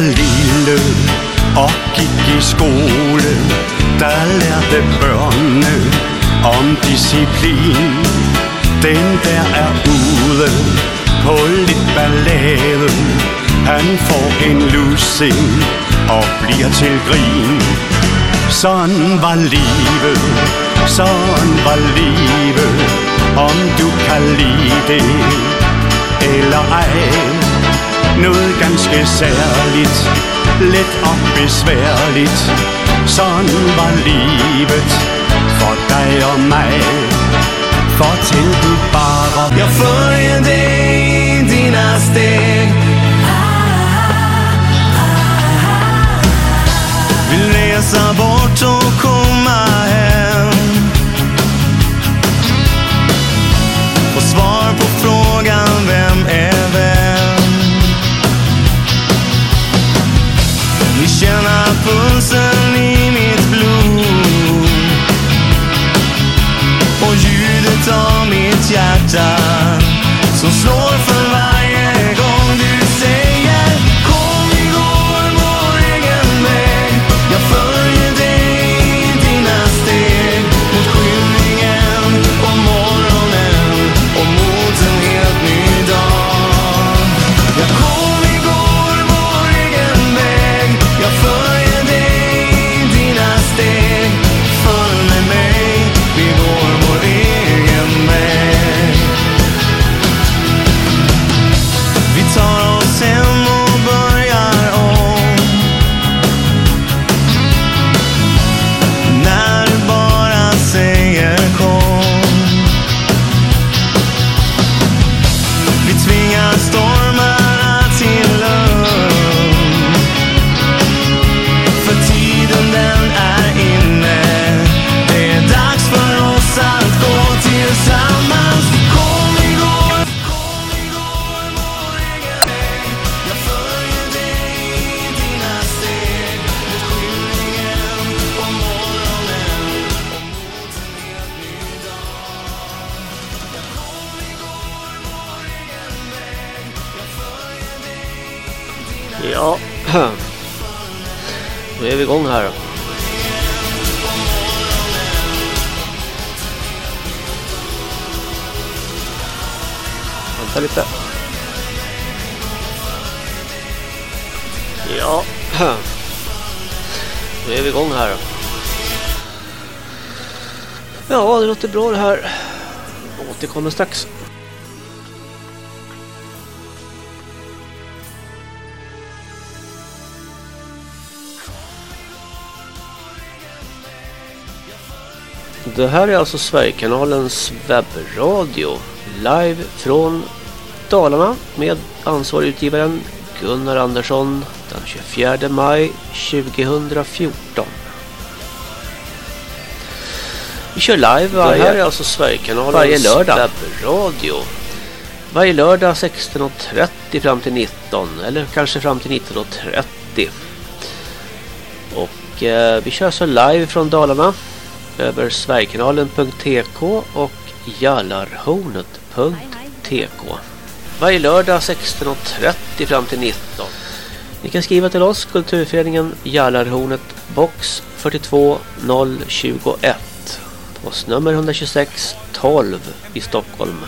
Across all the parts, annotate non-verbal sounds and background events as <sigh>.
var lille og gik i skole, der lærte børnene om disciplin. Den der er ude på lidt ballade, han får en lussing og bliver til grin. Sådan var livet, sådan var livet, om du kan lide det eller ej. Noget ganske særligt, let og besværligt, sådan var livet for dig og mig. Fortæl du bare, Jag följer dig i dina steg Vill resa bort och komma Ja, det låter bra det här. Återkommer strax. Det här är alltså Sverigekanalens webbradio live från Dalarna med ansvarig utgivaren Gunnar Andersson den 24 maj 2014. Vi kör live varje, det här är alltså Sverigekanalens varje lördag. webbradio. Varje lördag 16.30 fram till 19 eller kanske fram till 19.30. Och eh, vi kör så live från Dalarna över sverigekanalen.tk och jallarhornet.tk Varje lördag 16.30 fram till 19. Ni kan skriva till oss, Kulturföreningen Jallarhornet, box 42 021. Postnummer 126 12 i Stockholm.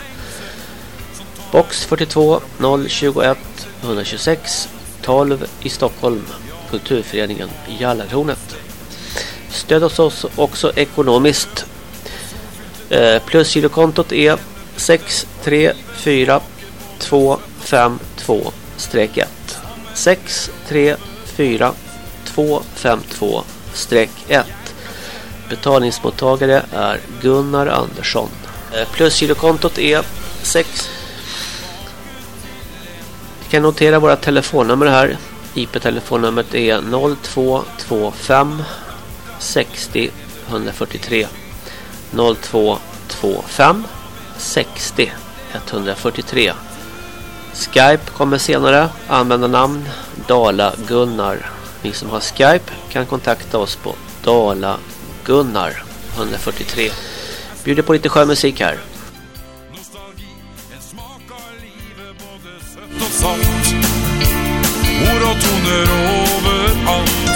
Box 42 021 126 12 i Stockholm. Kulturföreningen Jallarhornet. Stöd oss också- också ekonomiskt. Eh, Plusgirokontot är 634252-1. 634252-1. Betalningsmottagare är Gunnar Andersson. Eh, Plusgirokontot är 6 Vi kan notera våra telefonnummer här. IP-telefonnumret är 0225 60 143 0225 60 143 Skype kommer senare. Användarnamn Dala Gunnar. Ni som har Skype kan kontakta oss på Dala Gunnar 143. Bjuder på lite skön musik här. Nostalgi, en smak av livet både sött och salt ord og toner överallt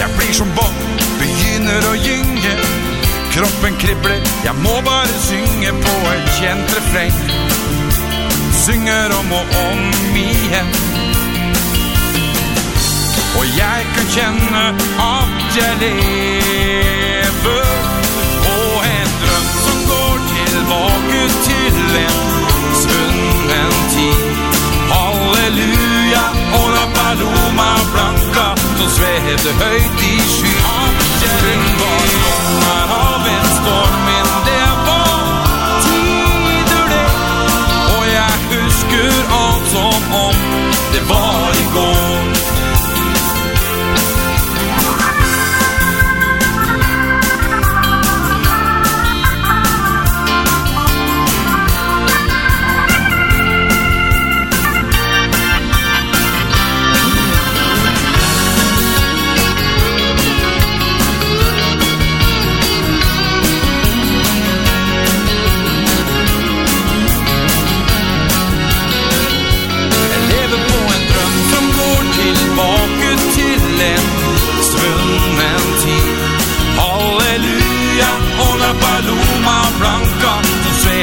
Jag blir som barn, begynner å gynge. Kroppen kribler, jag må bara synge på en kjent refräng Synger om och om igen Og jeg kan kjenne at jeg lever på en drøm som går tilbake til en svunnen tid. Halleluja, og la paloma blanca som svevde høyt i sky. Hun var sommer av en storm,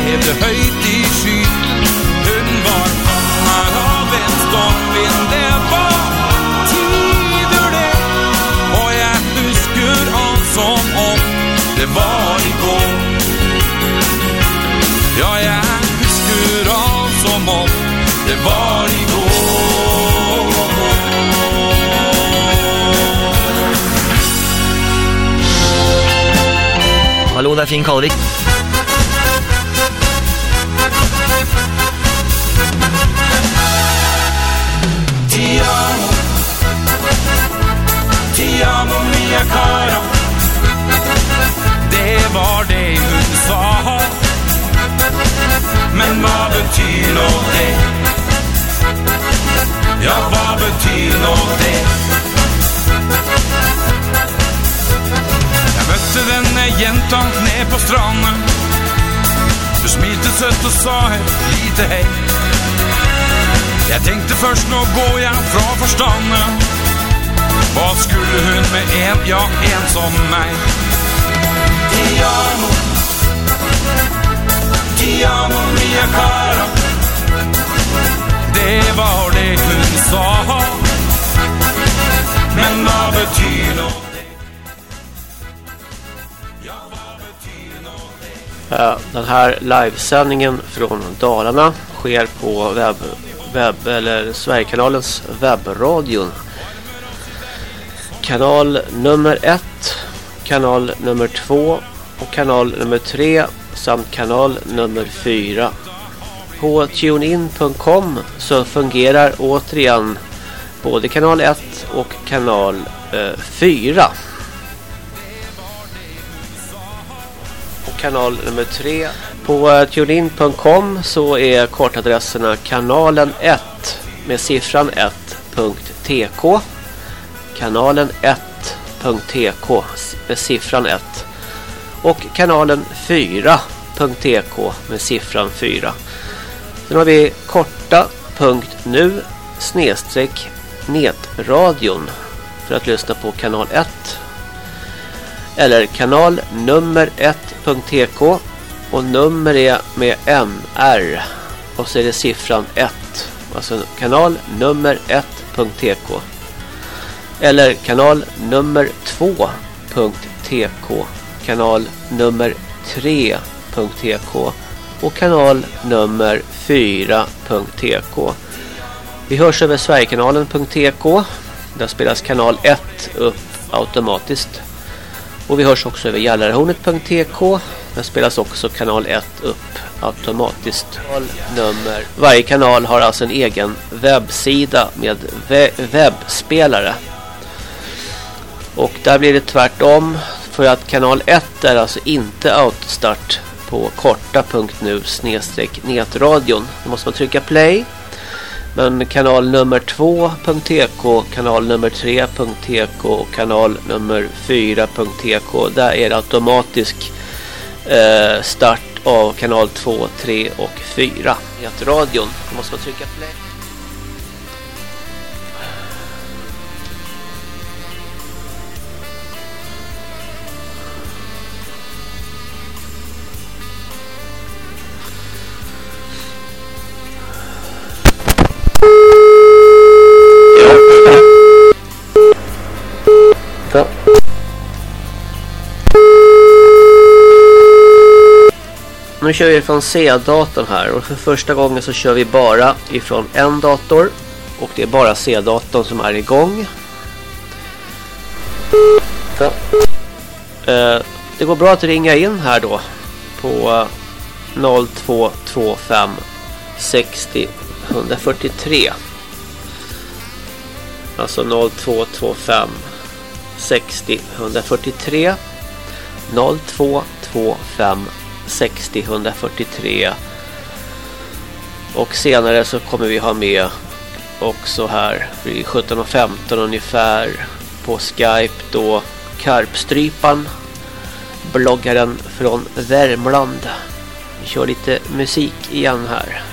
som svevde høyt i skyn. Hon var fångad av en stormvind, det var tider det. och jag husker alt som om det var igår. Ja, jag husker alt som om det var igår. går. Hallo, det er Finn Kalvik. Ti amo mia cara. Det var det hon sa. Men vad betyder det? Ja, vad betyder det? Jag mötte denne jenta ned på stranden. Du smilte sött och sa et lite hej Jag tänkte först, nu går jag från forstanden Hva skulle hun med en, ja, en som meg Ti amo Ti amo mia cara. Det var det hun sa. Men hva betyr nå det? Den här livesändningen från Dalarna sker på webb, webb eller Sverigekanalens webbradion. Kanal nummer 1, kanal nummer 2 och kanal nummer 3 samt kanal nummer 4. På tunein.com så fungerar återigen både kanal 1 och kanal eh, 4. Och kanal nummer 3. På eh, tunein.com så är kortadresserna kanalen 1 med siffran 1.tk. Kanalen 1.tk med siffran 1. Och kanalen 4.tk med siffran 4. Sen har vi korta.nu snedstreck netradion för att lyssna på kanal 1 eller kanal nummer 1.tk och nummer är med MR och så är det siffran 1 alltså kanal nummer 1.tk eller kanal nummer 2.tk kanal nummer 3.tk och kanal nummer 4.tk vi hörs över Sverigekanalen.tk där spelas kanal 1 upp automatiskt och vi hörs också över Jallarhornet.tk där spelas också kanal 1 upp automatiskt. Nummer. Varje kanal har alltså en egen webbsida med webbspelare. Och där blir det tvärtom för att kanal 1 är alltså inte autostart på korta.nu snedstreck netradion. Då måste man trycka play. Men kanal nummer 2.tk, kanal nummer 3.tk och kanal nummer 4.tk där är det automatisk eh, start av kanal 2, 3 och 4. Netradion, då måste man trycka play. nu kör vi från C-datorn här och för första gången så kör vi bara ifrån en dator och det är bara C-datorn som är igång. Så. Eh, det går bra att ringa in här då på 0225 60 143 Alltså 0225 60 143 0225 160 143 och senare så kommer vi ha med också här vid 17.15 ungefär på Skype då Karpstrypan bloggaren från Värmland. Vi kör lite musik igen här.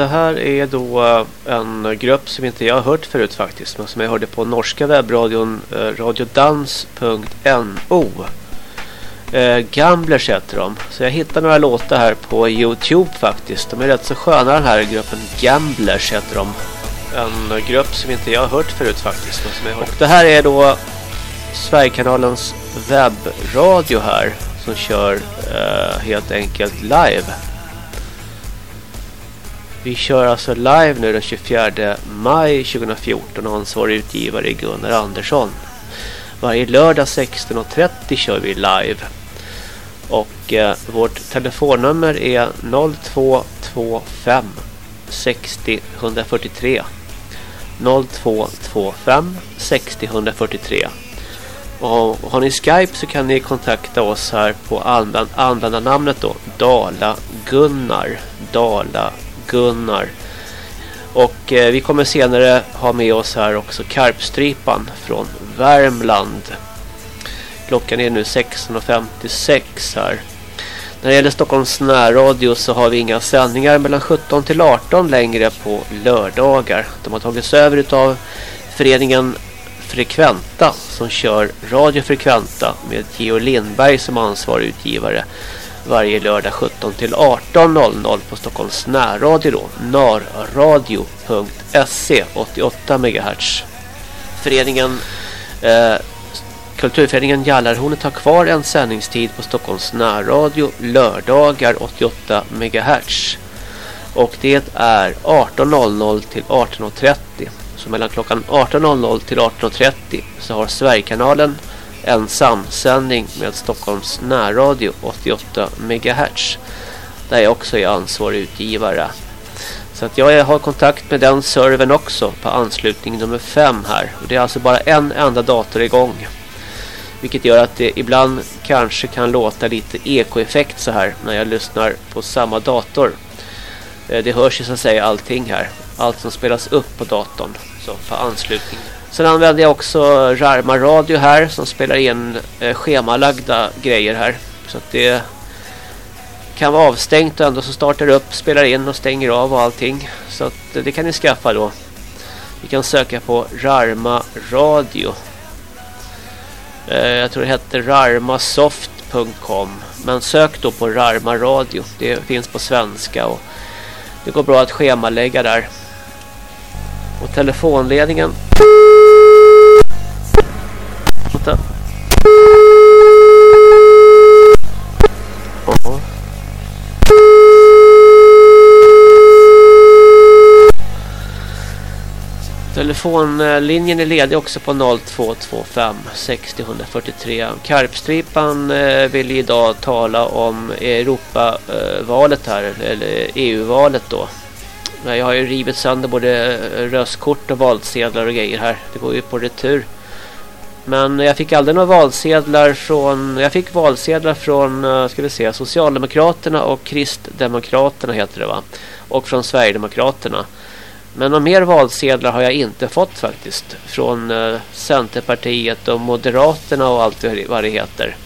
Det här är då eh, en grupp som inte jag har hört förut faktiskt. Men som jag hörde på norska webbradion eh, radiodans.no. Eh, Gamblers heter de. Så jag hittade några låtar här på Youtube faktiskt. De är rätt så sköna den här gruppen. Gamblers heter de. En grupp som inte jag har hört förut faktiskt. Men som jag hört. Och det här är då Sverigekanalens webbradio här. Som kör eh, helt enkelt live. Vi kör alltså live nu den 24 maj 2014 och ansvarig utgivare är Gunnar Andersson. Varje lördag 16.30 kör vi live. Och eh, vårt telefonnummer är 0225 60 143 0225 60 143 och har ni Skype så kan ni kontakta oss här på användarnamnet då Dala Gunnar Dala Gunnar. Och eh, vi kommer senare ha med oss här också Karpstripan från Värmland. Klockan är nu 16.56 här. När det gäller Stockholms närradio så har vi inga sändningar mellan 17 till 18 längre på lördagar. De har tagits över av föreningen Frekventa som kör Radio Frekventa med Geo Lindberg som ansvarig utgivare varje lördag 17 till 18.00 på Stockholms närradio då, narradio.se 88 MHz. Föreningen eh, Kulturföreningen Jallarhornet har kvar en sändningstid på Stockholms närradio lördagar 88 MHz. Och det är 18.00 till 18.30. Så mellan klockan 18.00 till 18.30 så har Sverigekanalen en samsändning med Stockholms närradio 88 MHz där jag också är ansvarig utgivare. Så att jag har kontakt med den servern också på anslutning nummer 5 här. Och det är alltså bara en enda dator igång. Vilket gör att det ibland kanske kan låta lite ekoeffekt så här när jag lyssnar på samma dator. Eh, det hörs ju så att säga allting här. Allt som spelas upp på datorn. Så på anslutning. Sen använder jag också Rarma Radio här som spelar in eh, schemalagda grejer här. Så att det kan vara avstängt och ändå så startar det upp, spelar in och stänger av och allting. Så att eh, det kan ni skaffa då. Ni kan söka på Rarma Radio. Eh, jag tror det heter rarmasoft.com. Men sök då på Rarma Radio. Det finns på svenska och det går bra att schemalägga där. Och telefonledningen Vänta. Jaha. Uh-huh. Telefonlinjen är ledig också på 0225 60 143. Karpstripan eh, vill idag tala om Europavalet här, eller EU-valet då. Jag har ju rivit sönder både eh, röstkort och valsedlar och grejer här. Det går ju på retur. Men jag fick aldrig några valsedlar från jag fick valsedlar från eh, ska vi se Socialdemokraterna och Kristdemokraterna heter det va och från Sverigedemokraterna. Men några mer valsedlar har jag inte fått faktiskt från eh, Centerpartiet och Moderaterna och allt vad det heter.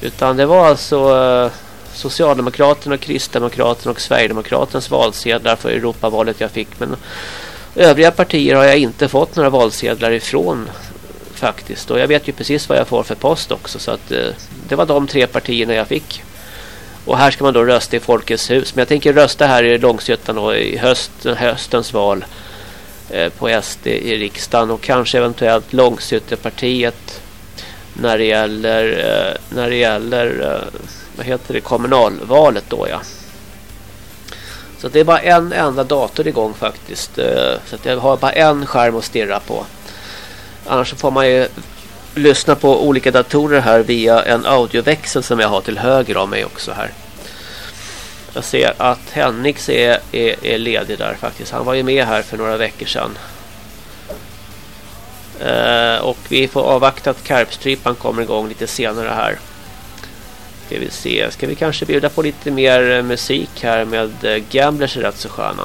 Utan det var alltså eh, Socialdemokraterna och Kristdemokraterna och Sverigedemokraternas valsedlar för Europavalet jag fick men övriga partier har jag inte fått några valsedlar ifrån faktiskt. Och jag vet ju precis vad jag får för post också. Så att eh, det var de tre partierna jag fick. Och här ska man då rösta i Folkets hus. Men jag tänker rösta här i Långsjötan och i höst, höstens val eh, på SD i riksdagen. Och kanske eventuellt Långshyttepartiet när det gäller, eh, när det gäller eh, vad heter det, kommunalvalet då ja. Så det är bara en enda dator igång faktiskt. Eh, så att jag har bara en skärm att stirra på. Annars får man ju lyssna på olika datorer här via en audioväxel som jag har till höger om mig också här. Jag ser att Hennix är, är, är ledig där faktiskt. Han var ju med här för några veckor sedan. Eh, och vi får avvakta att karpstrypan kommer igång lite senare här. Ska vi se. Ska vi kanske bjuda på lite mer eh, musik här med eh, Gamblers är rätt så sköna.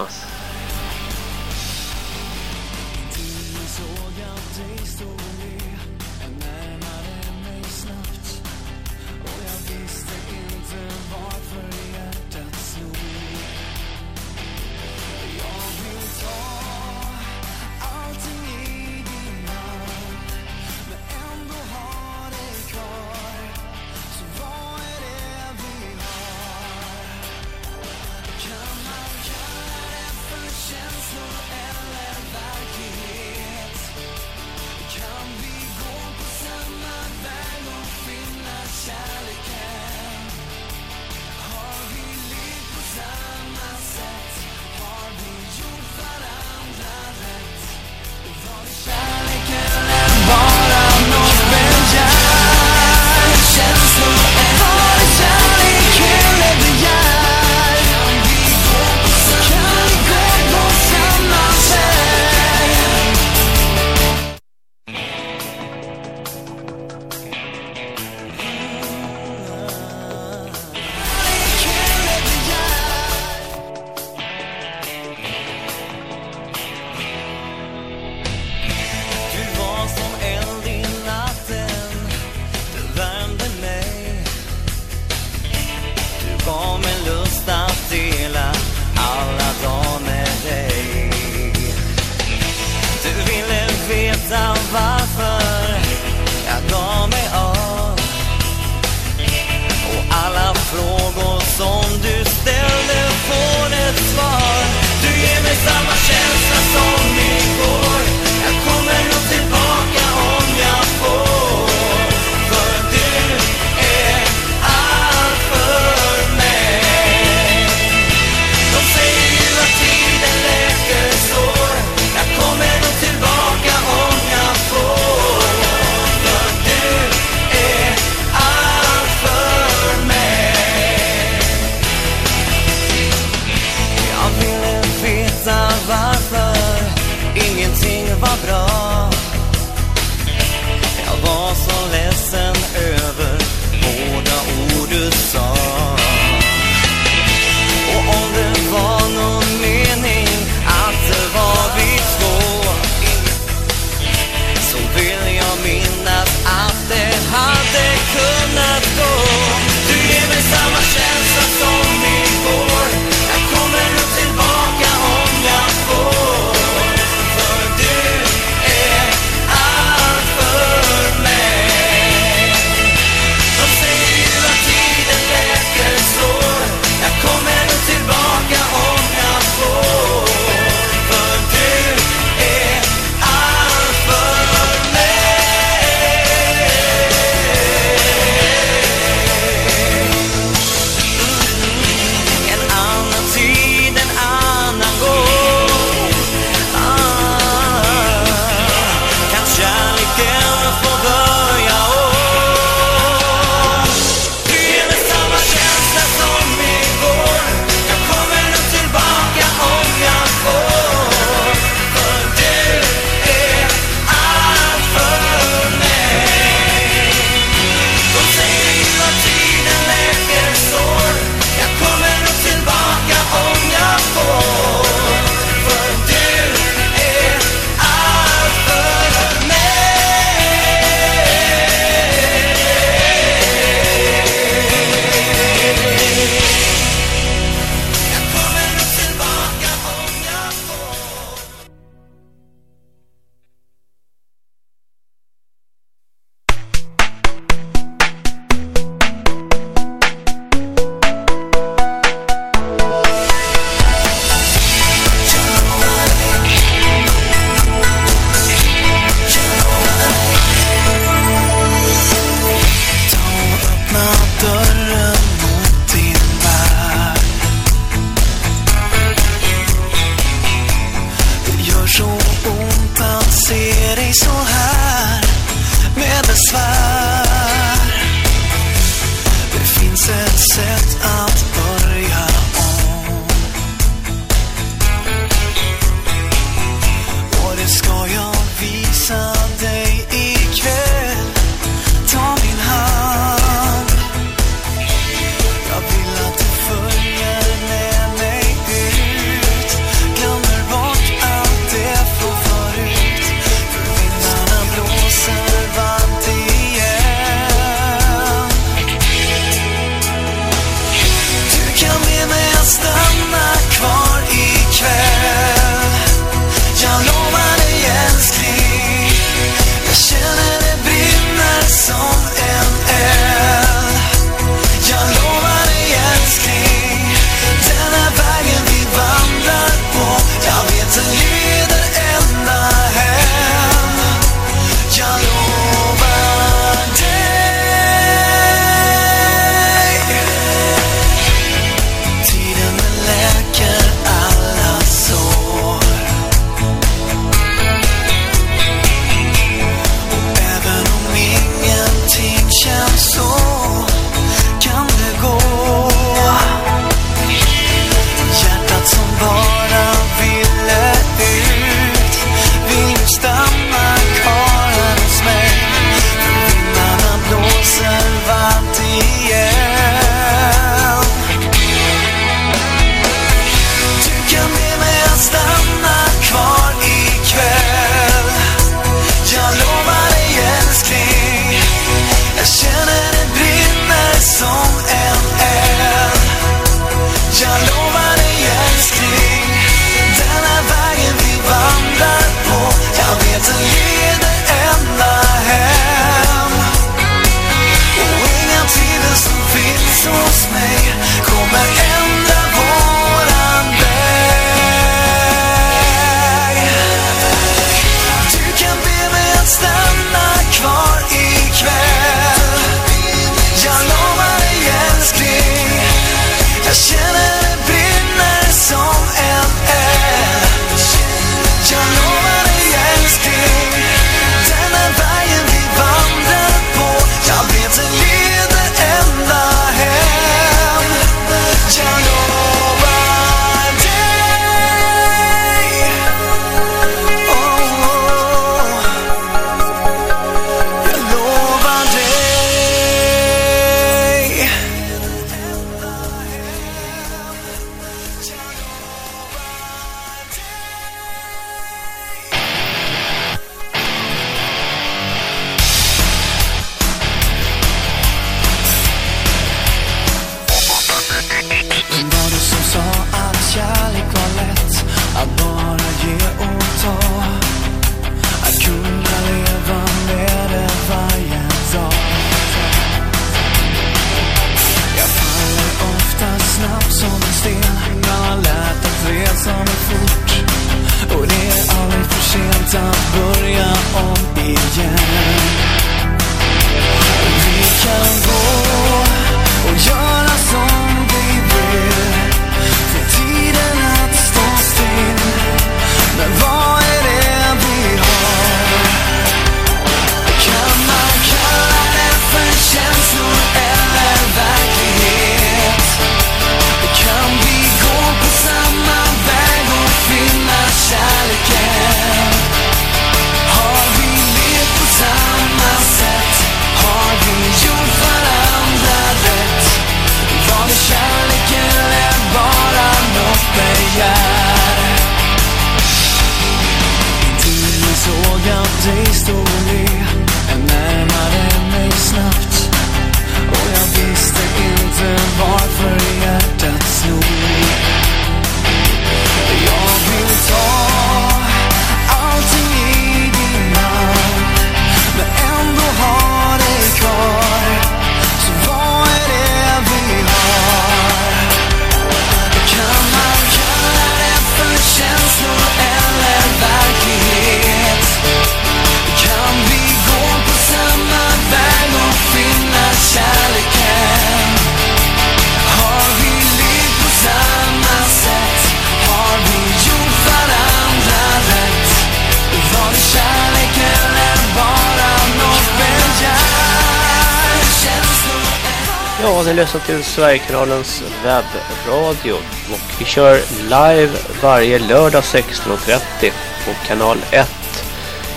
Lyssnar till Sverigekanalens webbradio och vi kör live varje lördag 16.30 på kanal 1,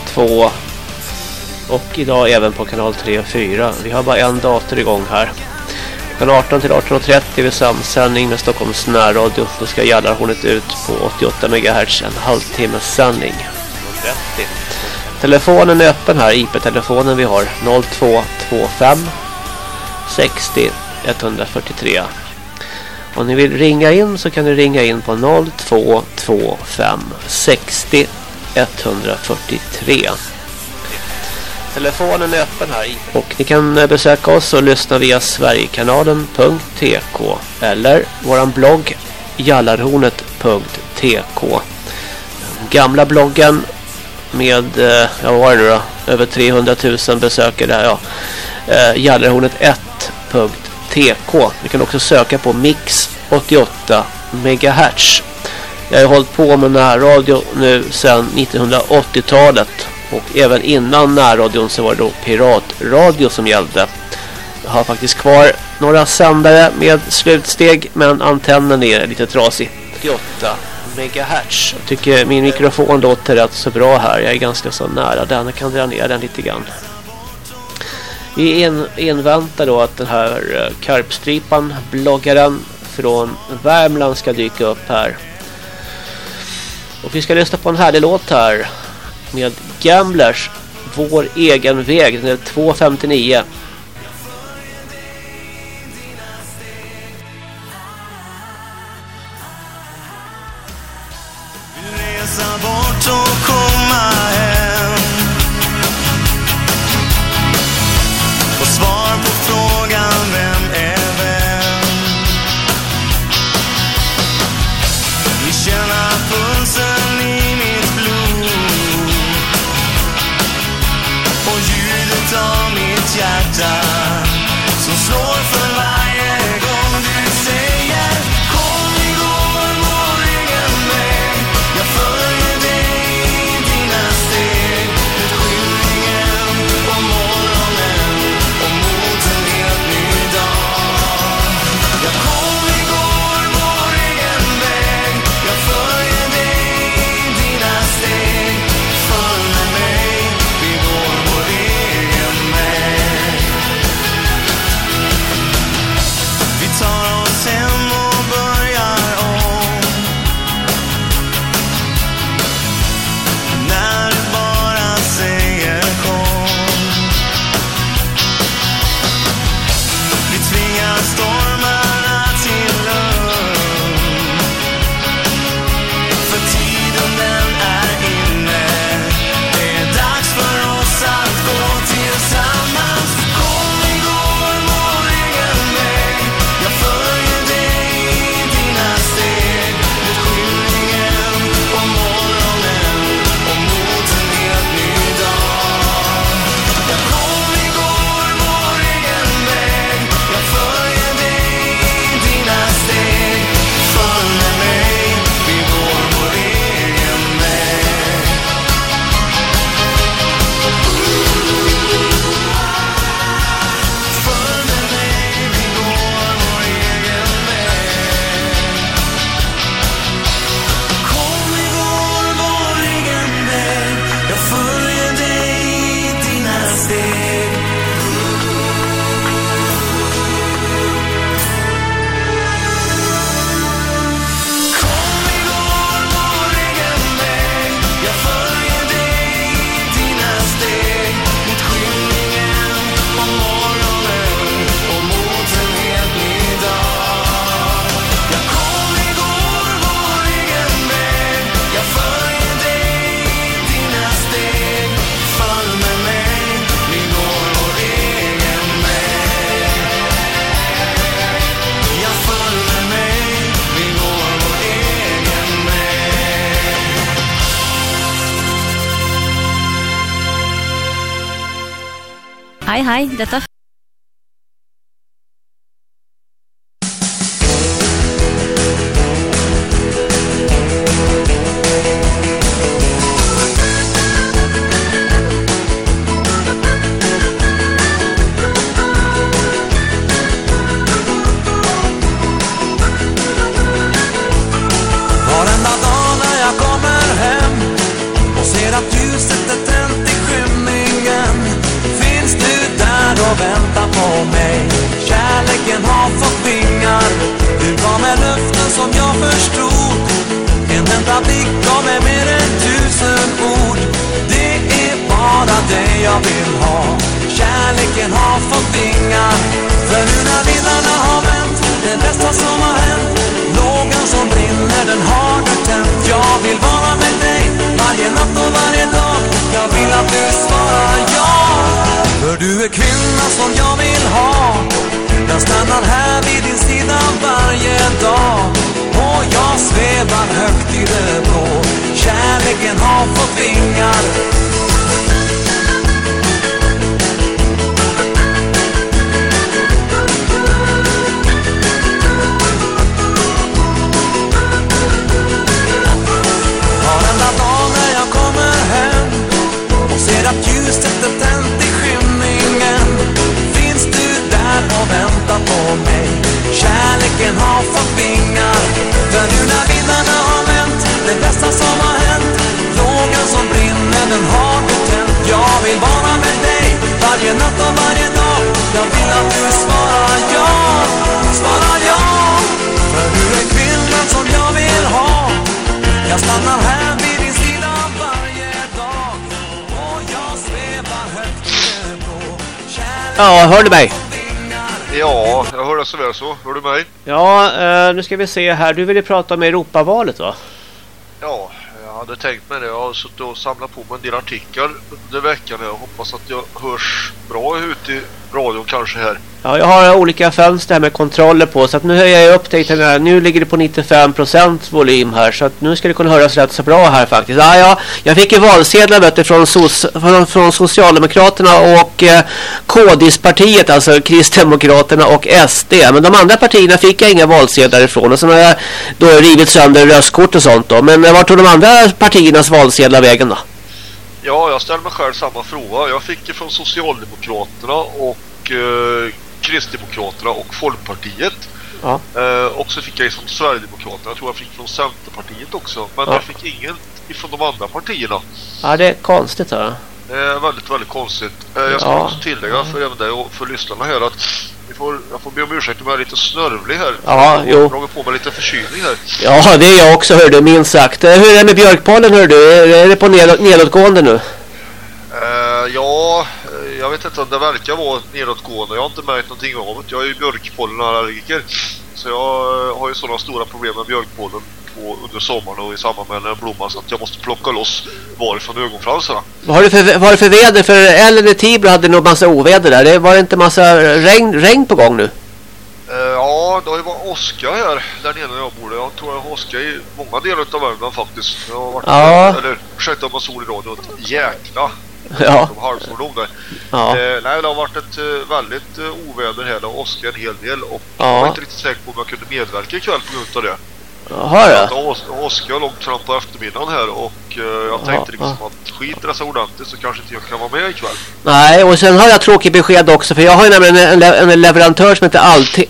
2 och idag även på kanal 3 och 4. Vi har bara en dator igång här. Klockan 18 till 18.30 vid samsändning med Stockholms närradio. Då ska Jallarhornet ut på 88 MHz, en halvtimmes sändning. 30. Telefonen är öppen här, IP-telefonen vi har 0225 60 143. Om ni vill ringa in så kan ni ringa in på 0225 60 143. Telefonen är öppen här. Och ni kan besöka oss och lyssna via sverigekanalen.tk eller våran blogg jallarhornet.tk Gamla bloggen med, ja vad var det nu då? Över 300 000 besökare, ja. Jallarhornet 1. TK. Ni kan också söka på Mix 88 MHz. Jag har hållit på med närradio nu sedan 1980-talet. Och även innan närradion så var det då piratradio som gällde. Jag har faktiskt kvar några sändare med slutsteg men antennen är lite trasig. 88 MHz. Jag tycker min mikrofon låter rätt så bra här. Jag är ganska så nära den. Jag kan dra ner den lite grann. Vi in, inväntar då att den här eh, karpstripan, bloggaren från Värmland ska dyka upp här. Och vi ska lyssna på en härlig låt här med Gamblers Vår egen väg. Den är 259. Hej. Detta ska vi se här. Du ville prata om Europavalet va? Ja, jag hade tänkt mig det. Jag har suttit och samlat på mig en del artiklar under veckan. Jag hoppas att jag hörs bra ut i Radio kanske här. Ja, jag har olika fönster här med kontroller på så att nu höjer jag upp dig här. Nu ligger det på 95% volym här så att nu ska det kunna höras rätt så bra här faktiskt. Ja, ja jag fick ju valsedlar vet du, från, sos, från, från Socialdemokraterna och eh, KDIS-partiet, alltså Kristdemokraterna och SD. Men de andra partierna fick jag inga valsedlar ifrån och sen har jag då rivit sönder röstkort och sånt då. Men eh, vart tog de andra partiernas valsedlar vägen då? Ja, jag ställer mig själv samma fråga. Jag fick det från Socialdemokraterna och eh, Kristdemokraterna och Folkpartiet. Ja. Eh, och så fick jag från Sverigedemokraterna. Jag tror jag fick från Centerpartiet också. Men Ja. jag fick ingen ifrån de andra partierna. Ja, det är konstigt här. Det är väldigt, väldigt konstigt. Eh, jag ska Ja. också tillägga för även dig och för lyssnarna här att vi får, jag får be om ursäkt om jag är lite snörvlig här. Ja, jag har dragit på mig lite förkylning här. Ja, det är jag också hör du, minst sagt. Eh, Hur är det med björkpollen hör du? Är är det på nedåt, nedåtgående nu? Eh, ja, eh, jag vet inte om det verkar vara nedåtgående. Jag har inte märkt någonting av det. Jag är ju björkpollenallergiker. Så jag eh, har ju sådana stora problem med björkpollen på, under sommaren och i samband med när den blommar så att jag måste plocka loss varifrån ögonfransarna. Vad har du för, vad du för väder? För Ellen i Tibro hade nog massa oväder där. Det var inte massa regn, regn på gång nu? Ja, det har ju varit åska här där nere där jag bor. Jag tror jag har åska i många delar av Värmland faktiskt. Jag har varit, Ja. eller ursäkta om jag sol i radion, jäkla <laughs> Ja. de halvsordon där. Ja. Eh, nej, det har varit ett eh, väldigt eh, oväder här. Det har åskat en hel del och Ja. jag var inte riktigt säker på om jag kunde medverka ikväll på grund av det. Det har ås- åskat långt fram på eftermiddagen här och eh, jag tänkte Ja, liksom ja. att skit i dessa ordentligt så kanske inte jag kan vara med ikväll. Nej, och sen har jag tråkigt besked också. För jag har ju nämligen en, le- en leverantör som heter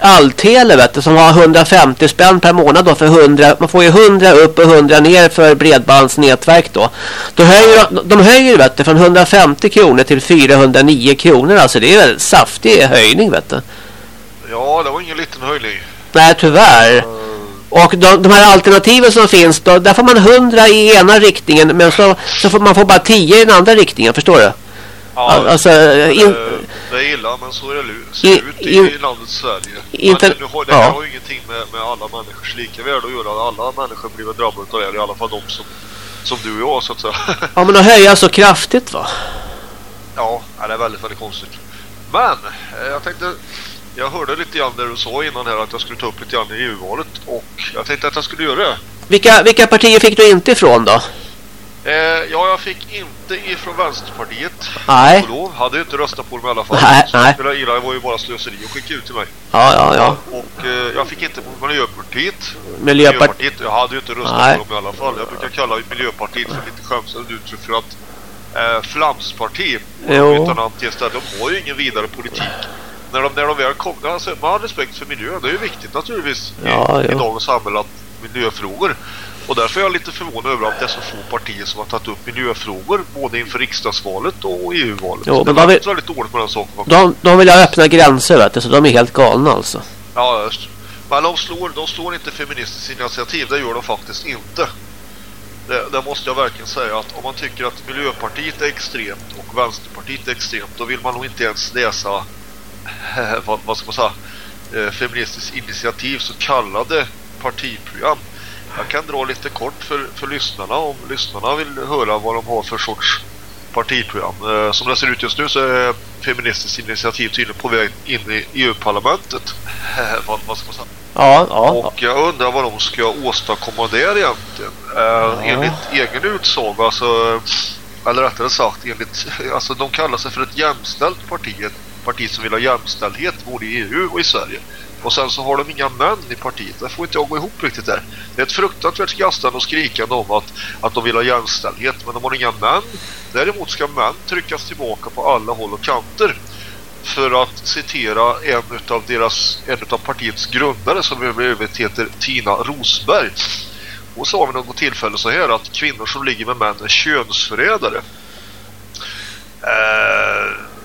Alltele vet du, som har 150 spänn per månad då för 100. Man får ju 100 upp och 100 ner för bredbandsnätverk då. Då höjer, de, de höjer vet du, från 150 kronor till 409 kronor. Alltså det är en saftig höjning vet du. Ja, det var ingen liten höjning. Nej, tyvärr. Och de, de här alternativen som finns, då, där får man 100 i ena riktningen men så, så får man får bara 10 i den andra riktningen, förstår du? Ja, Alltså, in, det är illa men så är det ser In- ut i, in- landet Sverige. inte- men nu har, det ja. har ju ingenting med, med alla människors lika värde att göra. Alla människor blir drabbade av det, i alla fall de som, som du och jag så att säga. <laughs> ja men att höja så kraftigt va? Ja, ja, det är väldigt, väldigt konstigt. Men, eh, jag tänkte... Jag hörde lite grann där du sa innan här att jag skulle ta upp lite grann i EU-valet och jag tänkte att jag skulle göra det. Vilka, vilka partier fick du inte ifrån då? Eh, ja, jag fick inte ifrån Vänsterpartiet. Nej. Och då hade inte röstat på dem i alla fall. Nej, Så nej. det det var ju bara slöseri att skicka ut till mig. Ja, ja, ja. Och eh, jag fick inte på Miljöpartiet. Miljöpartiet. Jag hade ju inte röstat Nej. på dem i alla fall. Jag brukar kalla Miljöpartiet för lite skämtsamt uttryck för att eh, Flamsparti, Jo. utan istället, de har ju ingen vidare politik. När de, när de väl kom, alltså, man har respekt för miljön, det är ju viktigt naturligtvis Ja, i, i jo. dagens samhälle att miljöfrågor. Och därför är jag lite förvånad över att det är så få partier som har tagit upp miljöfrågor både inför riksdagsvalet och EU-valet. Jo, det men var vad vi- väldigt dåligt med den saken. De, de vill ha öppna gränser vet du, så de är helt galna alltså. Ja, just. Men de slår, de slår inte Feministiskt initiativ, det gör de faktiskt inte. Det, det måste jag verkligen säga att om man tycker att Miljöpartiet är extremt och Vänsterpartiet är extremt då vill man nog inte ens läsa vad, vad ska man säga eh, Feministiskt initiativ så kallade partiprogram. Jag kan dra lite kort för, för lyssnarna om lyssnarna vill höra vad de har för sorts partiprogram. Eh, som det ser ut just nu så är Feministiskt initiativ tydligen på väg in i EU-parlamentet. vad, vad ska man säga? Ja, ja. Och jag undrar vad de ska åstadkomma där egentligen. Eh, Enligt egen utsaga så, eller rättare sagt enligt, alltså de kallar sig för ett jämställt parti. Ett parti som vill ha jämställdhet både i EU och i Sverige. Och sen så har de inga män i partiet. Det får inte jag gå ihop riktigt där. Det är ett fruktansvärt gastande och skrikande om att, att de vill ha jämställdhet. Men de har inga män. Däremot ska män tryckas tillbaka på alla håll och kanter för att citera en av deras en av partiets grundare som över övrigt heter Tina Rosberg. Hon sa vid något tillfälle så här att kvinnor som ligger med män är könsförrädare. Eh,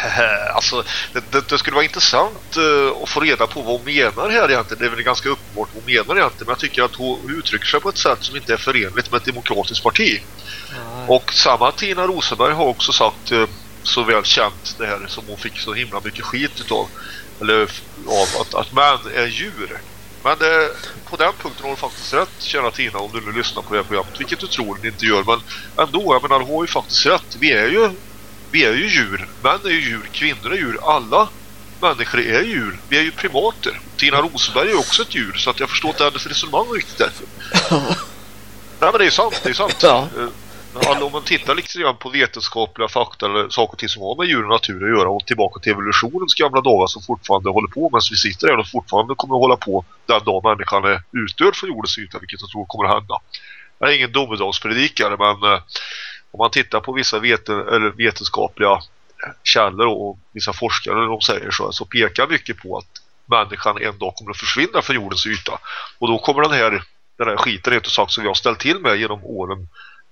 <laughs> alltså, det, det, det skulle vara intressant eh, att få reda på vad hon menar här egentligen. Det är väl ganska uppenbart vad hon menar egentligen. Men jag tycker att hon uttrycker sig på ett sätt som inte är förenligt med ett demokratiskt parti. Och samma Tina Rosenberg har också sagt eh, så väl känt det här som hon fick så himla mycket skit utav. Eller av att, att män är djur. Men eh, på den punkten har hon faktiskt rätt, kära Tina, om du nu lyssnar på det här programmet. Vilket du tror inte gör, men ändå, jag menar, hon har ju faktiskt rätt. Vi är ju, vi är ju djur. Män är ju djur, kvinnor är djur. Alla människor är djur. Vi är ju primater. Tina Rosenberg är ju också ett djur, så att jag förstår inte hennes resonemang riktigt därför. <laughs> Nej men det är sant, det är sant. Ja. Eh, Alltså, om man tittar grann på vetenskapliga fakta eller saker och ting som har med djur och natur att göra och tillbaka till evolutionens gamla dagar som fortfarande håller på medan vi sitter här och fortfarande kommer att hålla på den dag människan är utdöd från jordens yta vilket jag tror kommer att hända. Jag är ingen domedagspredikare men eh, om man tittar på vissa veten, eller vetenskapliga källor och vissa forskare de säger så, så pekar mycket på att människan en dag kommer att försvinna från jordens yta. Och då kommer den här den här skiten rent och sagt som vi har ställt till med genom åren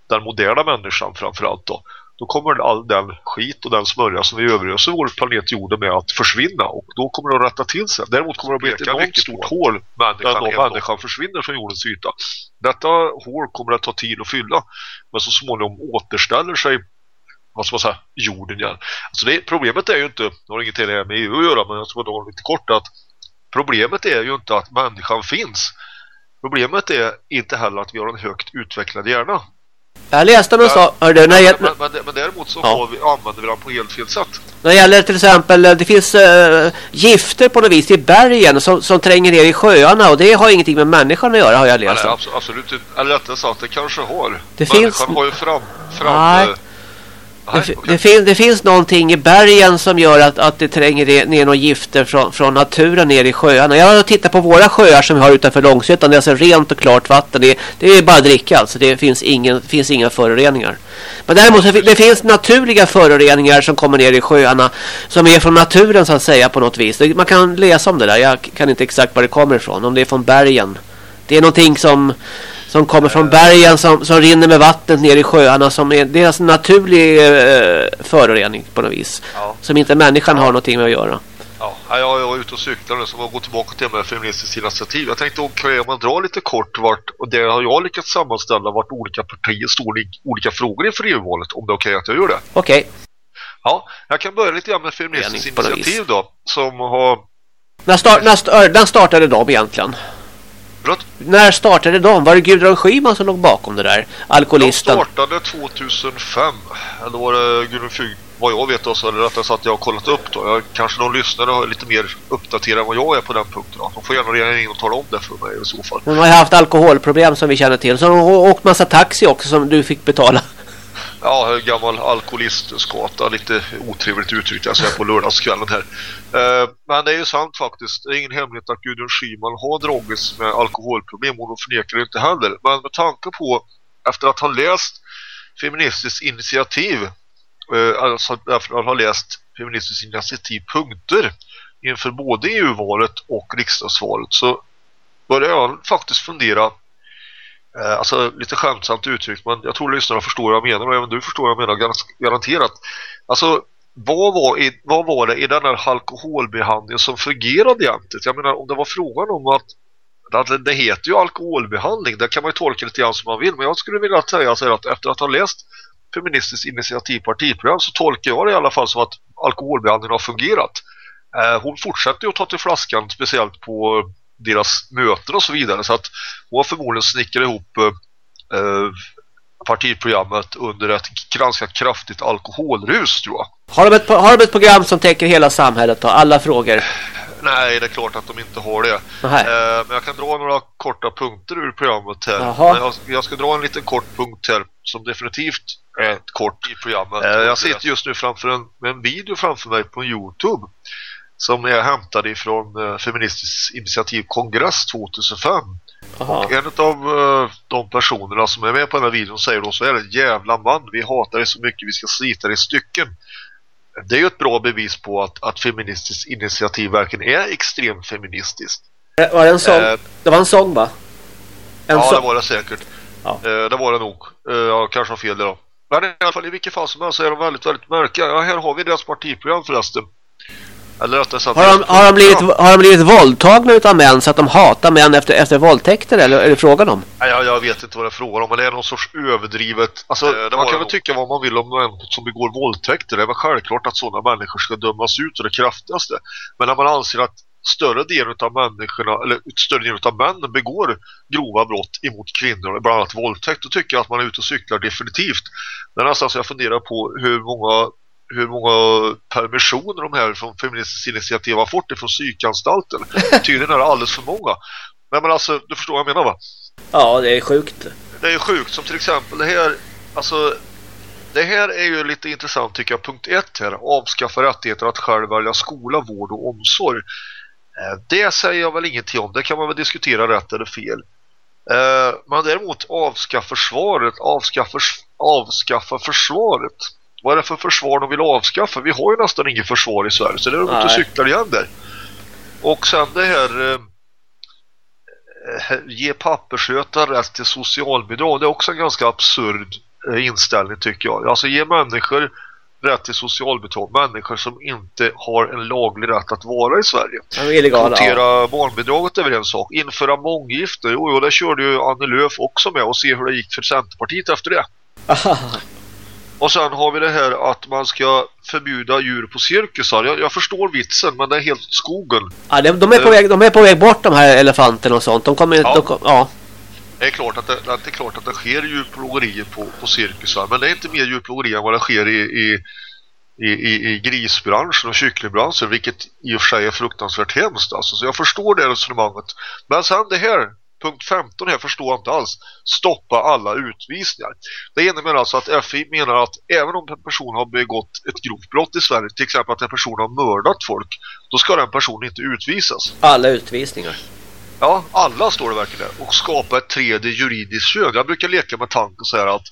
den moderna människan framförallt då då kommer all den skit och den smörja som vi överöser vår planet jorden med att försvinna och då kommer det att rätta till sig. Däremot kommer det att bli ett enormt stort hål människan, den dag människan försvinner från jordens yta. Detta hål kommer att ta tid att fylla men så småningom återställer sig vad ska man säga, jorden igen. Alltså det, problemet är ju inte, det har inget det här med EU att göra men jag tror det lite kort att problemet är ju inte att människan finns. Problemet är inte heller att vi har en högt utvecklad hjärna. Jag läste sak. Hörde, när, det Men, men, men, däremot så Ja. vi, använder vi den på helt fel sätt. när det gäller till exempel, det finns eh, gifter på något vis i bergen som, som tränger ner i sjöarna och det har ingenting med människan att göra har jag läst Nej, absolut, absolut. Eller rättare sagt, det kanske har. Det Människan finns- har ju fram... fram Nej. Det, det, fin, det finns någonting i bergen som gör att, att det tränger ner- några gifter från, från naturen ner i sjöarna. Jag har tittat på våra sjöar som vi har utanför Långshyttan. Det är alltså rent och klart vatten. Det, är- det är bara att dricka alltså. Det finns, ingen, finns inga föroreningar. Men däremot så det finns naturliga föroreningar som kommer ner i sjöarna. Som är från naturen så att säga på något vis. Man kan läsa om det där. Jag kan inte exakt var det kommer ifrån. Om det är från bergen. Det är någonting som, som kommer från bergen som, som rinner med vattnet ner i sjöarna. Som är, är alltså naturlig eh, förorening på något vis. Ja. Som inte människan har någonting med att göra. Ja, jag var ute och cyklade så jag går tillbaka till med feministiskt initiativ. Jag tänkte okej, om man drar lite kort vart, och det har jag lyckats sammanställa vart olika partier står i olika frågor inför EU-valet, om det är okej att jag gör det. Okej. Ja, jag kan börja lite grann med feministiskt initiativ då, som har... När, start, när, när startade de egentligen? Förlåt? När startade de? Var det Gudrun Schyman som låg bakom det där? De Alkoholisten? startade 2005. Då var det Gudrun, Fy, vad jag vet då, så eller rättare sagt jag har kollat upp då. Jag, kanske någon lyssnare är lite mer uppdaterad än vad jag är på den punkten. Då. De får gärna ringa in och tala om det för mig i så fall. Hon har haft alkoholproblem som vi känner till. Så hon har åkt massa taxi också som du fick betala. Ja, gammal alkoholistskata. Lite otrevligt uttryckt jag säger på lördagskvällen här. Eh, men det är ju sant faktiskt. Det är ingen hemlighet att Gudrun Schyman har dragits med alkoholproblem och de förnekar det inte heller. Men med tanke på, efter att ha läst Feministiskt initiativ eh, alltså efter att ha läst Feministiskt initiativ punkter inför både EU-valet och riksdagsvalet så började jag faktiskt fundera Eh, alltså lite skämtsamt uttryckt men jag tror lyssnarna förstår vad jag menar och även du förstår vad jag menar garanterat. Alltså vad var, i, vad var det i den här alkoholbehandlingen som fungerade egentligen? Jag menar om det var frågan om att att det heter ju alkoholbehandling, det kan man ju tolka lite grann som man vill men jag skulle vilja säga så att efter att ha läst Feministiskt initiativpartiprogram så tolkar jag det i alla fall som att alkoholbehandlingen har fungerat. Eh, hon fortsätter ju att ta till flaskan speciellt på deras möten och så vidare så att hon har förmodligen snickrat ihop eh, partiprogrammet under ett ganska kraftigt alkoholrus tror jag. Har de, ett, har de ett program som täcker hela samhället och alla frågor? Nej, det är klart att de inte har det. Eh, men jag kan dra några korta punkter ur programmet här. Jag, jag, ska dra en liten kort punkt här som definitivt är ett kort i programmet. Eh, jag sitter just nu framför en, med en video framför mig på Youtube som är hämtad ifrån uh, Feministiskt initiativ kongress 2005. Aha. Och en av uh, de personerna som är med på den här videon säger då så är det jävla man, vi hatar dig så mycket vi ska slita dig i stycken. Det är ju ett bra bevis på att, att Feministiskt initiativ verkligen är extremt feministiskt. Det var en sång, uh, det var en sång va? En ja, det var det säkert. Ja. det var det nog. jag kanske har fel då. Men i alla fall i vilket fall som helst så är de väldigt, väldigt märkliga. Ja, här har vi deras partiprogram förresten. Eller att det har, de, har, de blivit, har de blivit våldtagna utav män så att de hatar män efter, efter våldtäkter eller är det frågan om? Nej, jag, jag vet inte vad det är frågan om men det är någon sorts överdrivet alltså, det man kan väl tycka vad man vill om män som begår våldtäkter. Det är väl självklart att sådana människor ska dömas ut och det kraftigaste. Men när man anser att större delen av människorna eller större delen av männen begår grova brott emot kvinnor bland annat våldtäkt då tycker jag att man är ute och cyklar definitivt. Det är nästan så jag funderar på hur många hur många permissioner de här från Feministiskt initiativ har fått ifrån psykanstalten. <laughs> Tydligen är det alldeles för många. Men, men alltså, du förstår vad jag menar va? Ja, det är sjukt. Det är sjukt, som till exempel det här, alltså det här är ju lite intressant tycker jag. Punkt ett här, avskaffa rättigheter att själv välja skola, vård och omsorg. Eh, det säger jag väl ingenting om, det kan man väl diskutera rätt eller fel. Eh, men däremot avskaffa försvaret, avskaffa, avskaffa försvaret vad är det för försvar de vill avskaffa? Vi har ju nästan ingen försvar i Sverige så det är de inte cyklar igen där. Och sen det här eh, eh ge papperskötare rätt till socialbidrag. Det är också en ganska absurd eh, inställning tycker jag. Alltså ge människor rätt till socialbidrag. Människor som inte har en laglig rätt att vara i Sverige. Kvotera ja. barnbidraget över en sak. Införa månggifte. Jo, jo, det körde ju Annie Lööf också med och se hur det gick för Centerpartiet efter det. <laughs> Och sen har vi det här att man ska förbjuda djur på cirkusar. Jag, jag förstår vitsen, men det är helt skogen. Ja, de, de, är på väg, de är på väg bort de här elefanterna och sånt. De kommer ja. De, ja. Det är klart att det, det är klart att det sker djurplågerier på, på cirkusar. Men det är inte mer djurplågeri än vad det sker i, i, i, i, i grisbranschen och kycklingbranschen. Vilket i och för sig är fruktansvärt hemskt. Alltså. Så jag förstår det resonemanget. Men sen det här punkt 15 här förstår jag inte alls. Stoppa alla utvisningar. Det innebär alltså att FI menar att även om en person har begått ett grovt brott i Sverige, till exempel att en person har mördat folk, då ska den personen inte utvisas. Alla utvisningar. Ja, alla står det verkligen där. Och skapa ett tredje juridiskt kön. Jag brukar leka med tanken så här att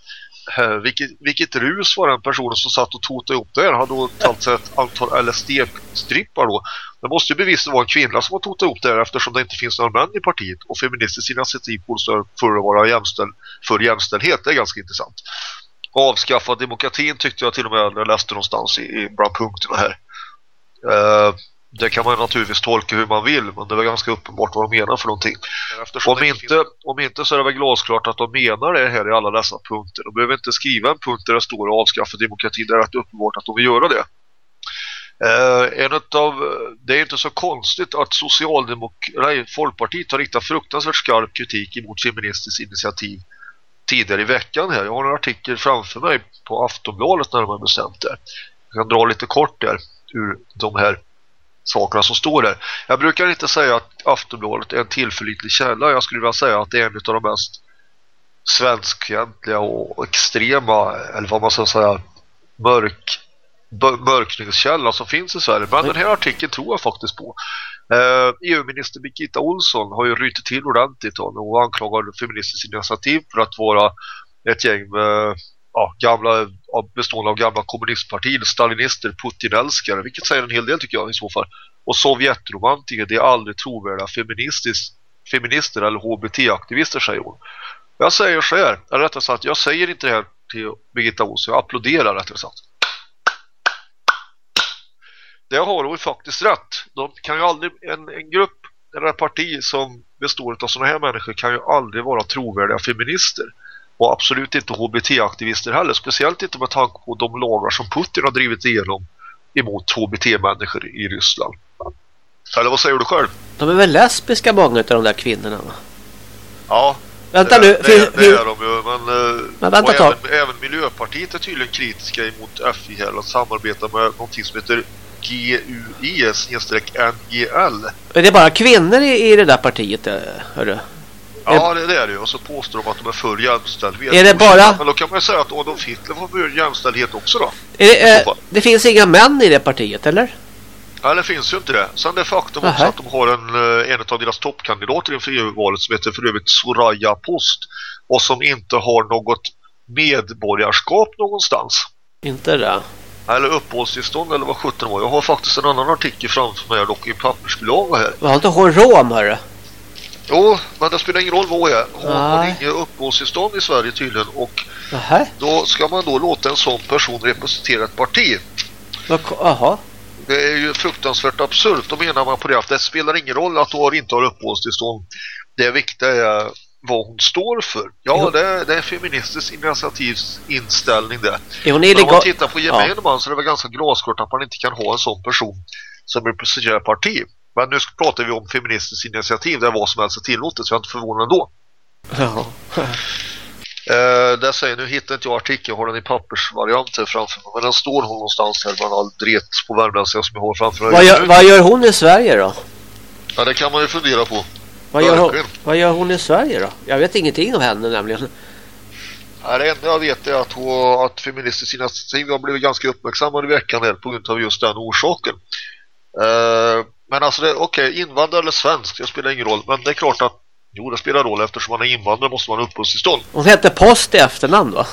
Eh, vilket, vilket rus var den personen som satt och totade ihop det här? Han då tagit sig ett antal LSD-strippar då. Det måste ju bevisligen vara en kvinna som har totat ihop det här eftersom det inte finns några män i partiet. Och feministiskt initiativ påstår för att vara jämställd, för jämställdhet. Det är ganska intressant. Avskaffa demokratin tyckte jag till och med jag läste någonstans i, i bland punkterna här. Uh, det kan man naturligtvis tolka hur man vill men det är ganska uppenbart vad de menar för någonting. om inte, finns... om inte så är det väl glasklart att de menar det här i alla dessa punkter. De behöver inte skriva en punkt där det står avskaffa demokratin. Det är rätt uppenbart att de vill göra det. Eh, en av, det är inte så konstigt att Socialdemok Folkpartiet har riktat fruktansvärt skarp kritik emot feministiskt initiativ tidigare i veckan här. Jag har en artikel framför mig på Aftonbladet när de har bestämt det. Jag kan dra lite kort där ur de här sakerna som står där. Jag brukar inte säga att Aftonbladet är en tillförlitlig källa. Jag skulle vilja säga att det är en av de mest svenskfientliga och extrema, eller vad man ska säga, mörk, mörkningskälla som finns i Sverige. Men den här artikeln tror jag faktiskt på. Eh, EU-minister Birgitta Olsson har ju rytit till ordentligt och anklagar Feministiskt initiativ för att vara ett gäng med ja, gamla, bestående av gamla kommunistpartier, stalinister, Putinälskare, vilket säger en hel del tycker jag i så fall. Och Sovjetromantiker, det är aldrig trovärdiga feminister eller HBT-aktivister, säger hon. Jag säger så här, eller rättare sagt, jag säger inte det här till Birgitta Olsson, jag applåderar rättare sagt. Det har hon faktiskt rätt. De kan ju aldrig, en, en grupp eller ett parti som består av sådana här människor kan ju aldrig vara trovärdiga feminister. Och absolut inte HBT-aktivister heller. Speciellt inte med tanke på de lagar som Putin har drivit igenom emot HBT-människor i Ryssland. Eller vad säger du själv? De är väl lesbiska många av de där kvinnorna va? Ja. Vänta det, nu. Det, det, är de ju. Men, eh, men vänta även, även, Miljöpartiet är tydligen kritiska emot FI här. Att samarbeta med någonting som heter GUI-NGL. Är det bara kvinnor i, i det där partiet, eh, hörru? Ja, det, det är det ju. Och så påstår de att de är för jämställdhet. Är det bara... Men då kan man säga att Adolf Hitler var för jämställdhet också då. Det, eh, det finns inga män i det partiet, eller? Ja, det finns ju inte det. Sen det faktum också att de har en, eh, en av deras toppkandidater inför EU-valet som heter för övrigt Soraya Post och som inte har något medborgarskap någonstans. Inte det? Eller uppehållstillstånd eller vad 17 var. Jag har faktiskt en annan artikel framför mig dock i pappersbilaga här. Var inte hon rom, hörru? Jo, men det spelar ingen roll vad jag är. Hon har inget uppehållstillstånd i Sverige tydligen. Och Aha. då ska man då låta en sån person representera ett parti. Jaha. Det är ju fruktansvärt absurt. Då menar man på det att det spelar ingen roll att du inte har uppehållstillstånd. Det viktiga är vad hon står för. Ja, det är, det är feministisk initiativs inställning det. Är hon illegal? Om man tittar på gemene ja. man så är det väl ganska glasklart att man inte kan ha en sån person som representerar parti. Men nu pratar vi om feministiskt initiativ där vad som helst är tillåtet så jag är inte förvånad ändå. Ja. Uh, <laughs> där säger, nu hittar inte jag artikeln, jag har den i pappersvariant här framför mig. Men den står hon någonstans här bland all dret på värmländska som jag har framför mig. Vad gör, vad gör hon i Sverige då? Ja, det kan man ju fundera på. Vad gör, hon, vad gör hon i Sverige då? Jag vet ingenting om henne nämligen. Ja, det enda jag vet är att, hon, att feministiskt initiativ har blivit ganska uppmärksammade i veckan här på grund av just den orsaken. Uh, men alltså, okej, okay, invandrare eller svensk, det spelar ingen roll. Men det är klart att, jo det spelar roll eftersom man är invandrare måste man ha uppehållstillstånd. Hon heter Post i efternamn va?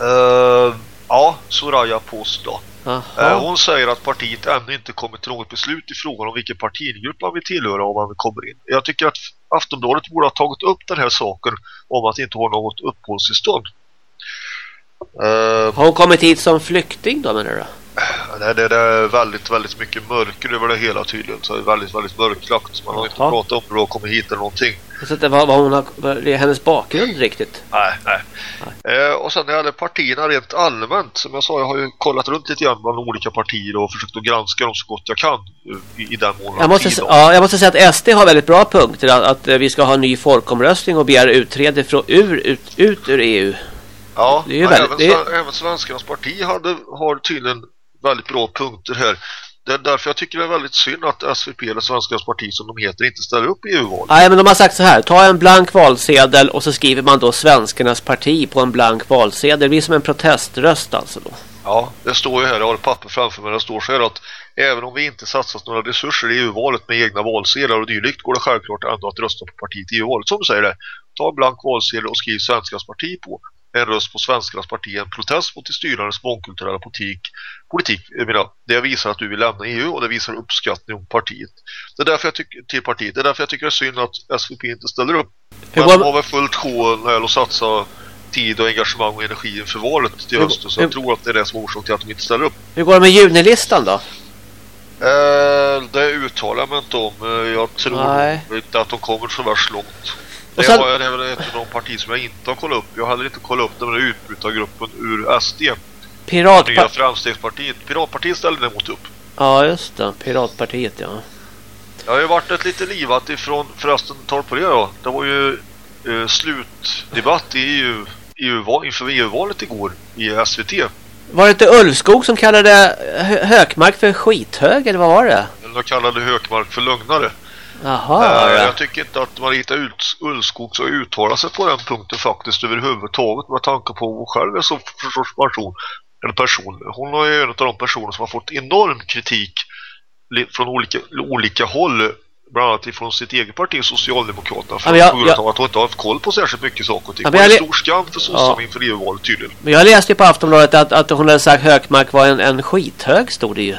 Uh, ja, Soraya Post då. Uh, hon säger att partiet ännu inte kommit till något beslut i frågan om vilken partigrupp man vill tillhöra om man kommer in. Jag tycker att Aftonbladet borde ha tagit upp den här saken om att inte ha något uppehållstillstånd. Uh, har hon kommit hit som flykting då menar du? Nej, det, det är väldigt, väldigt mycket mörker över det hela tydligen. Så det är väldigt, väldigt mörklagt. Man har inte pratat om hur hon kommer hit eller någonting. Så det var vad hon har, det är hennes bakgrund riktigt? Nej, nej. nej. Eh, och sen när det gäller partierna rent allmänt. Som jag sa, jag har ju kollat runt lite grann bland olika partier och försökt att granska dem så gott jag kan i, i den månaden. Jag måste, ja, jag måste säga att SD har väldigt bra punkter. Att, att vi ska ha en ny folkomröstning och begära utträde från, ur, ut, ut ur EU. Ja, det är väldigt, även, det är... även Svenskarnas parti hade, har tydligen väldigt bra punkter här. Det är därför jag tycker det är väldigt synd att SVP eller Svenskarnas parti som de heter inte ställer upp i EU-valet. Nej, men de har sagt så här. Ta en blank valsedel och så skriver man då Svenskarnas parti på en blank valsedel. Det blir som en proteströst alltså då. Ja, det står ju här. Jag har ett papper framför mig. Det står så här att även om vi inte satsat några resurser i EU-valet med egna valsedlar och dylikt går det självklart ändå att rösta på partiet i EU-valet. Som du säger det. Ta en blank valsedel och skriv Svenskarnas parti på en röst på svenskarnas parti en protest mot det styrandes mångkulturella politik. politik jag menar, det visar att du vill lämna EU och det visar uppskattning om partiet. Det är därför jag tycker till partiet. Det är därför jag tycker det är synd att SVP inte ställer upp. Men de har väl fullt sjå när att satsa tid och engagemang och energi inför valet till hösten. Så jag tror att det är det som är orsak till att de inte ställer upp. Hur går det med junilistan då? Eh, det uttalar jag mig inte om. Eh, jag tror Nej. inte att de kommer så värst långt. Det, sen... var, det är väl ett av de partier som jag inte har kollat upp. Jag hade inte kollat upp den utbytta gruppen ur SD. Pirat... Nya Framstegspartiet. Piratpartiet ställde däremot upp. Ja, just det. Piratpartiet, ja. Det har ju varit ett lite livat ifrån, förresten, tar på det då. Det var ju eh, slutdebatt i EU, EU inför EU-valet igår i SVT. Var det inte Ulfskog som kallade Hö- Hökmark för skithög eller vad var det? Eller de kallade Hökmark för lögnare. Jaha. Eh, ja. jag tycker inte att Marita Ulvskog ska uttala sig på den punkten faktiskt överhuvudtaget med tanke på hon själv är så för sorts person. Eller person. Hon är ju en av de personer som har fått enorm kritik från olika, olika håll. Bland annat ifrån sitt eget parti, Socialdemokraterna. För Ja, jag- jag- att hon inte har haft koll på särskilt mycket saker och ting. Ja, det är en stor skam för sossarna Ja. inför EU-valet tydligen. Men jag läste ju på Aftonbladet att, att hon hade sagt Hökmark var en, en skithög stod det ju.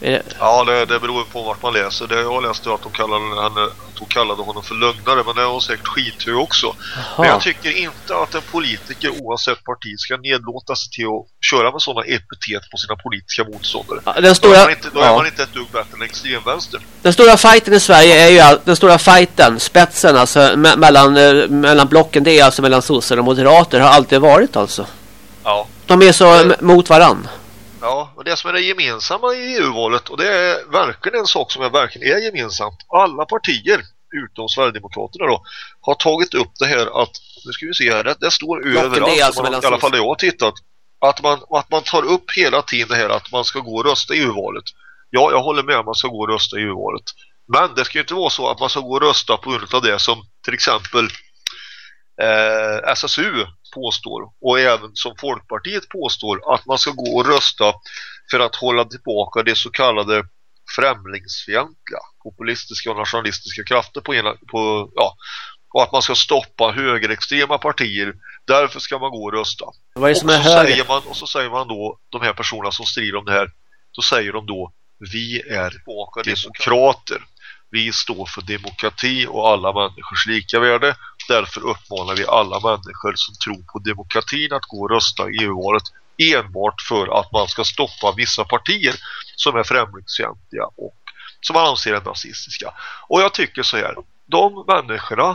Det- Ja, det, det beror på vart man läser. Det jag läste att de kallade, henne, att hon kallade honom för lögnare, men det är hon säkert skithög också. Men jag tycker inte att en politiker oavsett parti ska nedlåta sig till att köra med sådana epitet på sina politiska motståndare. Ja, Den Då, är stora, man inte, då är ja. man inte ett dugg bättre än extremvänster. den stora fighten i Sverige är ju all, den stora fighten, spetsen alltså me mellan, eh, mellan blocken, det är alltså mellan sossar och moderater har alltid varit alltså. Ja. De är så m- mot varann. Ja, och det som är det gemensamma i EU-valet, och det är verkligen en sak som är verkligen är gemensamt. Alla partier, utom Sverigedemokraterna då, har tagit upp det här att, nu ska vi se här, det, det står Blocken, överallt, det alltså man, i alla fall där jag har tittat, att man, att man tar upp hela tiden det här att man ska gå och rösta i EU-valet. Ja, jag håller med om man ska gå och rösta i EU-valet. Men det ska ju inte vara så att man ska gå och rösta på grund av det som till exempel eh, SSU påstår och även som Folkpartiet påstår att man ska gå och rösta för att hålla tillbaka det så kallade främlingsfientliga, populistiska och nationalistiska krafter på ena, på, ja, och att man ska stoppa högerextrema partier. Därför ska man gå och rösta. Vad är det Och som är så, höger? säger man, och så säger man då, de här personerna som strider om det här, så säger de då, vi är demokrater. Vi står för demokrati och alla människors lika värde. Därför uppmanar vi alla människor som tror på demokratin att gå och rösta i EU-valet enbart för att man ska stoppa vissa partier som är främlingsfientliga och som man anser är nazistiska. Och jag tycker så här, de människorna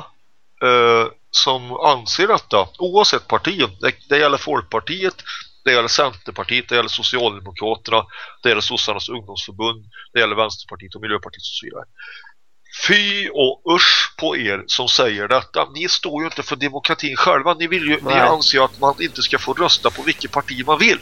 eh, som anser detta, oavsett parti, det, det gäller Folkpartiet, det gäller Centerpartiet, det gäller Socialdemokraterna, det gäller Sossarnas ungdomsförbund, det gäller Vänsterpartiet och Miljöpartiet och så vidare. Fy och usch på er som säger detta. Ni står ju inte för demokratin själva. Ni, vill ju, ni Nej. anser att man inte ska få rösta på vilket parti man vill.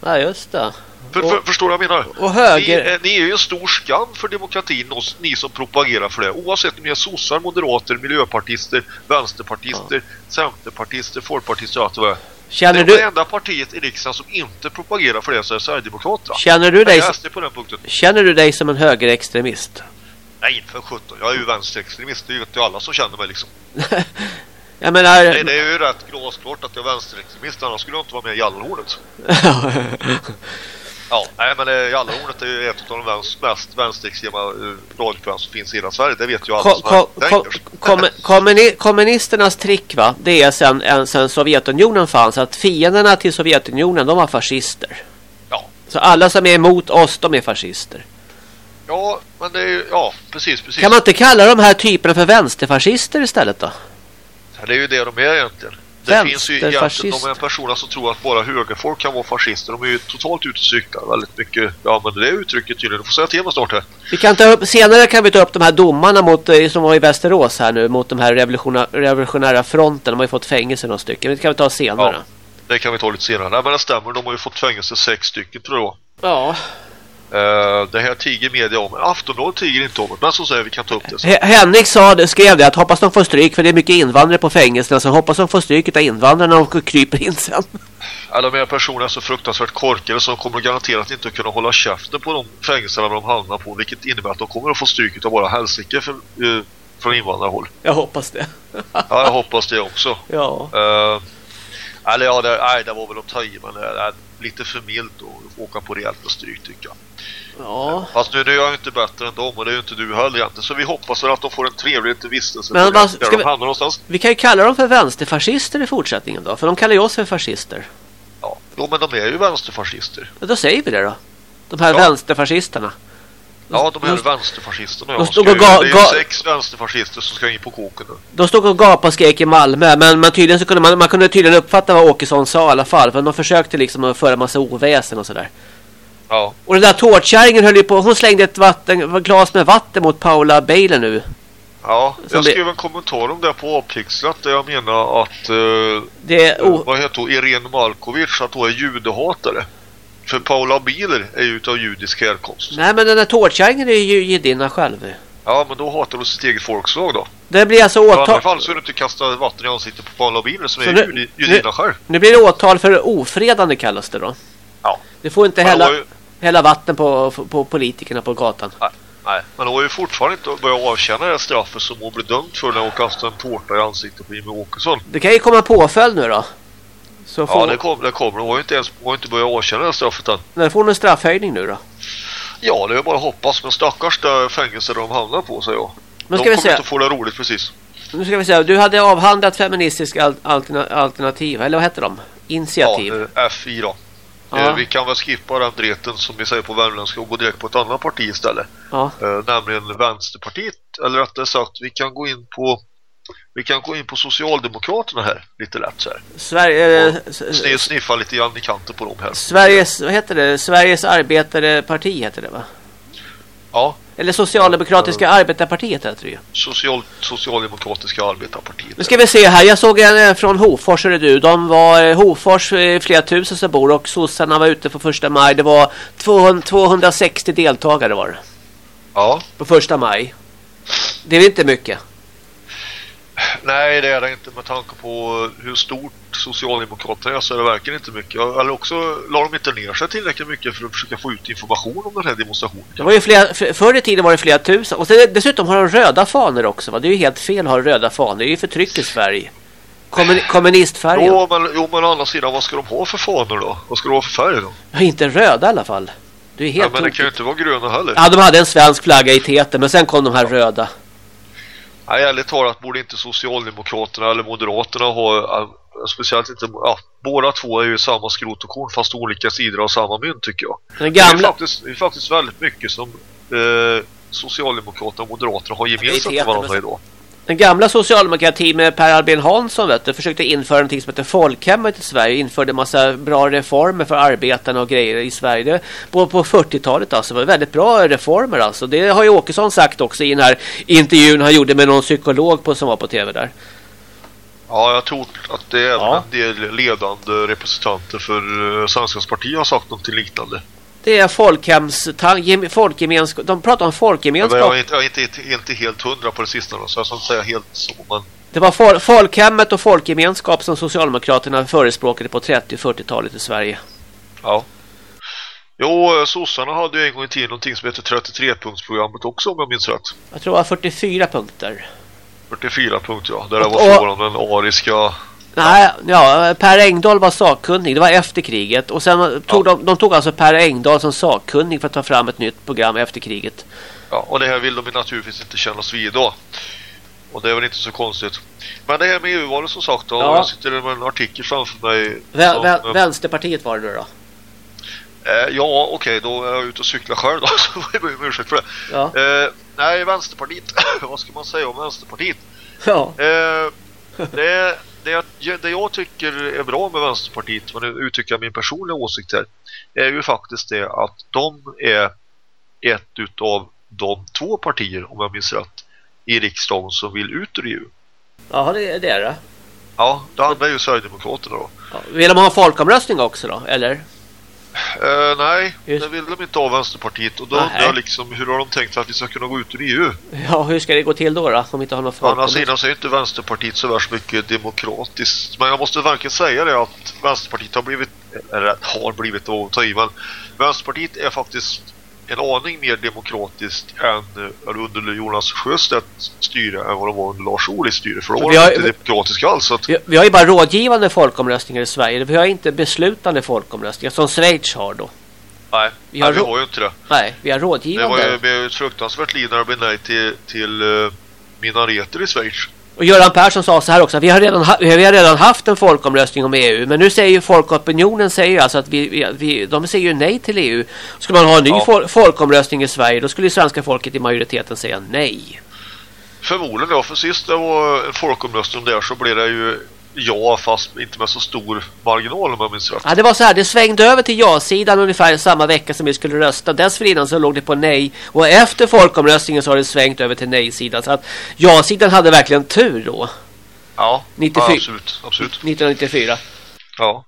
Ja, just det. För, Och- för, förstår du vad jag menar? Och Ni, höger... eh, ni är ju en stor skam för demokratin, ni som propagerar för det. Oavsett om ni är sossar, moderater, miljöpartister, vänsterpartister, centerpartister, folkpartister och allt vad. Känner det är du, det enda partiet i riksdagen som inte propagerar för det så är Sverigedemokraterna. känner du dig, som- på den punkten. känner du dig som en högerextremist? Nej, för 17. Jag är ju vänsterextremist. Det är ju alla som känner mig liksom. <laughs> Jag menar... Nej, det är ju rätt glasklart att jag är vänsterextremist. Annars skulle jag inte vara med i Jallarhornet. <laughs> Ja, nej men eh, Jallarhornet är ju ett av de vänst, mest vänsterextrema eh, radioprogram som finns i hela Sverige. Det vet ju alla Ko- ko- ko- kommuni- kommunisternas trick va, det är sen, en, sen Sovjetunionen fanns att fienderna till Sovjetunionen de var fascister. Ja. Så alla som är emot oss de är fascister. Ja, men det är ju, ja, precis, precis. Kan man inte kalla de här typerna för vänsterfascister istället då? Det är ju det de är egentligen. Det finns ju egentligen de är personer som tror att bara högerfolk kan vara fascister. De är ju totalt ute och cyklar väldigt mycket. Jag använder det uttrycket tydligen. Du får säga till mig snart här. Vi kan ta upp, senare kan vi ta upp de här domarna mot, eh, som var i Västerås här nu mot de här revolutionära, revolutionära fronten. De har ju fått fängelse några stycken. Det kan vi ta senare. Ja. Det kan vi ta lite senare. Nej men det stämmer. De har ju fått fängelse sex stycken tror jag. Ja. Uh, det här tiger media om. Aftonbladet tiger inte om det. Men så säger vi kan ta upp det. Henrik sa skrev det att hoppas de får stryk för det är mycket invandrare på fängelserna. Så hoppas de får stryk av invandrarna och kryper in sen. <laughs> Alla de här personerna är så fruktansvärt korkade så de kommer garanterat inte att kunna hålla käften på de fängelserna de hamnar på. Vilket innebär att de kommer att få stryk av bara helsike för, uh, från invandrarhåll. Jag hoppas det. Ja, jag hoppas det också. <laughs> Ja. Uh, eller ja, det, nej, det var väl att ta i, men det lite för milt att åka på rejält med stryk tycker jag. Ja. Fast nu, är jag ju inte bättre än dem och det är ju inte du heller egentligen. Så vi hoppas väl att de får en trevlig vistelse. Men vad ska vi- någonstans. Vi kan ju kalla dem för vänsterfascister i fortsättningen då. För de kallar ju oss för fascister. Ja, jo, men de är ju vänsterfascister. Ja, då säger vi det då. De här Ja. vänsterfascisterna. Ja, de här de- vänsterfascisterna. de stod och ga- det är ga- sex vänsterfascister som ska in på kåken nu. De stod och gapade och skrek i Malmö. Men, men tydligen så kunde man, man kunde tydligen uppfatta vad Åkesson sa i alla fall. För de försökte liksom att föra massa oväsen och sådär. Ja, Och den där tårtkärringen höll ju på. Hon slängde ett, vatten, glas med vatten mot Paula Bailer nu. Ja, Som jag skrev en kommentar om det på Avpixlat där jag menar att eh, Det är o- vad heter hon, Irene Malkovic att hon är judehatare. För Paula Bieler är ju utav judisk härkomst. Nej men den där tårtkärringen är ju judinna själv. Ja, men då hatar hon sitt eget folkslag då. Det blir alltså I alla åtal... fall så är det inte kasta vatten i ansiktet på Paula Bieler som Så är nu- judi- judinna själv. Nu blir det åtal för ofredande kallas det då. Ja. Det får inte hälla, ju- hälla vatten på, på politikerna på gatan. Nej, nej, men hon har ju fortfarande inte börjat avtjäna det straffet som hon blev dömd för när hon kastade en tårta i ansiktet på Jimmie Åkesson. Det kan ju komma påföljd nu då. Så Ja, får, det, kom, det kommer. Hon har ju inte ens har inte börjat avtjäna det straffet än. när får hon en straffhöjning nu då? Ja, det är bara att hoppas. Men stackars det fängelse de hamnar på, säger jag. Men de ska vi kommer se. inte få det roligt precis. Nu ska vi se. Du hade avhandlat feministisk al- alterna, alternativ. Eller vad heter de? Initiativ. Ja, eh, FI då. Ja. Eh, Vi kan väl skippa den dreten som vi säger på värmländska och gå direkt på ett annat parti istället. Ja. Eh, nämligen Vänsterpartiet. Eller rättare sagt, vi kan gå in på vi kan gå in på Socialdemokraterna här lite lätt så här. Sverige, eh, Sne- sniffa lite grann i kanten på dem här. Sveriges, vad heter det? Sveriges arbetareparti heter det va? Ja, Eller Socialdemokratiska arbetarpartiet heter det ju. social, Socialdemokratiska arbetarpartiet. Nu ska vi se här. Jag såg en eh, från Hofors, är det du. De var eh, Hofors, eh, flera tusen som bor och sossarna var ute på första maj. Det var 200, 260 deltagare var det. Ja, På första maj. Det är inte mycket. Nej det är det inte med tanke på hur stort Socialdemokraterna är så är det verkligen inte mycket. Eller också la de inte ner sig tillräckligt mycket för att försöka få ut information om den här demonstrationen. Det var ju flera, förr i tiden var det flera tusen. Och sen, dessutom har de röda fanor också. Va? Det är ju helt fel att ha röda fanor. Det är ju förtryck i Sverige. Kommun, kommunistfärgen. Jo men, jo, men å andra sidan, vad ska de ha för fanor då? Vad ska de ha för färg då? Ja, inte röda i alla fall. Det är Ja, helt men det kan ju inte vara gröna heller. Ja, de hade en svensk flagga i täten. Men sen kom de här röda. Nej, ärligt talat borde inte Socialdemokraterna eller Moderaterna ha, speciellt inte, ja, båda två är ju samma skrot och korn fast olika sidor av samma mynt tycker jag. Den Det är gamla... faktiskt, det är faktiskt väldigt mycket som eh, Socialdemokraterna och Moderaterna har gemensamt med varandra idag. Den gamla socialdemokratin med Per Albin Hansson vet du, försökte införa någonting som heter folkhemmet i Sverige. Införde massa bra reformer för arbetarna och grejer i Sverige. Det, på, på 40-talet alltså. Det var väldigt bra reformer alltså. Det har ju Åkesson sagt också i den här intervjun han gjorde med någon psykolog på, som var på tv där. Ja, jag tror att det är Ja. en del ledande representanter för uh, Svenskans parti har sagt något liknande. Det är folkhems... Folkgemenskap. De pratar om Men folkgemenskap. jag är inte, jag är inte, inte, helt hundra på det sista då, så jag ska inte säga helt så. Men Det var fol folkhemmet och folkgemenskap som Socialdemokraterna förespråkade på 30 och 40-talet i Sverige. ja. Jo, sossarna hade ju en gång i tiden någonting som heter 33-punktsprogrammet också om jag minns rätt. Jag tror det var 44 punkter. 44 punkter ja, där det var frågan om den ariska... Nej, ja, Per Engdahl var sakkunnig. Det var efter kriget. Och sen tog Ja. de, de tog alltså Per Engdahl som sakkunnig för att ta fram ett nytt program efter kriget. Ja, och det här vill de naturligtvis inte kännas vid då. Och det är väl inte så konstigt. Men det här med EU-valet som sagt då, Ja. jag sitter med en artikel framför mig. Vä som, vä eh, Vänsterpartiet var det nu då. Eh, ja, okej, då är jag ute och cyklar själv då, <laughs> så jag ber om ursäkt för det. Ja. Eh, nej, Vänsterpartiet, <laughs> vad ska man säga om Vänsterpartiet? Ja. Eh, det, det, det jag tycker är bra med Vänsterpartiet, men nu uttrycker jag min personliga åsikt här, är ju faktiskt det att de är ett utav de två partier, om jag minns rätt, i riksdagen som vill ut ur EU. Jaha, det är det då. Ja, det andra är ju Sverigedemokraterna då. Ja. Vill de ha en folkomröstning också då? Eller? Eh, nej, Just- det vill de inte av Vänsterpartiet och då undrar jag liksom hur har de tänkt att vi ska kunna gå ut ur EU? Ja, hur ska det gå till då då? Om inte har någon Å andra sidan så är inte Vänsterpartiet så värst mycket demokratiskt. Men jag måste verkligen säga det att Vänsterpartiet har blivit, eller har blivit att ta i, men Vänsterpartiet är faktiskt en aning mer demokratiskt än eh, under Jonas Sjöstedts styre än vad de var under Lars Ohlys styre. För då var Vi de inte demokratiska alls. Att, Vi, vi har ju bara rådgivande folkomröstningar i Sverige. Vi har inte beslutande folkomröstningar som Schweiz har då. nej, Vi nej, har vi rå- har ju inte det. Nej, vi har Det var rådgivande. ju, det var ju ett fruktansvärt liv när det blev nej till, till uh, minareter i Schweiz. Och Göran Persson sa så här också. Vi har, redan vi har redan haft en folkomröstning om EU. Men nu säger ju folkopinionen säger alltså att vi, vi, de säger ju nej till EU. Skulle man ha en ny Ja. fol, folkomröstning i Sverige då skulle ju svenska folket i majoriteten säga nej. Förmodligen ja, för sist det var en folkomröstning där så blev det ju ja, fast inte med så stor marginal om jag minns rätt. Ja, det var så här, det svängde över till ja-sidan ungefär samma vecka som vi skulle rösta. Dessförinnan så låg det på nej. Och efter folkomröstningen så har det svängt över till nej-sidan. Så att ja-sidan hade verkligen tur då. Ja, 94. ja absolut, absolut. 1994. Ja.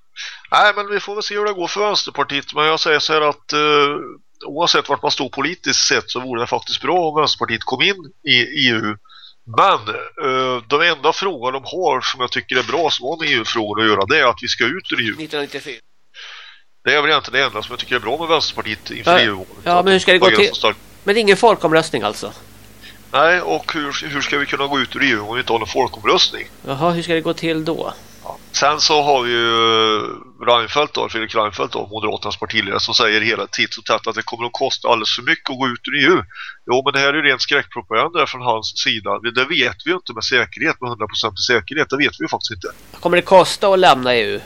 Nej, men vi får väl se hur det går för Vänsterpartiet. Men jag säger så här att eh, oavsett vart man står politiskt sett så vore det faktiskt bra om Vänsterpartiet kom in i EU. Men eh, de enda frågor de har som jag tycker är bra som har med EU-frågor att göra det är att vi ska ut ur EU. 1994. Det är väl egentligen det enda som jag tycker är bra med Vänsterpartiet inför Ja, EU. ja, men hur ska det gå till? Men ingen folkomröstning alltså? Nej, och hur, hur ska vi kunna gå ut ur EU om vi inte har någon folkomröstning? Jaha, hur ska det gå till då? Sen så har vi ju Reinfeldt då, Fredrik Reinfeldt då, Moderaternas partiledare som säger hela titt och tätt att det kommer att kosta alldeles för mycket att gå ut ur EU. Jo, men det här är ju rent skräckpropaganda från hans sida. Det, det vet vi ju inte med säkerhet, med 100% säkerhet. Det vet vi ju faktiskt inte. Kommer det kosta att lämna EU?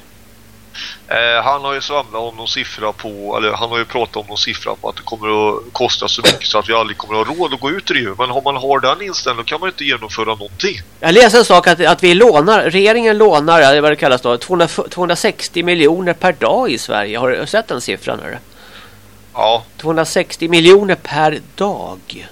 Eh, han har ju svamlat om någon siffra på, eller han har ju pratat om någon siffra på att det kommer att kosta så mycket så att vi aldrig kommer att ha råd att gå ut ur EU. Men om man har den inställningen då kan man ju inte genomföra någonting. Jag läste en sak att, att vi lånar, regeringen lånar, eller vad det kallas då, 200, 260 miljoner per dag i Sverige. Har du sett den siffran? Här? Ja, 260 miljoner per dag.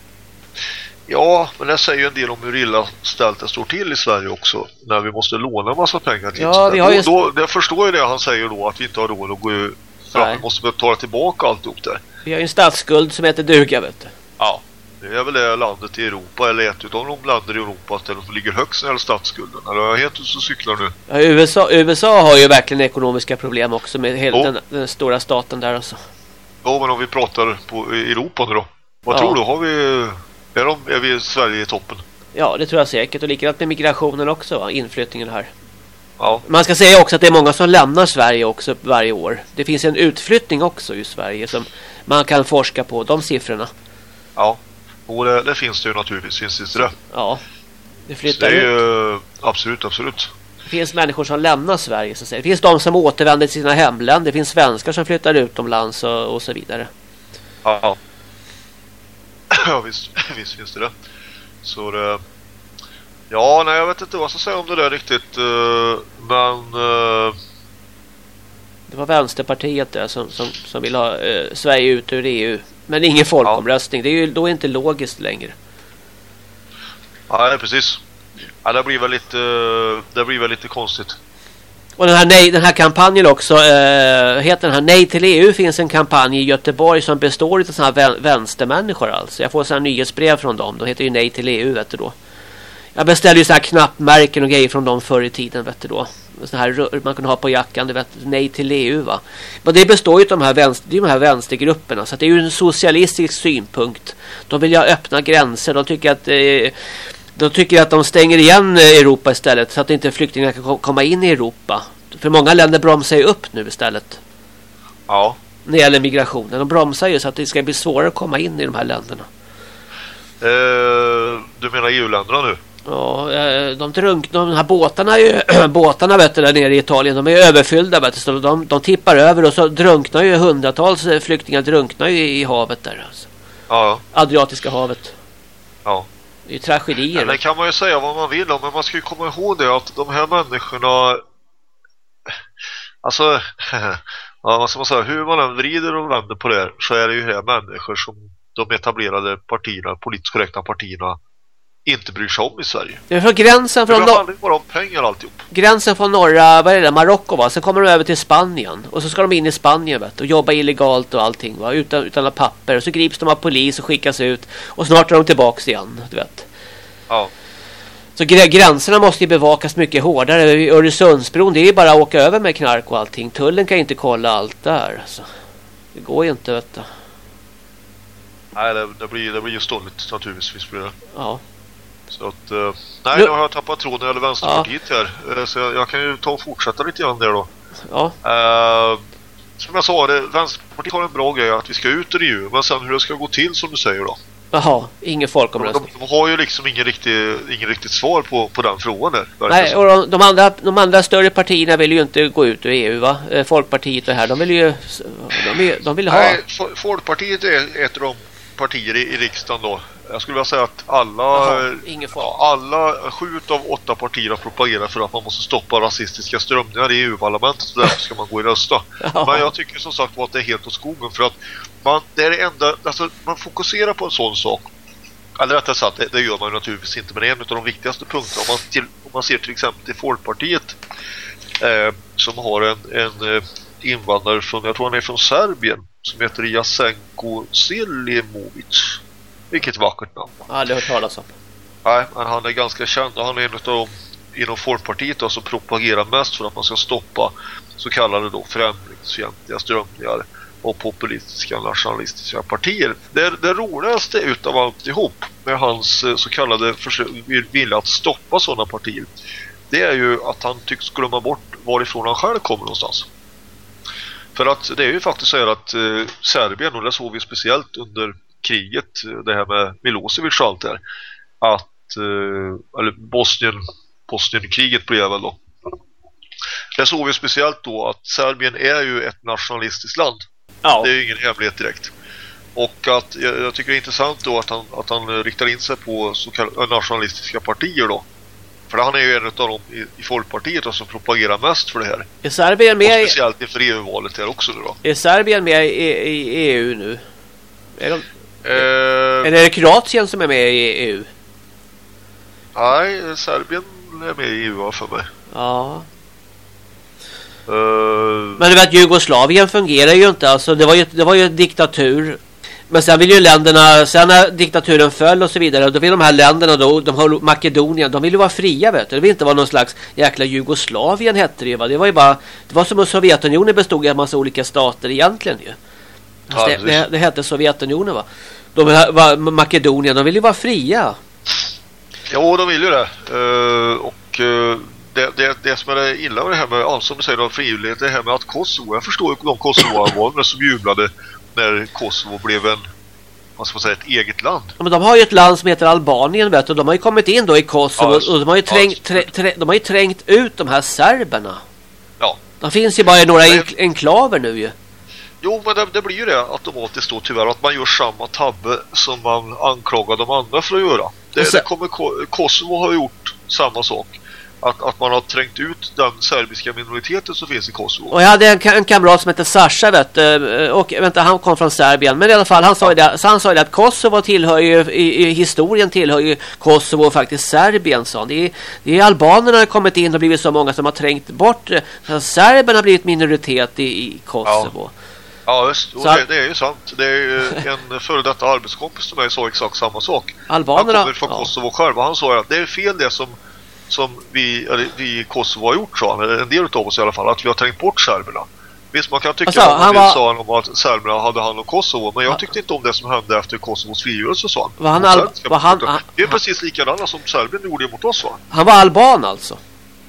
Ja, men det säger ju en del om hur illa ställt det står till i Sverige också. När vi måste låna en massa pengar till Ja, vi har ju- då, då, Jag förstår ju det han säger då, att vi inte har råd att gå ur. För Nej. att vi måste betala tillbaka alltihop där. Vi har ju en statsskuld som heter duga, vet du. Ja. Det är väl det landet i Europa, eller ett utav de länder i Europa de ligger högst när det gäller statsskulden. Eller har jag helt och cyklar nu? Ja, USA, USA har ju verkligen ekonomiska problem också med hela Jo. den, den stora staten där alltså. Ja, men om vi pratar på Europa nu då. Vad Ja. tror du? Har vi... Är, de, är vi i Sverige i toppen? Ja, det tror jag säkert. Och likadant med migrationen också, va? inflyttningen här. Ja. Man ska säga också att det är många som lämnar Sverige också varje år. Det finns en utflyttning också i Sverige som man kan forska på, de siffrorna. Ja. Och det, det finns det ju naturligtvis. Finns det det? Ja, det flyttar det är ju... Absolut, absolut. Det finns människor som lämnar Sverige. Så att säga. Det finns de som återvänder till sina hemländer. Det finns svenskar som flyttar utomlands och, och så vidare. Ja. <laughs> Ja, visst, visst finns det det. Så det... Ja, nej, jag vet inte vad jag ska säga om det där riktigt. eh, Men... eh, Det var Vänsterpartiet där som, som, som vill ha eh, Sverige ut ur EU. Men ingen folkomröstning. Det är ju då inte logiskt längre. Nej, precis. Ja, det blir väl lite... Det blir väl lite konstigt. Och den här, nej, den här kampanjen också, äh, heter den här Nej till EU finns en kampanj i Göteborg som består av sådana här vänstermänniskor alltså. Jag får sådana här nyhetsbrev från dem. De heter ju Nej till EU vet du då. Jag beställde ju sådana här knappmärken och grejer från dem förr i tiden vet du då. Såna här man kunde ha på jackan, du vet, Nej till EU va. Men det består ju av de här, vänster, det är de här vänstergrupperna. Så att det är ju en socialistisk synpunkt. De vill ju ha öppna gränser. De tycker att eh, de tycker att de stänger igen eh, Europa istället så att inte flyktingar kan ko- komma in i Europa. För många länder bromsar ju upp nu istället. Ja. När det gäller migrationen. De bromsar ju så att det ska bli svårare att komma in i de här länderna. Eh, du menar EU-länderna nu? Ja, eh, de drunknar, de här båtarna, är ju, <clears throat> båtarna vet du, där nere i Italien, de är överfyllda vet du, så de, de tippar över och så drunknar ju hundratals eh, flyktingar drunknar ju i havet där. Alltså. Ja, Adriatiska havet. ja. Det är ju tragedier. Ja, det kan man ju säga vad man vill om, men man ska ju komma ihåg det att de här människorna... Alltså, <laughs> ja, vad ska man säga, hur man än vrider och vänder på det här, så är det ju här människor som de etablerade partierna, politiskt korrekta partierna, inte bryr sig om i Sverige. Det är från gränsen från, handlar no ju bara om pengar alltihop. gränsen från norra vad är det, Marocko va? Sen kommer de över till Spanien. Och så ska de in i Spanien vet, och jobba illegalt och allting va? Utan, utan papper. Och så grips de av polis och skickas ut. Och snart är de tillbaks igen. Du vet. Ja, Så grä- gränserna måste ju bevakas mycket hårdare. Öresundsbron det är ju bara att åka över med knark och allting. Tullen kan ju inte kolla allt där. Alltså. Det går ju inte vet du. nej, det, det, blir, det blir ju stolligt naturligtvis. Blir det. Ja. Så att, eh, nej, Nu- har jag tappat tråden när det gäller Vänsterpartiet här. Eh, så jag, jag kan ju ta och fortsätta lite grann där då. Ja. Eh, som jag sa, det, Vänsterpartiet har en bra grej att vi ska ut ur EU. Men sen hur det ska gå till som du säger då. Jaha. Ingen De, folkomröstning. de har ju liksom ingen riktig, ingen riktigt svar på, på den frågan där. Nej, och de, de, andra, de andra större partierna vill ju inte gå ut ur EU va? Eh, Folkpartiet och här, de vill ju de vill, de vill ha... Nej, Fo- Folkpartiet är ett av de partier i, i riksdagen då. Jag skulle vilja säga att alla, Jaha, alla sju av åtta partier har propagerat för att man måste stoppa rasistiska strömningar i EU-parlamentet så därför ska man gå och rösta. <laughs> Men jag tycker som sagt att det är helt åt skogen för att man, det är det enda, alltså man fokuserar på en sån sak. Eller rättare sagt, det, det gör man naturligtvis inte men det är en av de viktigaste punkterna. Om man, till, om man ser till exempel till Folkpartiet eh, som har en, en eh, invandrare från, jag tror han är från Serbien som heter Jasenko Selimovic. Vilket vackert namn. Jag har aldrig hört talas om. Nej, men han är ganska känd och han är en av inom Folkpartiet då, som propagerar mest för att man ska stoppa så kallade då främlingsfientliga strömningar och populistiska nationalistiska partier. Det, det roligaste utav alltihop med hans eh, så kallade vilja att stoppa sådana partier det är ju att han tycks glömma bort varifrån han själv kommer någonstans. För att det är ju faktiskt så här att eh, Serbien, och det såg vi speciellt under kriget, det här med Milosevic och allt det här, att, eh, eller Bosnien, Bosnienkriget blev väl då. Det såg vi speciellt då att Serbien är ju ett nationalistiskt land. Ja, Det är ju ingen hemlighet direkt. Och att jag, tycker det är intressant då att han, att han riktar in sig på så kallade nationalistiska partier då. För han är ju en av dem i, i Folkpartiet då, som propagerar mest för det här. är Serbien Och med, i- speciellt inför EU-valet här också nu då. är Serbien med i, i EU nu? Är de, Eh, eller är det Kroatien som är med i EU? nej, Serbien är med i EU för mig. Ja. Eh, Men du vet, Jugoslavien fungerar ju inte. Alltså, det, var ju, det var ju diktatur. Men sen vill ju länderna, sen när diktaturen föll och så vidare, då vill de här länderna då, de har Makedonien, de vill ju vara fria vet du. Det vill inte vara någon slags jäkla Jugoslavien hette det ju va. Det var ju bara, det var som om Sovjetunionen bestod av en massa olika stater egentligen ju. Fast Ja, det, det, det hette Sovjetunionen va. De här, Makedonien, de vill ju vara fria. Jo, de vill ju det. Eh, och eh, det, det, det som är illa med det här med, ja, som du säger, då, frivillighet, det här med att Kosovo, jag förstår ju de Kosovoalbaner som jublade när Kosovo blev en, vad ska man säga, ett eget land. Ja, men de har ju ett land som heter Albanien vet du. De har ju kommit in då i Kosovo Ja, och de har ju trängt, trä, trä, de har ju trängt ut de här serberna. Ja. De finns ju bara i några enklaver nu ju. Jo, men det, det blir ju det automatiskt då tyvärr att man gör samma tabbe som man anklagar de andra för att göra. Det, så- det kommer, Ko- Kosovo har gjort samma sak. Att, att man har trängt ut den serbiska minoriteten som finns i Kosovo. Och jag hade en, en kamrat som hette Sasha vet du, och vänta han kom från Serbien men i alla fall han sa ju det, så han sa ju det att Kosovo tillhör ju i, i historien tillhör ju Kosovo faktiskt Serbien sa han. det är, det är albanerna har kommit in och blivit så många som har trängt bort eh, så serberna har blivit minoritet i, i Kosovo. Ja, just. Och det, det är ju sant. Det är ju <laughs> en före detta arbetskompis till mig sa exakt samma sak. Albanerna Han kommer från ja. Kosovo själv och han sa att det är fel det som, som vi, eller vi i Kosovo har gjort, sa han, eller en del av oss i alla fall, att vi har trängt bort serberna. Visst, man kan tycka sa att han? han var- sa han om att serberna hade hand om Kosovo, men jag Ja. tyckte inte om det som hände efter Kosovos frigörelse, sa han. Var han al- var han- han- Det är precis likadana som Serbien gjorde mot oss, va? Han var alban alltså.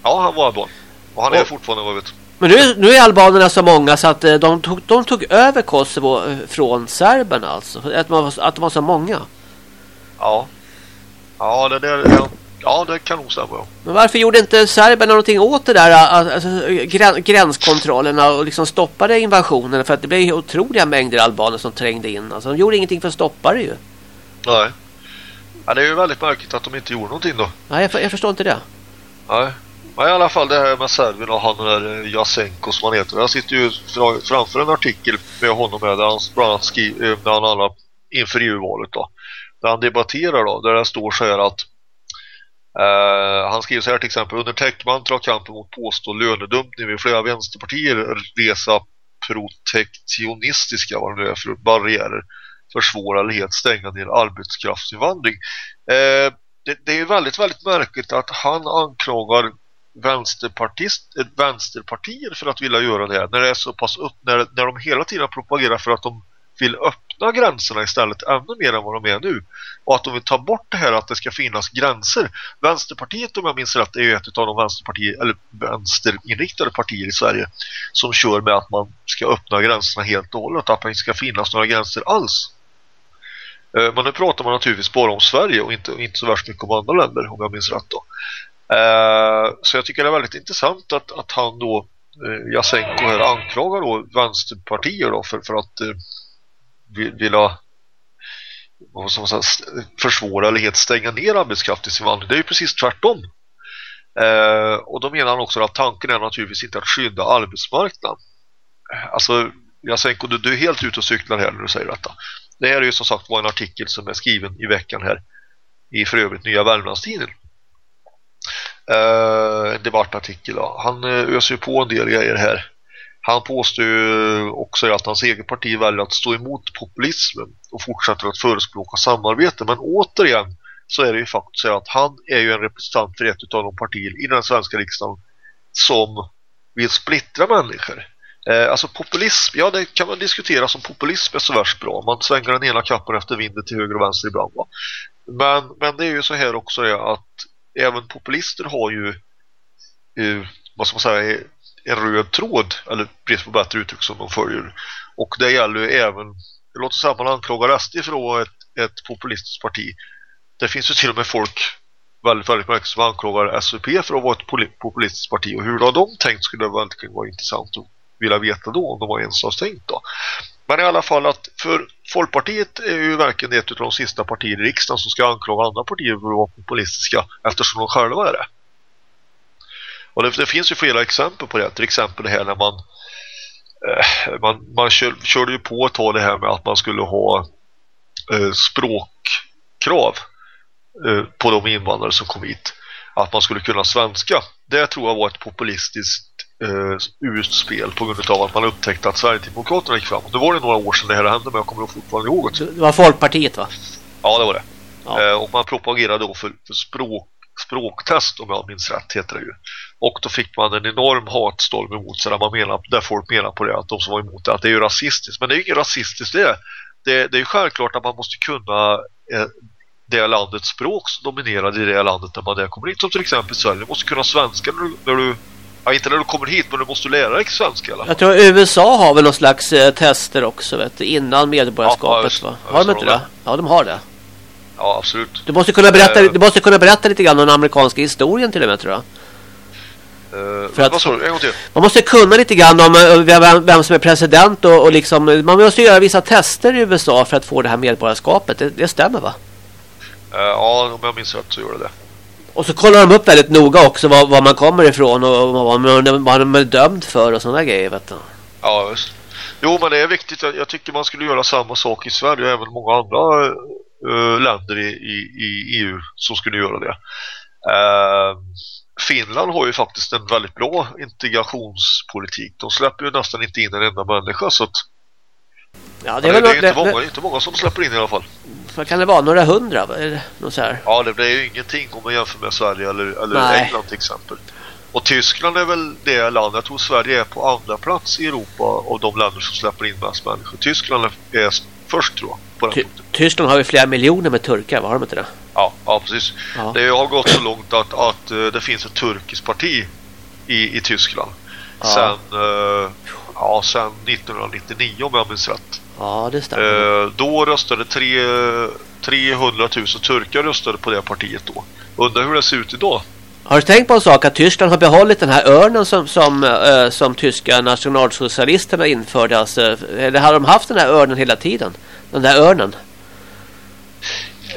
Ja, han var alban. Och han är Och- fortfarande, vad jag vet. Men nu, nu är albanerna så många så att eh, de tog, de tog över Kosovo eh, från serberna alltså. Att, man, att de var så många. Ja. Ja, det där, ja, ja det kan nog stämma. Men varför gjorde inte serberna någonting åt det där eh, alltså, grän, gränskontrollerna och liksom stoppade invasionen? För att det blev otroliga mängder albaner som trängde in. Alltså, de gjorde ingenting för att stoppa det ju. Nej. Ja, det är ju väldigt märkligt att de inte gjorde någonting då. Nej, jag, jag förstår inte det. Nej. Men i alla fall det här med Serbien och han där eh, Jasenko som han heter. Jag sitter ju framför en artikel med honom med där han bland annat skriver, eh, bland annat inför EU-valet då. Där han debatterar då, där det står så här att Uh, han skriver så här till exempel under täckmantel av kampen mot påstådd lönedumpning vill flera vänsterpartier resa protektionistiska vad det är för barriärer försvåra eller helt stänga ner arbetskraftsinvandring. Uh, det, det är ju väldigt, väldigt märkligt att han anklagar vänsterpartist, vänsterpartier för att vilja göra det här när det är så pass upp, när, när de hela tiden propagerar för att de vill öppna gränserna istället ännu mer än vad de är nu och att de vill ta bort det här att det ska finnas gränser. Vänsterpartiet om jag minns rätt är ju ett av de vänsterpartier eller vänsterinriktade partier i Sverige som kör med att man ska öppna gränserna helt och hållet att det inte ska finnas några gränser alls. Eh, men nu pratar man naturligtvis bara om Sverige och inte, inte så värst mycket om andra länder om jag minns rätt då. Eh, så jag tycker det är väldigt intressant att, att han då eh, Jasenko här anklagar då vänsterpartier då för, för att eh, vilja vad som säga, försvåra eller helt stänga ner arbetskraftsinvandring. Det är ju precis tvärtom. Eh, och då menar han också att tanken är naturligtvis inte att skydda arbetsmarknaden. Alltså, Jasenko, du, du är helt ute och cyklar här när du säger detta. Det här är ju som sagt var en artikel som är skriven i veckan här i för övrigt Nya Värmlandstiden. Eh, debattartikel. Han eh, öser ju på en del grejer här. Han påstår ju också att hans eget parti väljer att stå emot populismen och fortsätter att förespråka samarbete. Men återigen så är det ju faktiskt så att han är ju en representant för ett av de partier i den svenska riksdagen som vill splittra människor. Eh, alltså populism, ja det kan man diskutera som populism är så värst bra. Man svänger den ena kappen efter vinden till höger och vänster ibland va. Men, men det är ju så här också att även populister har ju eh, vad ska man säga en röd tråd eller brist på bättre uttryck som de följer. Och det gäller ju även låt oss säga att man anklagar SD för att vara ett, ett populistiskt parti. Det finns ju till och med folk väldigt, väldigt mycket som anklagar SUP för att vara ett populistiskt parti och hur har de tänkt skulle det verkligen vara intressant att vilja veta då om de var ens har tänkt då. Men i alla fall att för Folkpartiet är ju verkligen ett av de sista partier i riksdagen som ska anklaga andra partier för att vara populistiska eftersom de själva är det. Och det, det finns ju flera exempel på det. Till exempel det här när man eh, man, man kör, körde ju på att ta det här med att man skulle ha eh, språkkrav eh, på de invandrare som kom hit. Att man skulle kunna svenska. Det tror jag var ett populistiskt eh, utspel på grund av att man upptäckte att Sverigedemokraterna gick fram. Det var det några år sedan det här hände men jag kommer fortfarande ihåg det. Det var Folkpartiet va? Ja, det var det. Ja. Eh, och man propagerade då för, för språk, språktest om jag minns rätt heter det ju. Och då fick man en enorm hatstorm emot sig där, man menar, där folk menar på det att de som var emot det att det är ju rasistiskt. Men det är ju inget rasistiskt det. Det, det är ju självklart att man måste kunna eh, det landets språk som dominerade i det landet när man där kommer hit. Som till exempel Sverige. Du måste kunna svenska när du, när du ja, inte när du kommer hit men du måste lära dig svenska i alla fall. Jag tror USA har väl någon slags eh, tester också vet du, innan medborgarskapet Ja, just- va? Har de inte det? de Ja, de har det. Ja, absolut. Du måste kunna berätta, Eh. du måste kunna berätta lite grann om den amerikanska historien till och med tror jag. Eh, För att- gång till. Man måste kunna lite grann om eh, vem, vem som är president och, och liksom, man måste göra vissa tester i USA för att få det här medborgarskapet. Det, det stämmer va? Eh, ja, om jag minns rätt så gör det det. Och så kollar de upp väldigt noga också var, var man kommer ifrån och vad man, vad man är dömd för och sådana grejer vet du. Ja, just. Jo, men det är viktigt. Jag, jag tycker man skulle göra samma sak i Sverige och även många andra uh, länder i, i, i EU som skulle göra det. Uh, Finland har ju faktiskt en väldigt bra integrationspolitik. De släpper ju nästan inte in en enda människa så att, Ja, det, är, väl det, är inte många, det inte många som släpper in i alla fall. Vad kan det vara? Några hundra? något så här. Ja, det blir ju ingenting om man jämför med Sverige eller, eller Nej. England till exempel. Och Tyskland är väl det land, jag tror Sverige är på andra plats i Europa av de länder som släpper in mest människor. Tyskland är först tror jag på den Ty punkten. Tyskland har ju flera miljoner med turkar, var de inte det? Ja, ja precis. Ja. Det har gått så långt att, att eh, det finns ett turkiskt parti i, i Tyskland. Ja. Sen, eh, ja, sen 1999 om jag minns rätt. Ja, det stämmer. Eh, då röstade tre, 300 000 turkar röstade på det partiet då. Undrar hur det ser ut idag. Har du tänkt på en sak att Tyskland har behållit den här örnen som, som, eh, som tyska nationalsocialisterna införde? Alltså, eller har de haft den här örnen hela tiden? Den där örnen?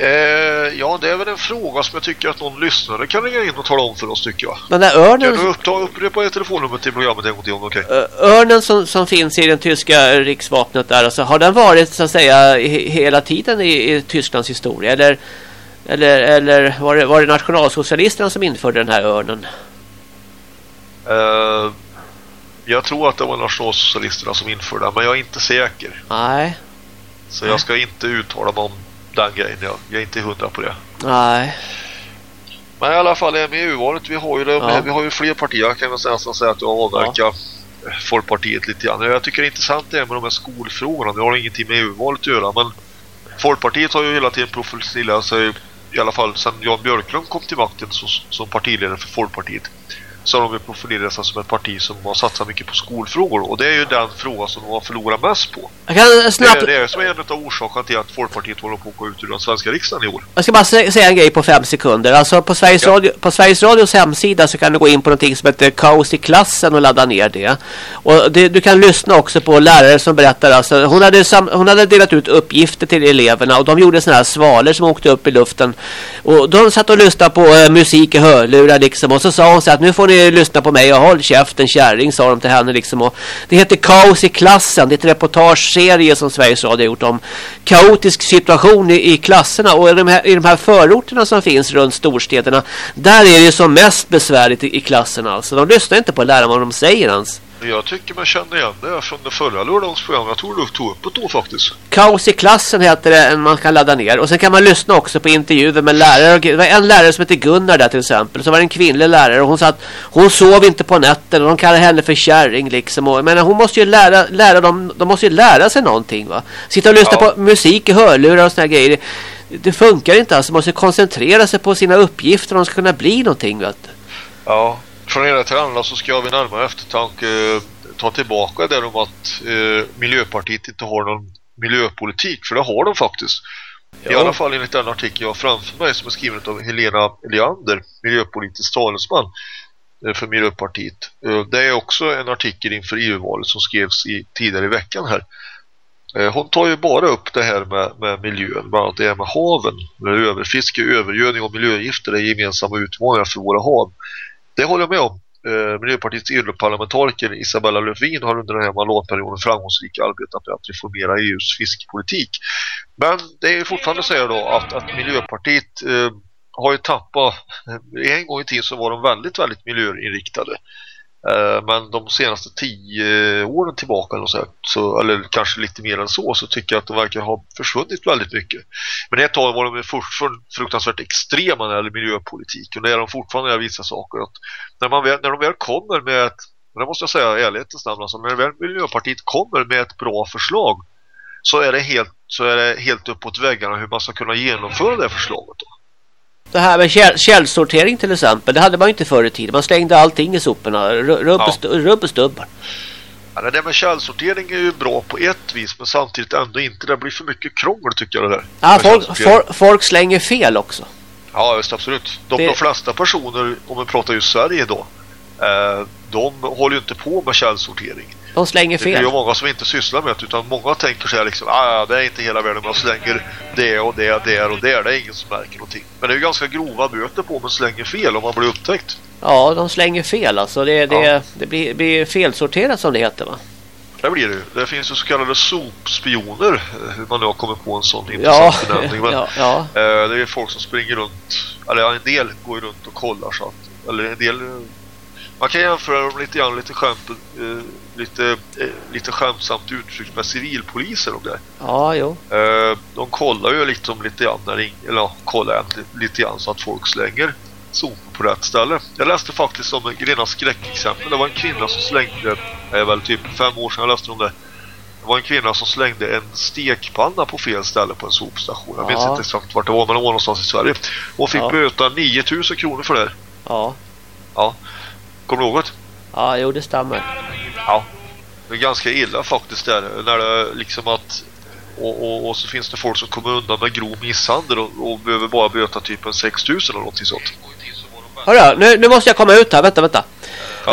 Eh, ja, det är väl en fråga som jag tycker att någon lyssnare kan ringa in och tala om för oss tycker jag. Den där Kan örnen, du uppta, upprepa ett telefonnummer till programmet en gång till om okej? eh, örnen som, som finns i det tyska riksvapnet där, alltså, har den varit så att säga he, hela tiden i, i Tysklands historia? Eller, eller, eller var, det, var det nationalsocialisterna som införde den här örnen? Eh, jag tror att det var nationalsocialisterna som införde det, men jag är inte säker. Nej, Så jag ska inte uttala mig om den grejen. Jag, jag är inte hundra på det. nej. Men i alla fall MEU-valet, vi har ju det, Ja. vi har ju fler partier. Jag kan nästan säga att jag avverkar Folkpartiet lite grann. Jag tycker det är intressant det med de här skolfrågorna. Det har ingenting med EU-valet att göra, men Folkpartiet har ju hela tiden profilerat sig, i alla fall sedan Jan Björklund kom till makten som, som partiledare för Folkpartiet, så har de profilerat sig som ett parti som har satsat mycket på skolfrågor. Och det är ju den fråga som de har förlorat mest på. Snabbt... Det, det är som är en av orsakerna till att Folkpartiet håller på att gå ut ur den svenska riksdagen i år. Jag ska bara säga en grej på fem sekunder. Alltså på Sveriges, ja. Radio, på Sveriges Radios hemsida så kan du gå in på någonting som heter Kaos i klassen och ladda ner det. Och det, du kan lyssna också på lärare som berättar. Alltså, hon, hade sam, hon hade delat ut uppgifter till eleverna och de gjorde sådana här svalor som åkte upp i luften. Och de satt och lyssnade på uh, musik i hörlurar liksom. Och så sa hon så att nu får ni lyssna på mig och håll käften kärring sa de till henne liksom. Och det heter Kaos i klassen. Det är ett reportageserie som Sveriges Radio har gjort om kaotisk situation i, i klasserna. Och i de, här, i de här förorterna som finns runt storstäderna. Där är det som mest besvärligt i, i klasserna. Alltså de lyssnar inte på läraren vad de säger ens. Jag tycker man känner igen det från det förra lördagsprogrammet. Jag tror du tog upp det då faktiskt. Kaos i klassen heter det man kan ladda ner. Och sen kan man lyssna också på intervjuer med lärare. Det var en lärare som heter Gunnar där till exempel. Så var det en kvinnlig lärare. Och hon sa att hon sov inte på. Och de kallade henne för kärring liksom. Och, men hon måste ju lära, lära dem. De måste ju lära sig någonting va. Sitta och lyssna ja. på musik i hörlurar och såna grejer. Det, det funkar inte alltså. Man måste koncentrera sig på sina uppgifter om de ska kunna bli någonting vet du. Ja, från ena till andra så ska jag vid närmare eftertanke eh, ta tillbaka det om att eh, Miljöpartiet inte har någon miljöpolitik. För det har de faktiskt. Ja. I alla fall enligt den artikel jag har framför mig som är skriven av Helena Leander, miljöpolitisk talesman eh, för Miljöpartiet. Eh, det är också en artikel inför EU-valet som skrevs i, tidigare i veckan här. Hon tar ju bara upp det här med, med miljön, bland annat det här med haven, överfiske, övergödning och miljögifter är gemensamma utmaningar för våra hav. Det håller jag med om. Eh, Miljöpartiets EU-parlamentariker Isabella Lövin har under den här mandatperioden framgångsrikt arbetat med att reformera EUs fiskepolitik. Men det är fortfarande så då att, att Miljöpartiet eh, har ju tappat, en gång i tiden så var de väldigt, väldigt miljöinriktade. Eh, men de senaste tio åren tillbaka eller, så, så, eller kanske lite mer än så så tycker jag att de verkar ha försvunnit väldigt mycket. Men ett tag var de fruktansvärt extrema när det gäller miljöpolitik och det är de fortfarande när vissa saker. Att när, man väl, när de väl kommer med ett, det måste jag säga ärlighetens namn, alltså, när väl Miljöpartiet kommer med ett bra förslag så är det helt, så är det helt uppåt väggarna hur man ska kunna genomföra det förslaget. Då. Det här med käll källsortering till exempel, det hade man inte förr i tiden. Man slängde allting i soporna, rubb och, ja. rubb och stubbar. Ja, det där med källsortering är ju bra på ett vis, men samtidigt ändå inte. Det blir för mycket krångel tycker jag det där. Ja, folk, for, folk slänger fel också. Ja, just absolut. De, det... de flesta personer, om vi pratar ju Sverige då, eh, de håller ju inte på med källsortering. De slänger fel. Det är ju många som inte sysslar med det utan många tänker sig liksom ah, det är inte hela världen man slänger det och det, där och där. Det är ingen som märker någonting. Men det är ju ganska grova böter på om man slänger fel om man blir upptäckt. Ja, de slänger fel alltså. Det, det, ja. det blir, blir felsorterat som det heter va? Det blir det. Det finns ju så kallade sopspioner. Hur man nu har kommit på en sån intressant ja, benämning. Men, <laughs> ja, ja. Eh, det är folk som springer runt. Eller en del går runt och kollar så att, Eller en del man kan jämföra dem lite grann, lite skämt, eh, lite, eh, lite skämtsamt uttryckt med civilpoliser och det. Ja, jo. Eh, de kollar ju liksom lite grann, när, eller ja, kollar lite grann så att folk slänger sopor på rätt ställe. Jag läste faktiskt om en rena skräckexempel. Det var en kvinna som slängde, är väl typ fem år sedan jag läste om det. Det var en kvinna som slängde en stekpanna på fel ställe på en sopstation. Jag minns inte exakt vart det var, men det var någonstans i Sverige. Hon fick ja. böta 9000 kronor för det. Ja. Ja. Kommer du ihåg det? Ja, jo det stämmer. Ja. Det är ganska illa faktiskt där. När det liksom att och, och, och, så finns det folk som kommer undan med grov misshandel och, och behöver bara böta typ en 6000 eller något sånt. Hörru, nu, nu måste jag komma ut här. Vänta, vänta.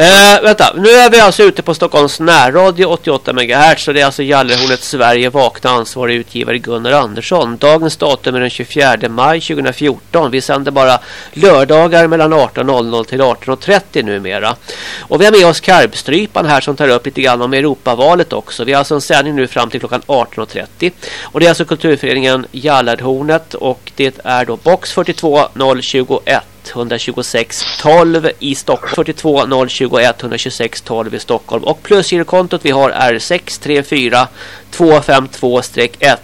Eh, vänta, nu är vi alltså ute på Stockholms närradio 88 MHz och det är alltså Gallerhornet Sverige vakna ansvarig utgivare Gunnar Andersson. Dagens datum är den 24 maj 2014. Vi sänder bara lördagar mellan 18.00 till 18.30 numera. Och vi har med oss Karbstrypan här som tar upp lite grann om Europavalet också. Vi har alltså en sändning nu fram till klockan 18.30. Och det är alltså kulturföreningen Gallerhornet och det är då box 42 021. 126 12 i Stockholm. 42 021 126 12 i Stockholm. Och plusgirokontot vi har är 634 252-1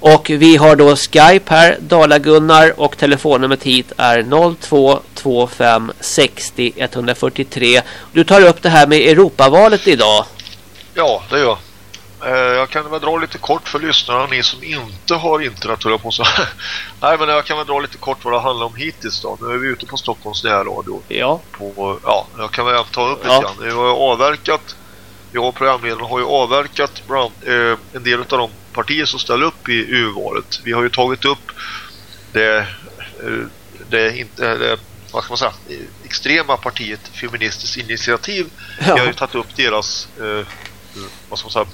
och vi har då Skype här Dala-Gunnar och telefonnumret hit är 0225 60 143 du tar upp det här med Europavalet idag. Ja, det gör jag jag kan väl dra lite kort för lyssnarna, ni som inte har internet höll på så. <laughs> Nej men jag kan väl dra lite kort vad det handlar om hittills då. Nu är vi ute på Stockholms närradio. Ja. På, ja, jag kan väl ta upp Ja. lite grann. Vi har avverkat, jag och programledaren har ju avverkat bland, eh, en del av de partier som ställer upp i EU-valet. Vi har ju tagit upp det, eh, det, inte, det vad ska man säga, eh, extrema partiet Feministiskt initiativ. Vi har ju tagit upp deras eh, eh, vad ska man säga,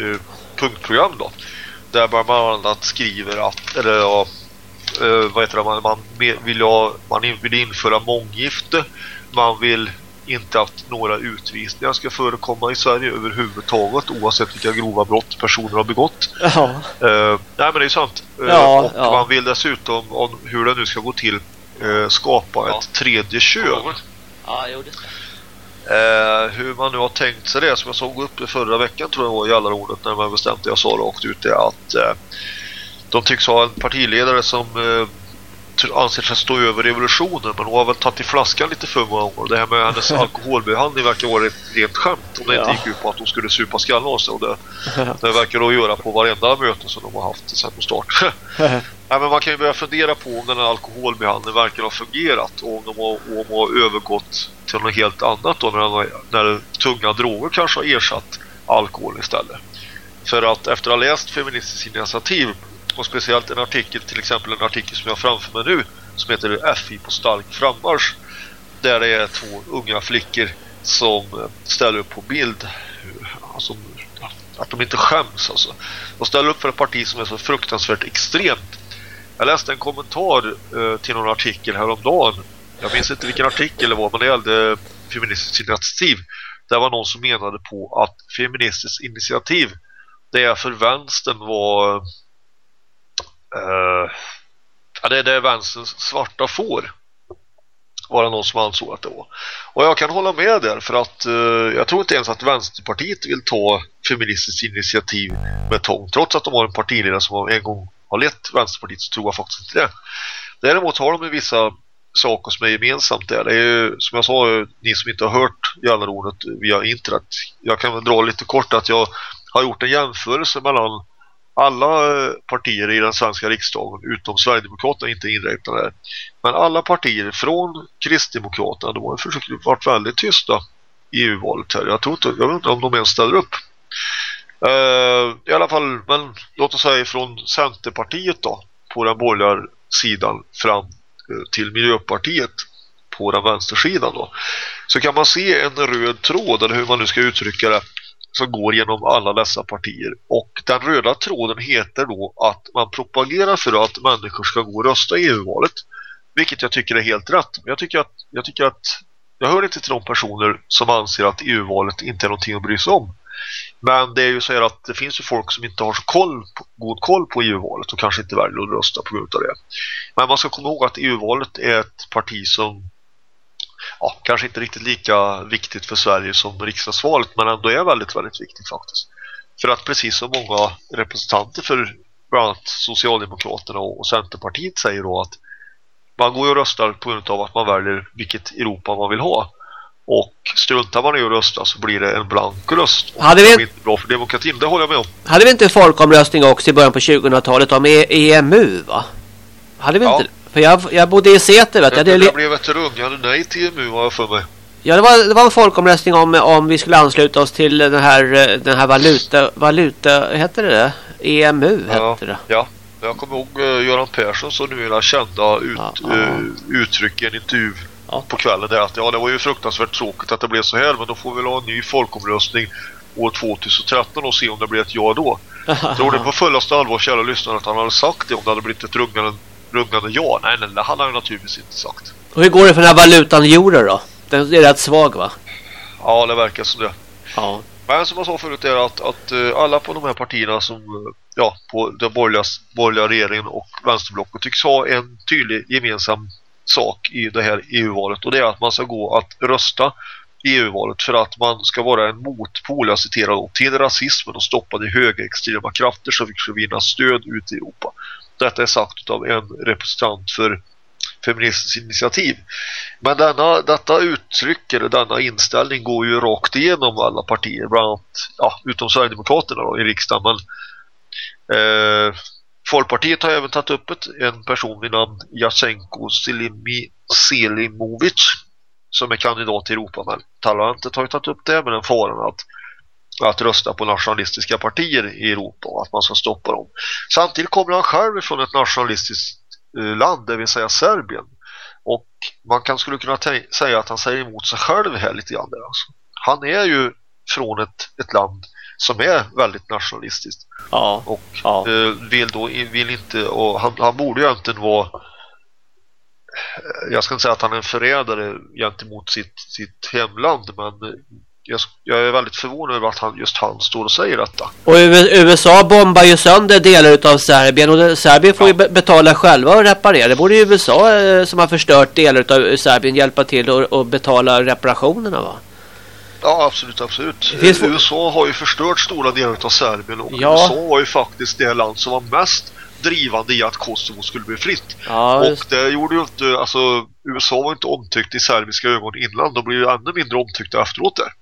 eh, punktprogram då. Där man bland annat skriver att, eller ja, eh, vad heter det, man, man vill, ha, man vill införa månggifte. Man vill inte att några utvisningar ska förekomma i Sverige överhuvudtaget oavsett vilka grova brott personer har begått. Ja. Eh, nej men det är sant. Eh, Ja, och ja. man vill dessutom, om hur det nu ska gå till, eh, skapa ett tredje kön. Ja, jo, det stämmer. Eh, hur man nu har tänkt sig det, som jag såg upp i förra veckan tror jag var i alla ordet när man bestämde jag sa rakt ut det att eh, de tycks ha en partiledare som eh, anser sig stå över revolutionen men hon har väl tagit i flaskan lite för många gånger. Det här med hennes <laughs> alkoholbehandling verkar vara ett rent skämt om det inte Ja. gick ut på att hon skulle supa skallen av sig och det, det verkar då göra på varenda möte som de har haft sedan start. <laughs> Nej, men man kan ju börja fundera på om den här alkoholbehandlingen verkligen har fungerat och om de har, om de har övergått till något helt annat då när, de när tunga droger kanske har ersatt alkohol istället. För att efter att ha läst Feministiskt initiativ och speciellt en artikel, till exempel en artikel som jag har framför mig nu som heter FI på stark frammarsch där det är två unga flickor som eh, ställer upp på bild alltså, att de inte skäms alltså. De ställer upp för ett parti som är så fruktansvärt extremt. Jag läste en kommentar eh, till någon artikel häromdagen. Jag minns inte vilken artikel det var men det gällde feministiskt initiativ. Det var någon som menade på att feministiskt initiativ det är för vänstern var Uh, ja, det är det vänsterns svarta får var det någon som ansåg att det var. Och jag kan hålla med där för att eh, jag tror inte ens att Vänsterpartiet vill ta feministiskt initiativ med tång. Trots att de har en partiledare som en gång har lett Vänsterpartiet så tror jag faktiskt inte det. Däremot har de ju vissa saker som är gemensamt där. Det är ju, som jag sa, ni som inte har hört Jallarordet via internet. Jag kan väl dra lite kort att jag har gjort en jämförelse mellan alla eh, partier i den svenska riksdagen utom Sverigedemokraterna inte inräknade där. Men alla partier från Kristdemokraterna de har försökt varit väldigt tysta i EU-valet här. Jag tror inte, jag vet inte om de ens ställer upp. Uh, I alla fall, men låt oss säga från Centerpartiet då på den borgerliga sidan fram eh, till Miljöpartiet på den vänstersidan då. Så kan man se en röd tråd eller hur man nu ska uttrycka det som går genom alla dessa partier. Och den röda tråden heter då att man propagerar för att människor ska gå och rösta i EU-valet. Vilket jag tycker är helt rätt. Men Jag tycker att jag, tycker att, jag hör inte till de personer som anser att EU-valet inte är någonting att bry sig om. Men det är ju så här att det finns ju folk som inte har så koll på, god koll på EU-valet och kanske inte väljer att rösta på grund av det. Men man ska komma ihåg att EU-valet är ett parti som ja, kanske inte riktigt lika viktigt för Sverige som riksdagsvalet men ändå är väldigt, väldigt viktigt faktiskt. För att precis som många representanter för bland annat Socialdemokraterna och Centerpartiet säger då att man går och röstar på grund av att man väljer vilket Europa man vill ha. Och struntar man i att rösta så blir det en blank röst. Hade vi- det blir inte bra för demokratin, det håller jag med om. Hade vi inte en folkomröstning också i början på 2000-talet om E- EMU va? Hade vi Ja. inte För jag, jag bodde i Säter vet Det, jag. det, Det, blev ett rungande nej till EMU har jag för mig. ja, det var, det var en folkomröstning om, om vi skulle ansluta oss till den här, eh, den här valuta, valuta, heter det det? EMU Ja, hette det. ja. Jag kommer ihåg uh, Göran Persson som numera kända ut, Ja, ja. eh, uttryck i en intervju Ja. på kvällen där att ja, det var ju fruktansvärt tråkigt att det blev så här men då får vi väl ha en ny folkomröstning år 2013 och se om det blir ett ja då. <laughs> Tror du på fullaste allvar kära lyssnare att han hade sagt det om det hade blivit ett rungande, rungande ja? Nej, nej, hade han naturligtvis inte sagt. Och hur går det för den här valutan euro då? Den är rätt svag va? Ja, det verkar som det. Ja. Men som jag sa förut är att, att eh, alla på de här partierna som eh, ja, på den borgerliga, borgerliga regeringen och vänsterblocket tycks ha en tydlig gemensam sak i det här EU-valet och det är att man ska gå att rösta i EU-valet för att man ska vara en motpol, jag citerar då, till rasismen och stoppa de högerextrema krafter som försöker vinna stöd ute i Europa. Detta är sagt av en representant för feministiskt initiativ. Men denna, detta uttryck eller denna inställning går ju rakt igenom alla partier, bland annat, ja, utom Sverigedemokraterna då, i riksdagen. Men, eh, Folkpartiet har även tagit upp ett, en person vid namn Jasenko Selimi, Selimovic som är kandidat till Europaparlamentet har ju tagit upp det med den faran att att rösta på nationalistiska partier i Europa och att man ska stoppa dem. Samtidigt kommer han själv från ett nationalistiskt eh, land, det vill säga Serbien. Och man kan skulle kunna säga att han säger emot sig själv här lite grann. Där, alltså. Han är ju från ett, ett land som är väldigt nationalistiskt. Ja, och ja. Eh, vill då vill inte och han, han borde ju egentligen vara jag ska inte säga att han är en förrädare gentemot sitt, sitt hemland men jag, jag, är väldigt förvånad över att han, just han står och säger detta. Och USA bombar ju sönder delar av Serbien och Serbien får ja. ju betala själva och reparera. Det borde ju USA eh, som har förstört delar av Serbien hjälpa till och, och betala reparationerna va? Ja, absolut, absolut. USA har ju förstört stora delar av Serbien och ja. USA var ju faktiskt det land som var mest drivande i att Kosovo skulle bli fritt. Ja, och det gjorde ju inte, alltså USA var inte omtyckt i serbiska ögon innan, de blev ju ännu mindre omtyckta efteråt där.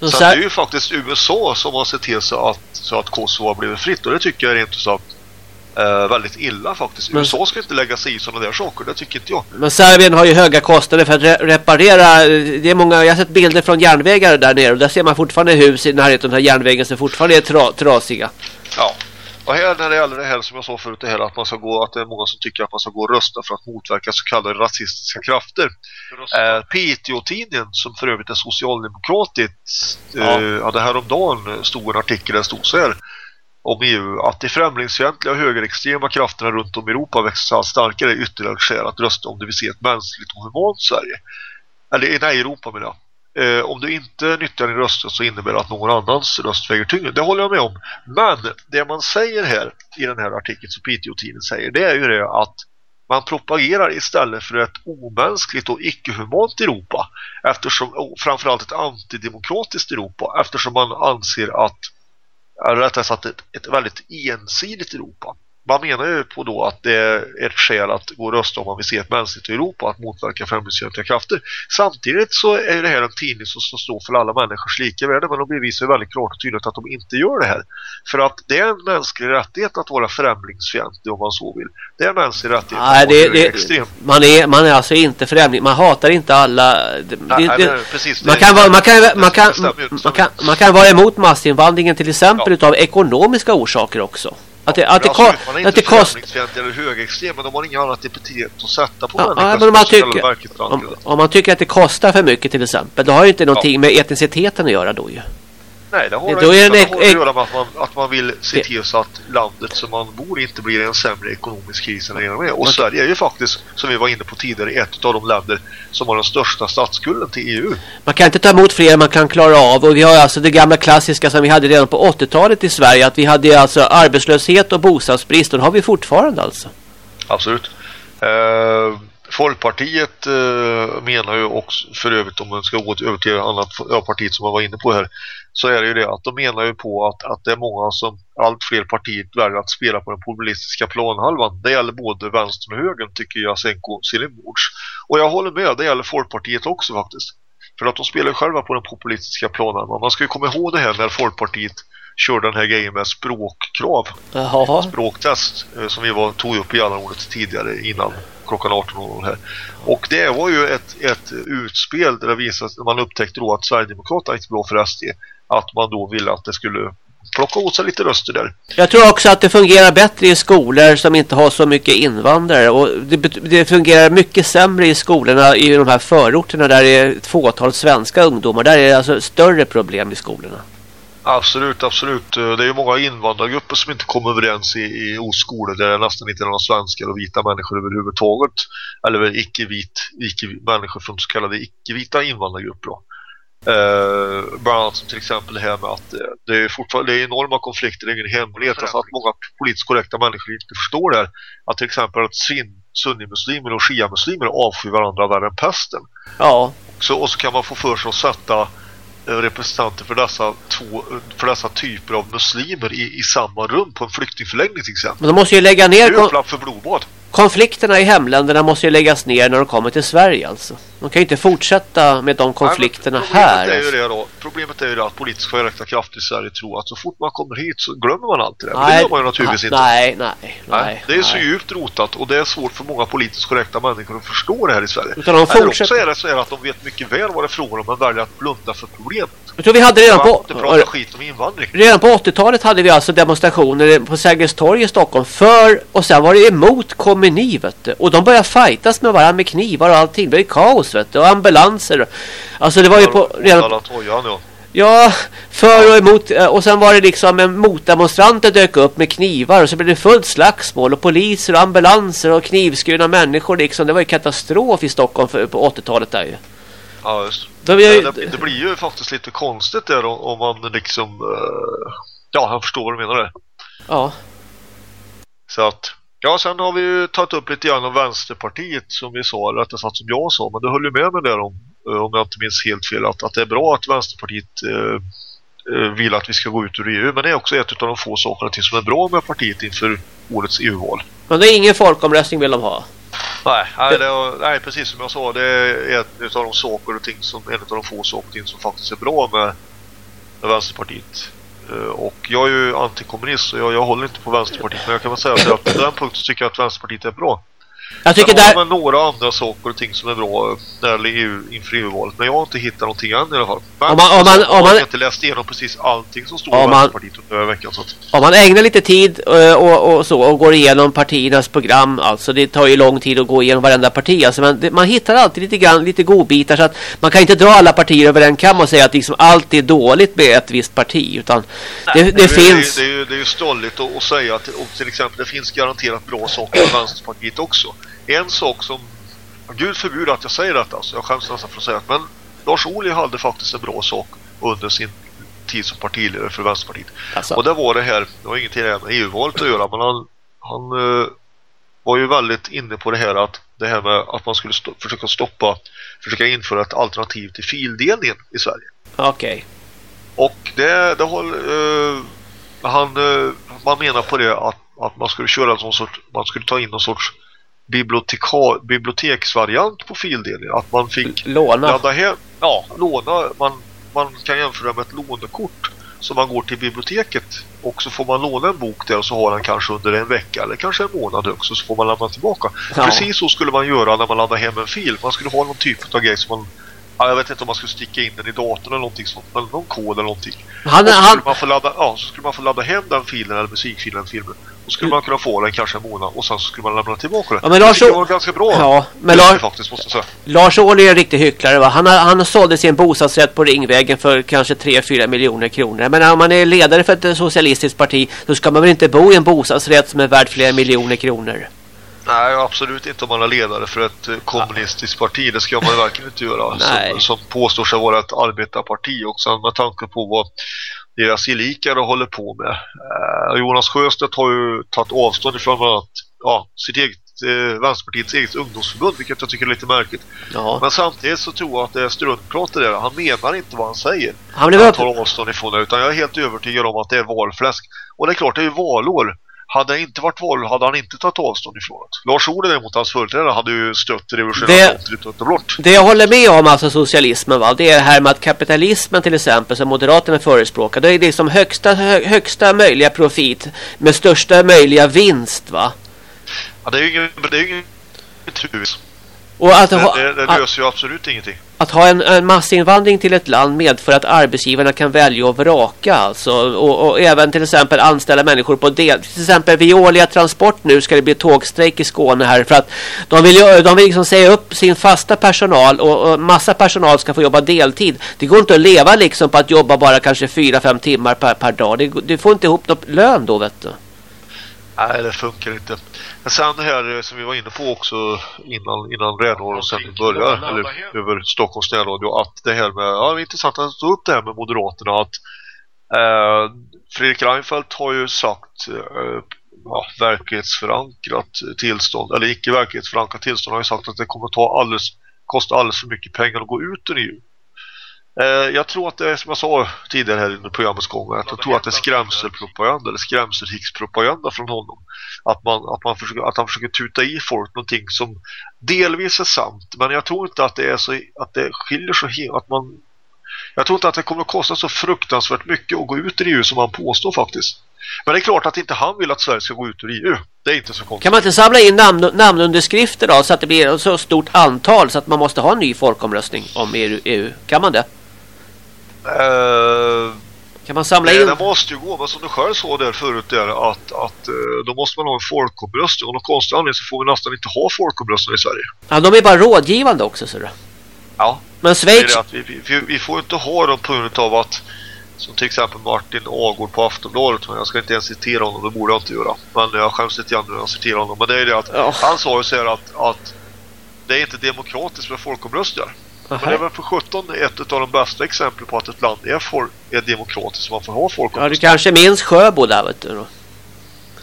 Så, så det är ju faktiskt USA som har sett till så att, så att Kosovo har blivit fritt och det tycker jag är rent sagt eh, väldigt illa faktiskt. Men, USA ska inte lägga sig i sådana där saker, det tycker inte jag. Men Serbien har ju höga kostnader för att re reparera, det är många, jag har sett bilder från järnvägar där nere och där ser man fortfarande hus i närheten av den här järnvägen som fortfarande är tra trasiga. Ja. Och här när det gäller det här som jag sa förut det här att man ska gå att det är många som tycker att man ska gå och rösta för att motverka så kallade rasistiska krafter. Eh, PTO-tidningen som för övrigt är socialdemokratiskt ja. eh, hade häromdagen stod en artikel där stod så här om EU att de främlingsfientliga och högerextrema krafterna runt om i Europa växer allt starkare ytterligare skäl att rösta om du vill se ett mänskligt och humant Sverige. Eller nej, Europa menar jag eh, om du inte nyttjar din röst så innebär det att någon annans röst väger tyngre. Det håller jag med om. Men det man säger här i den här artikeln som Piteå-tidningen säger det är ju det att man propagerar istället för ett omänskligt och icke-humant Europa eftersom, framförallt ett antidemokratiskt Europa eftersom man anser att eller rättare sagt ett, ett väldigt ensidigt Europa man menar ju på då att det är ett skäl att gå och rösta om man vill se ett mänskligt Europa att motverka främlingsfientliga krafter. Samtidigt så är det här en tidning som står för alla människors lika värde men de bevisar ju väldigt klart och tydligt att de inte gör det här. För att det är en mänsklig rättighet att vara främlingsfientlig om man så vill. Det är en mänsklig rättighet Nej, det, det, extrem. Man, är, man är alltså inte främling, man hatar inte alla... Det, Nej, det, precis, man, kan vara, man, kan, man, kan, man, kan, man kan vara emot massinvandringen till exempel ja. utav ekonomiska orsaker också. Att det, att det, alltså, man är inte främlingsfientlig eller högerextrem men de har inga annat epitet att sätta på ja, människor. Ja, men om, man tycker, om, om, man tycker att det kostar för mycket till exempel då har ju inte någonting ja. med etniciteten att göra då ju. Nej, det har det, det, det, har att göra med att man, att man vill se till så att landet som man bor i inte blir en sämre ekonomisk kris än det redan är. Och Sverige är ju faktiskt, som vi var inne på tidigare, ett av de länder som har den största statsskulden till EU. Man kan inte ta emot fler man kan klara av. Och vi har alltså det gamla klassiska som vi hade redan på 80-talet i Sverige. Att vi hade alltså arbetslöshet och bostadsbrist. Och det har vi fortfarande alltså. Absolut. Uh, Folkpartiet uh, menar ju också, för övrigt om man ska gå över till annat ja, partiet som man var inne på här så är det ju det att de menar ju på att, att det är många som allt fler partier väljer att spela på den populistiska planhalvan. Det gäller både vänstern och högern tycker jag Senko Silimords. Och jag håller med, det gäller Folkpartiet också faktiskt. För att de spelar själva på den populistiska planhalvan. Man ska ju komma ihåg det här när Folkpartiet körde den här grejen med språkkrav. Jaha. Språktest eh, som vi var, tog upp i alla ordet tidigare innan klockan 18 här. Och det var ju ett, ett utspel där det visade, man upptäckte då att Sverigedemokraterna inte bra för SD att man då ville att det skulle plocka åt sig lite röster där. Jag tror också att det fungerar bättre i skolor som inte har så mycket invandrare och det, det fungerar mycket sämre i skolorna i de här förorterna där det är ett fåtal svenska ungdomar. Där är det alltså större problem i skolorna. Absolut, absolut. Det är ju många invandrargrupper som inte kommer överens i, i skolor där det nästan inte är några svenskar och vita människor överhuvudtaget. Eller icke-vit, icke människor från så kallade icke-vita invandrargrupper. Då. Eh, bland annat som till exempel det här med att eh, det är fortfarande det är enorma konflikter, det är ingen hemlighet alltså att många politiskt korrekta människor inte förstår det här. Att till exempel att sunnimuslimer och shia-muslimer avskyr varandra värre än pesten. Ja. Så, och så kan man få för sig att sätta eh, representanter för dessa, två, för dessa typer av muslimer i, i samma rum på en flyktingförläggning till exempel. Men de måste ju lägga ner... Det är för blodbad. konflikterna i hemländerna måste ju läggas ner när de kommer till Sverige alltså. De kan ju inte fortsätta med de konflikterna Nej, problemet här. Är ju det då, problemet är ju att politiskt korrekta krafter i Sverige tror att så fort man kommer hit så glömmer man allt det där. Men det gör man ju naturligtvis inte. nej, nej, nej, Nej, det är så nej. djupt rotat och det är svårt för många politiskt korrekta människor att förstå det här i Sverige. Utan de Eller fortsätter- också är det så att de vet mycket väl vad det är frågan om men väljer att blunda för problemet. Jag tror vi hade redan Man på... inte prata skit om invandring. Redan på 80-talet hade vi alltså demonstrationer på Sergels torg i Stockholm för och sen var det emot kommuniv vet du. Och de började fightas med varandra med knivar och allting. Det blev kaos vet du. Och ambulanser. Alltså det var ju på... Redan, ja. för och emot. eh, Och sen var det liksom en motdemonstranter dök upp med knivar. Och så blev det fullt slagsmål. Och poliser och ambulanser och knivskurna människor liksom. Det var ju katastrof i Stockholm för, på 80-talet där ju. Ja, just. Ju- det, det, det blir ju faktiskt lite konstigt där om, om man liksom... eh, ja, han förstår vad du menar där. Ja. Så att... Ja, sen har vi ju tagit upp lite grann om Vänsterpartiet som vi sa, eller rättare sagt som jag sa, men du höll ju med mig där om, eh, om jag inte minns helt fel, att, att det är bra att Vänsterpartiet eh, eh, vill att vi ska gå ut ur EU, men det är också ett av de få sakerna till som är bra med partiet inför årets EU-val. Men det är ingen folkomröstning vill de ha. Nej, nej, är- nej, precis som jag sa, det är ett av de saker och ting som, en av de få saker och ting som faktiskt är bra med, med Vänsterpartiet. Eh, och jag är ju antikommunist så jag, jag håller inte på Vänsterpartiet men jag kan väl säga att på den punkten tycker jag att Vänsterpartiet är bra. Jag tycker där... man några andra saker och ting som är bra när det gäller EU inför EU-valet men jag har inte hittat någonting än i alla fall. Men Om man- om man- om man- har inte läst igenom precis allting som står Om man- Vänsterpartiet under veckan så att, Om man ägnar lite tid eh, och, och så och går igenom partiernas program alltså det tar ju lång tid att gå igenom varenda parti alltså men det, man hittar alltid lite grann lite godbitar så att man kan inte dra alla partier över en kam och säga att liksom allt är dåligt med ett visst parti utan det, det, Det, är- finns Det, det är ju stolligt att, att säga att och till exempel det finns garanterat bra saker med Vänsterpartiet också. En sak som, gud förbjuder att jag säger detta, så jag skäms nästan för att säga det, men Lars Ohly hade faktiskt en bra sak under sin tid som partiledare för Vänsterpartiet. alltså, Och det var det här, det har ingenting med EU-valet att göra, men han, han eh, var ju väldigt inne på det här att det här med att man skulle sto- försöka stoppa, försöka införa ett alternativ till fildelningen i Sverige. okej Och det, det håll, eh, han, eh, man menar på det att, att man skulle köra en sån sorts, man skulle ta in någon sorts biblioteka, biblioteksvariant på fildelning. Att man fick låna ladda hem, ja, låna, man, man kan jämföra med ett lånekort. Så man går till biblioteket och så får man låna en bok där och så har den kanske under en vecka eller kanske en månad också så får man lämna tillbaka. Ja. Precis så skulle man göra när man laddar hem en fil. Man skulle ha någon typ av grej som man Ja, jag vet inte om man skulle sticka in den i datorn eller någonting sånt, eller någon kod eller någonting. han, så han, skulle, man få ladda, ja, så skulle man få ladda hem den filen eller musikfilen filmen. Och skulle man kunna få den kanske en månad och sen så skulle man lämna tillbaka den. Ja, men Lars- det var ganska bra. Ja, men Lars- faktiskt måste säga. Lars Ohly är en riktig hycklare va? Han, har, han sålde sin bostadsrätt på Ringvägen för kanske 3-4 miljoner kronor. Men om man är ledare för ett socialistiskt parti så ska man väl inte bo i en bostadsrätt som är värd flera miljoner kronor. Nej, absolut inte om man är ledare för ett eh, kommunistiskt parti. Det ska man verkligen inte göra. <laughs> Nej. Som, som påstår sig vara ett arbetarparti. Och sen med tanke på vad deras gelikare håller på med. Eh, Jonas Sjöstedt har ju tagit avstånd ifrån bland annat ja, sitt eget, eh, Vänsterpartiets eget ungdomsförbund. Vilket jag tycker är lite märkligt. Ja. Men samtidigt så tror jag att det är struntprat det där. Han menar inte vad han säger. Han blev Han tar avstånd ifrån det. Utan jag är helt övertygad om att det är valfläsk. Och det är klart, det är ju valår. Hade det inte varit valår hade han inte tagit avstånd ifrån det. Lars Ohly däremot, hans företrädare, hade ju stött Det- revolutionära det... blått. Det jag håller med om, alltså socialismen, va? det är det här med att kapitalismen till exempel, som Moderaterna förespråkar, det är liksom högsta, hö, högsta möjliga profit med största möjliga vinst. va? Ja, det är ju det ingen tur. Och att, Det, det, det löser ju absolut ingenting att ha en, en massinvandring till ett land medför att arbetsgivarna kan välja och vraka. Alltså, och, och även till exempel anställa människor på del. Till exempel Veolia Transport nu ska det bli tågstrejk i Skåne här. För att de vill, de vill liksom säga upp sin fasta personal och, och massa personal ska få jobba deltid. Det går inte att leva liksom på att jobba bara kanske 4-5 timmar per, per dag. Det, du får inte ihop någon lön då vet du. Nej, det funkar inte. Men sen det här eh, som vi var inne på också innan, innan Rädhåll och sen vi börjar, eller över Stockholms närradio, att det här med, ja det är intressant att ta upp det här med Moderaterna, att eh, Fredrik Reinfeldt har ju sagt eh, ja, verklighetsförankrat tillstånd, eller icke verklighetsförankrat tillstånd, har ju sagt att det kommer ta alldeles, kosta alldeles för mycket pengar att gå ut ur EU. Eh, jag tror att det är som jag sa tidigare här under programmets gång att jag tror att det är skrämselpropaganda eller skrämselhixpropaganda från honom. Att, man, att, man försöker, att han försöker tuta i folk någonting som delvis är sant. Men jag tror inte att det är så att det skiljer så helt att man jag tror inte att det kommer att kosta så fruktansvärt mycket att gå ut ur EU som han påstår faktiskt. Men det är klart att inte han vill att Sverige ska gå ut ur EU. Det är inte så konstigt. Kan man inte samla in namn, namnunderskrifter då så att det blir ett så stort antal så att man måste ha en ny folkomröstning om EU? EU? Kan man det? Uh, kan man samla det, in? Det måste ju gå, men som du själv sa där förut där, att, att uh, då måste man ha en folkomröstning. Och någon konstig anledning så får vi nästan inte ha folkomröstning i Sverige. Ja, de är bara rådgivande också, så det. Ja. Men Schweiz... Det att vi, vi, vi får inte ha dem på grund av att som till exempel Martin Agård på Aftonbladet men jag ska inte ens citera honom, det borde jag inte göra men jag skäms lite grann när jag citerar honom men det är det att Ja. han sa ju så här att, att det är inte demokratiskt med folkomröstningar men det är väl för 17 ett av de bästa exemplen på att ett land är, for, är demokratiskt man får ha Ja, du kanske minns Sjöbo där, vet du. Då.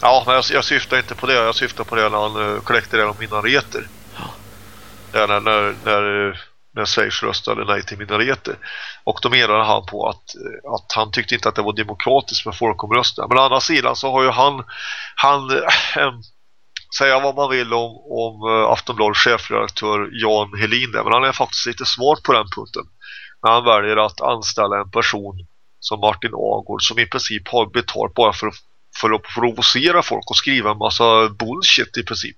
Ja, men jag, jag syftar inte på det. Jag syftar på det när han uh, kollekterade om minareter. Ja. När, när, när, när Schweiz röstade nej till minareter. Och då menade han på att, eh, att han tyckte inte att det var demokratiskt med folkomröstningar. Men å andra sidan så har ju han, han äh, säga vad man vill om, om eh, Aftonbladets chefredaktör Jan Helin där, men han är faktiskt lite smart på den punkten. När han väljer att anställa en person som Martin Agård som i princip har betalt bara för att för att provocera folk och skriva en massa bullshit i princip.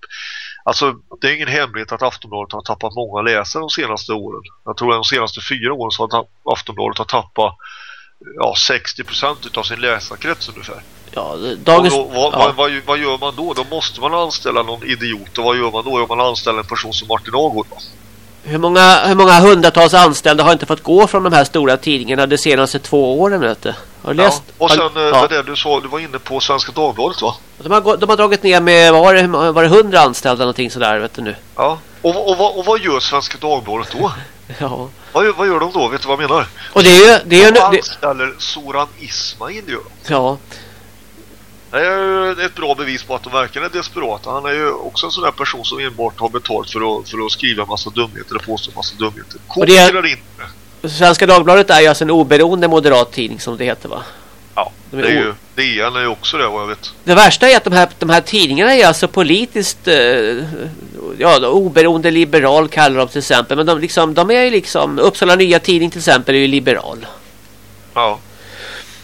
Alltså det är ingen hemlighet att Aftonbladet har tappat många läsare de senaste åren. Jag tror att de senaste fyra åren så har Aftonbladet har tappat ja, 60% av sin läsarkrets ungefär. Ja, dagens... Och då, vad, ja. vad, vad, gör man då? Då måste man anställa någon idiot. Och vad gör man då? Gör man anställa en person som Martin Agård? Hur många, hur många hundratals anställda har inte fått gå från de här stora tidningarna de senaste två åren? Vet du? Har du läst? Ja. Och sen har, eh, ja. det du sa, du var inne på Svenska Dagbladet va? de, har, de har dragit ner med, var det, var det 100 anställda någonting sådär, vet du nu? Ja. Och, och, vad- och vad gör Svenska Dagbladet då? Ja. vad, vad gör de då? Vet du vad jag menar? Och det är ju... Det är ju De nu- det, anställer Soran Ismail de. ja. Det är ju ett bra bevis på att de verkligen är desperata. Han är ju också en sån där person som enbart har betalt för att, för att skriva en massa dumheter och påstå en massa dumheter. Det är- inte. Svenska Dagbladet är ju alltså en oberoende moderat tidning som det heter va? Ja, De det är är ju, DN är ju också det vad jag vet. Det värsta är att de här, de här tidningarna är alltså politiskt eh, ja, oberoende liberal kallar de till exempel. Men de, liksom, de är ju liksom, Uppsala Nya Tidning till exempel är ju liberal. Ja.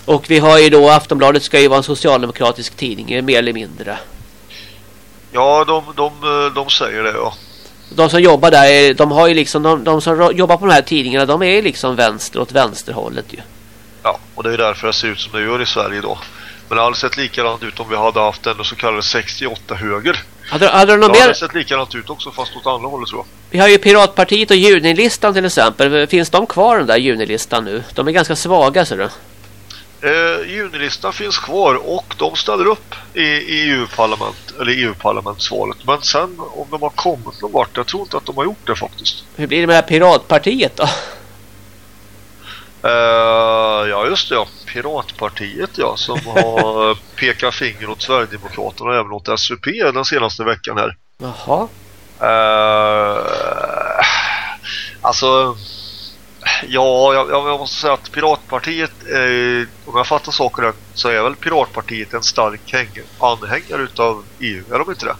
Och vi har ju då Aftonbladet ska ju vara en socialdemokratisk tidning eh, mer eller mindre. Ja, de, de, de säger det ja. De som jobbar där, är, de har ju liksom, de, de som jobbar på de här tidningarna, de är ju liksom vänster åt vänsterhållet ju. Ja, och det är därför det ser ut som det gör i Sverige idag. Men det hade sett likadant ut om vi hade haft en så kallad 68 höger. Hade, hade de Det något hade sett likadant ut också fast åt andra hållet tror jag. Vi har ju Piratpartiet och Junilistan till exempel. Finns de kvar den där Junilistan nu? De är ganska svaga så du. Eh, junilistan finns kvar och de ställer upp i, EU-parlament eller EU-parlamentsvalet. Men sen om de har kommit någon vart, jag tror inte att de har gjort det faktiskt. Hur blir det med det här Piratpartiet då? Eh, ja just det, ja. Piratpartiet ja, som <laughs> har pekat finger åt Sverigedemokraterna och även åt SUP den senaste veckan här. Jaha. Eh, alltså, ja, jag, jag måste säga att Piratpartiet, eh, om jag fattar saker rätt, så är väl Piratpartiet en stark häng- anhängare utav EU, är de inte det?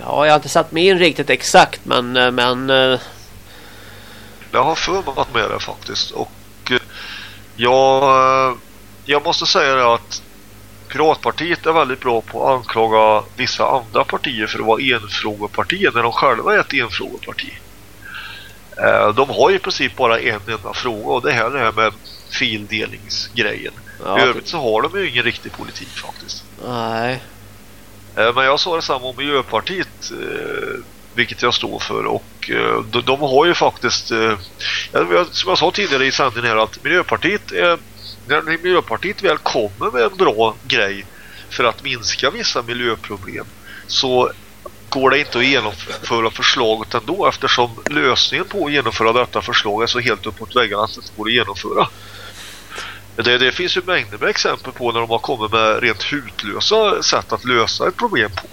Ja, jag har inte satt mig in riktigt exakt men, eh, men eh, Jag har för mig varit med det faktiskt och eh, jag, eh, jag måste säga att Piratpartiet är väldigt bra på att anklaga vissa andra partier för att vara enfrågepartier när de själva är ett enfrågeparti. Eh, De har i princip bara en enda fråga och det här är med fildelningsgrejen. Ja, I övrigt så har de ju ingen riktig politik faktiskt. nej. Men jag sa detsamma om Miljöpartiet, vilket jag står för. Och eh, de, de har ju faktiskt, eh, som jag sa tidigare i sändningen här, att Miljöpartiet, är, när Miljöpartiet väl kommer med en bra grej för att minska vissa miljöproblem så går det inte att genomföra förslaget ändå eftersom lösningen på att genomföra detta förslag är så helt uppåt väggarna att det inte går att genomföra. Det, det finns ju mängder med exempel på när de har kommit med rent hutlösa sätt att lösa ett problem på.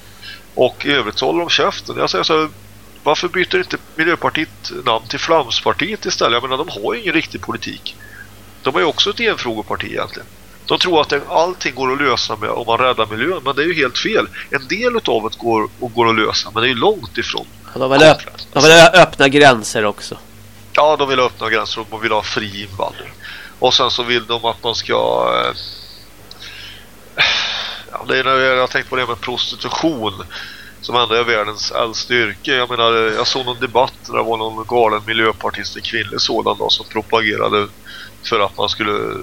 Och i övrigt så håller de käften. Jag säger så här, varför byter inte Miljöpartiet namn till Flamspartiet istället? Jag menar, de har ju ingen riktig politik. De är ju också ett enfrågeparti egentligen. De tror att allting går att lösa med om man räddar miljön, men det är ju helt fel. En del av det går, och går att lösa, men det är ju långt ifrån. Ja, De vill, öpp, de vill öppna gränser också. Ja, de vill öppna gränser och de vill ha fri invandring. Och sen så vill de att man ska... Eh, ja, det är när jag, har tänkt på det med prostitution som ändå är världens äldsta yrke. Jag menar, jag såg någon debatt där det var någon galen miljöpartist, en kvinnlig sådan då, som propagerade för att man skulle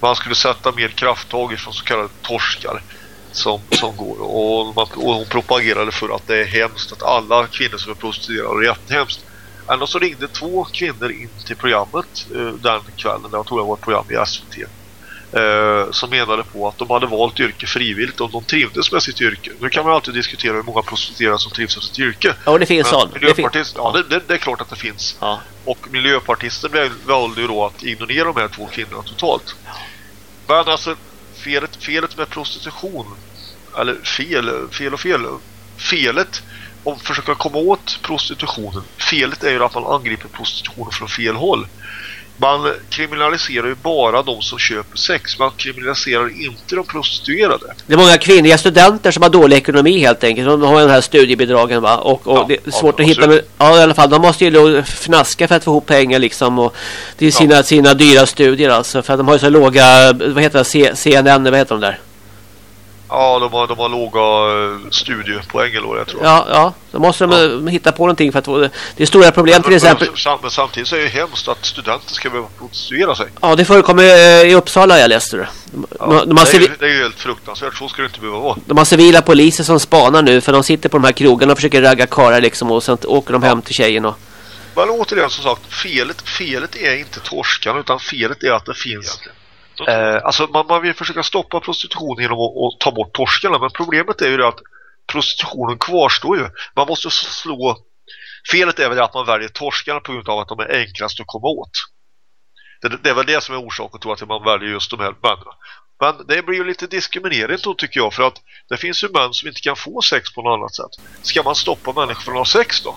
man skulle sätta mer krafttag från så kallade torskar som, som går. Och, man, och hon propagerade för att det är hemskt att alla kvinnor som är prostituerade är jättehemskt. Ändå så ringde två kvinnor in till programmet eh, den kvällen. Jag tror det var ett program i SVT. Eh, som menade på att de hade valt yrke frivilligt och de trivdes med sitt yrke. Nu kan man alltid diskutera hur många prostituerade som trivs med sitt yrke. Ja, det finns. Det Miljöpartist, ja, det, det, det är klart att det finns. Ja. Och miljöpartister valde ju då att ignorera de här två kvinnorna totalt. Men alltså, felet, felet med prostitution, eller fel, fel och fel, felet om att försöka komma åt prostitutionen, felet är ju att man angriper prostitutionen från fel håll. Man kriminaliserar ju bara de som köper sex, man kriminaliserar inte de prostituerade. Det är många kvinnliga studenter som har dålig ekonomi helt enkelt. De har den här studiebidragen va. Och, och Ja, det är ja, svårt att absolut. hitta. Ja i alla fall. De måste ju då fnaska för att få ihop pengar liksom. Och till sina, sina dyra studier alltså. För att de har ju så låga, vad heter det, CNN, vad heter de där? Ja, de har, de har låga eh, studiepoäng eller vad jag tror. Ja, ja. Då måste de eh, hitta på någonting för att få det. Det är stora problem till Men- exempel. Men, sam- men samtidigt så är det hemskt att studenter ska behöva prostituera sig. Ja, det förekommer eh, i Uppsala jag läste det. De, Ja, de, har det, är, det är ju helt fruktansvärt, så ska det inte behöva vara. de har civila poliser som spanar nu för de sitter på de här krogarna och försöker ragga karlar liksom och sen åker de hem till tjejen och Men återigen som sagt, felet, felet är inte torskan utan felet är att det finns eh, Alltså man, man vill försöka stoppa prostitution genom att, att ta bort torskarna men problemet är ju det att prostitutionen kvarstår ju. Man måste slå Felet är väl att man väljer torskarna på grund av att de är enklast att komma åt. Det, det är väl det som är orsaken till att man väljer just de här männen. Men det blir ju lite diskriminerande då tycker jag för att det finns ju män som inte kan få sex på något annat sätt. Ska man stoppa människor från att ha sex då?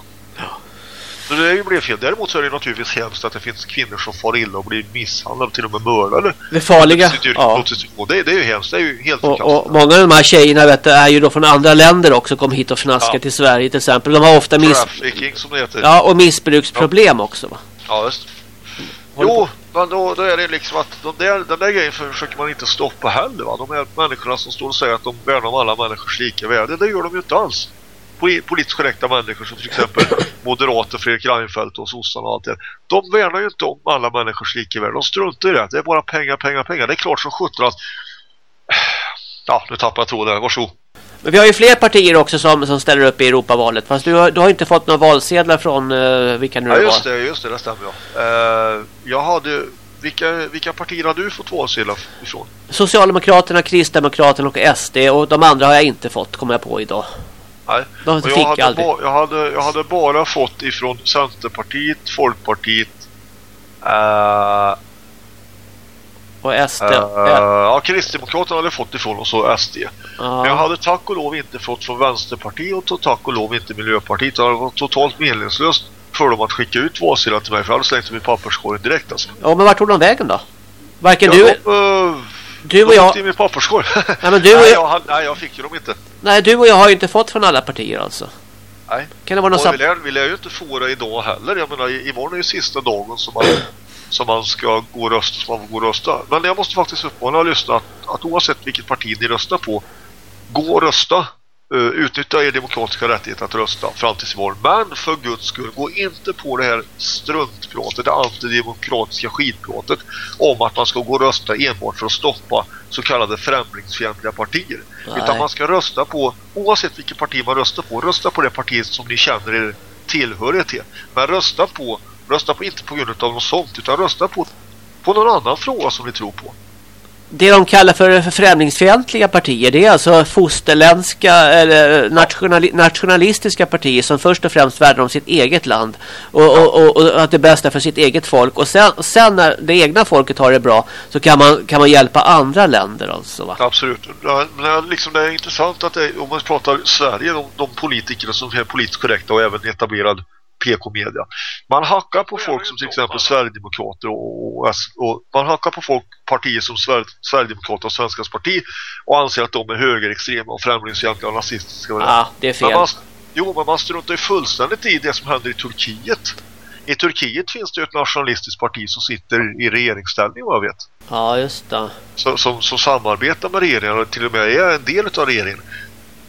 Så det är ju blir fel. Däremot så är det naturligtvis hemskt att det finns kvinnor som far illa och blir misshandlade till och med mördade. det farliga. Yrke, Ja. det, det är ju hemskt. Det är ju helt Och, och många av de här tjejerna vet du, är ju då från andra länder också kom hit och fnaskar Ja. till Sverige till exempel. De har ofta miss, som det heter. ja, och missbruksproblem också va? Ja, visst. Håller Jo, men då, då är det liksom att de där, den där grejen försöker man inte stoppa heller. Va? De här människorna som står och säger att de värnar om alla människors lika värde, det gör de ju inte alls. Po- Politiskt korrekta människor som till exempel <coughs> moderater, Fredrik Reinfeldt och sossarna och allt det. De värnar ju inte om alla människors lika värde. De struntar i det. Det är bara pengar, pengar, pengar. Det är klart som sjutton att... <sighs> Ja, nu tappar jag tråden. Varsågod. Men vi har ju fler partier också som, som ställer upp i Europavalet. Fast du har, du har inte fått några valsedlar från uh, vilka nu Ja, det just var. det, just det, det stämmer ja. Eh, jag hade... Vilka, vilka partier har du fått valsedlar ifrån? Socialdemokraterna, Kristdemokraterna och SD. Och de andra har jag inte fått, kommer jag på idag. Nej. De fick jag, hade aldrig. ba, jag, hade, jag hade bara fått ifrån Centerpartiet, Folkpartiet eh, Och SD. eh, ja. Kristdemokraterna hade fått ifrån och så SD. Men jag Ja. hade tack och lov inte fått från Vänsterpartiet och tack och lov inte Miljöpartiet. Det var totalt meningslöst för dem att skicka ut valsedlar till mig för jag hade slängt dem i papperskorgen direkt alltså. ja, men vart tog de vägen då? Varken Ja, du, de, eh, du och jag... i min papperskorg. Nej, men du <laughs> och nej, jag... jag, nej, jag fick ju dem inte. Nej, du och jag har ju inte fått från alla partier alltså. Nej. Kan det vara någon Och vi lär, vi lär ju inte få det idag heller. Jag menar, imorgon är ju sista dagen som man, som man ska gå och rösta, som man får gå och rösta. Men jag måste faktiskt uppmana lyssna att, att oavsett vilket parti ni röstar på, gå och rösta. Uh, utnyttja er demokratiska rättighet att rösta fram tills imorgon. Men för guds skull, gå inte på det här struntpratet, det antidemokratiska skitpratet om att man ska gå och rösta enbart för att stoppa så kallade främlingsfientliga partier. Nej. Utan man ska rösta på, oavsett vilket parti man röstar på, rösta på det partiet som ni känner er tillhörighet till. Men rösta på, rösta på inte på grund av något sånt, utan rösta på, på någon annan fråga som ni tror på det de kallar för, för främlingsfientliga partier det är alltså fosterländska eller eh, nationali nationalistiska partier som först och främst värnar om sitt eget land och, och, och, och att det är bästa för sitt eget folk och sen, sen när det egna folket har det bra så kan man, kan man hjälpa andra länder alltså va? Absolut. Men eh, liksom det är intressant att det, om man pratar Sverige, de, de politikerna som är politiskt korrekta och även etablerad PK-media. Man hackar på folk som till exempel Sverigedemokrater och, och, och man hackar på folk, partier som Sver, Sverigedemokrater och Svenskas parti och anser att de är högerextrema och främlingsfientliga och nazistiska. Ja, det är fel. Men man, jo, men man struntar ju fullständigt i det som händer i Turkiet. I Turkiet finns det ju ett nationalistiskt parti som sitter i regeringsställning vad jag vet. Ja, just det. Som, som, som samarbetar med regeringen och till och med är en del av regeringen.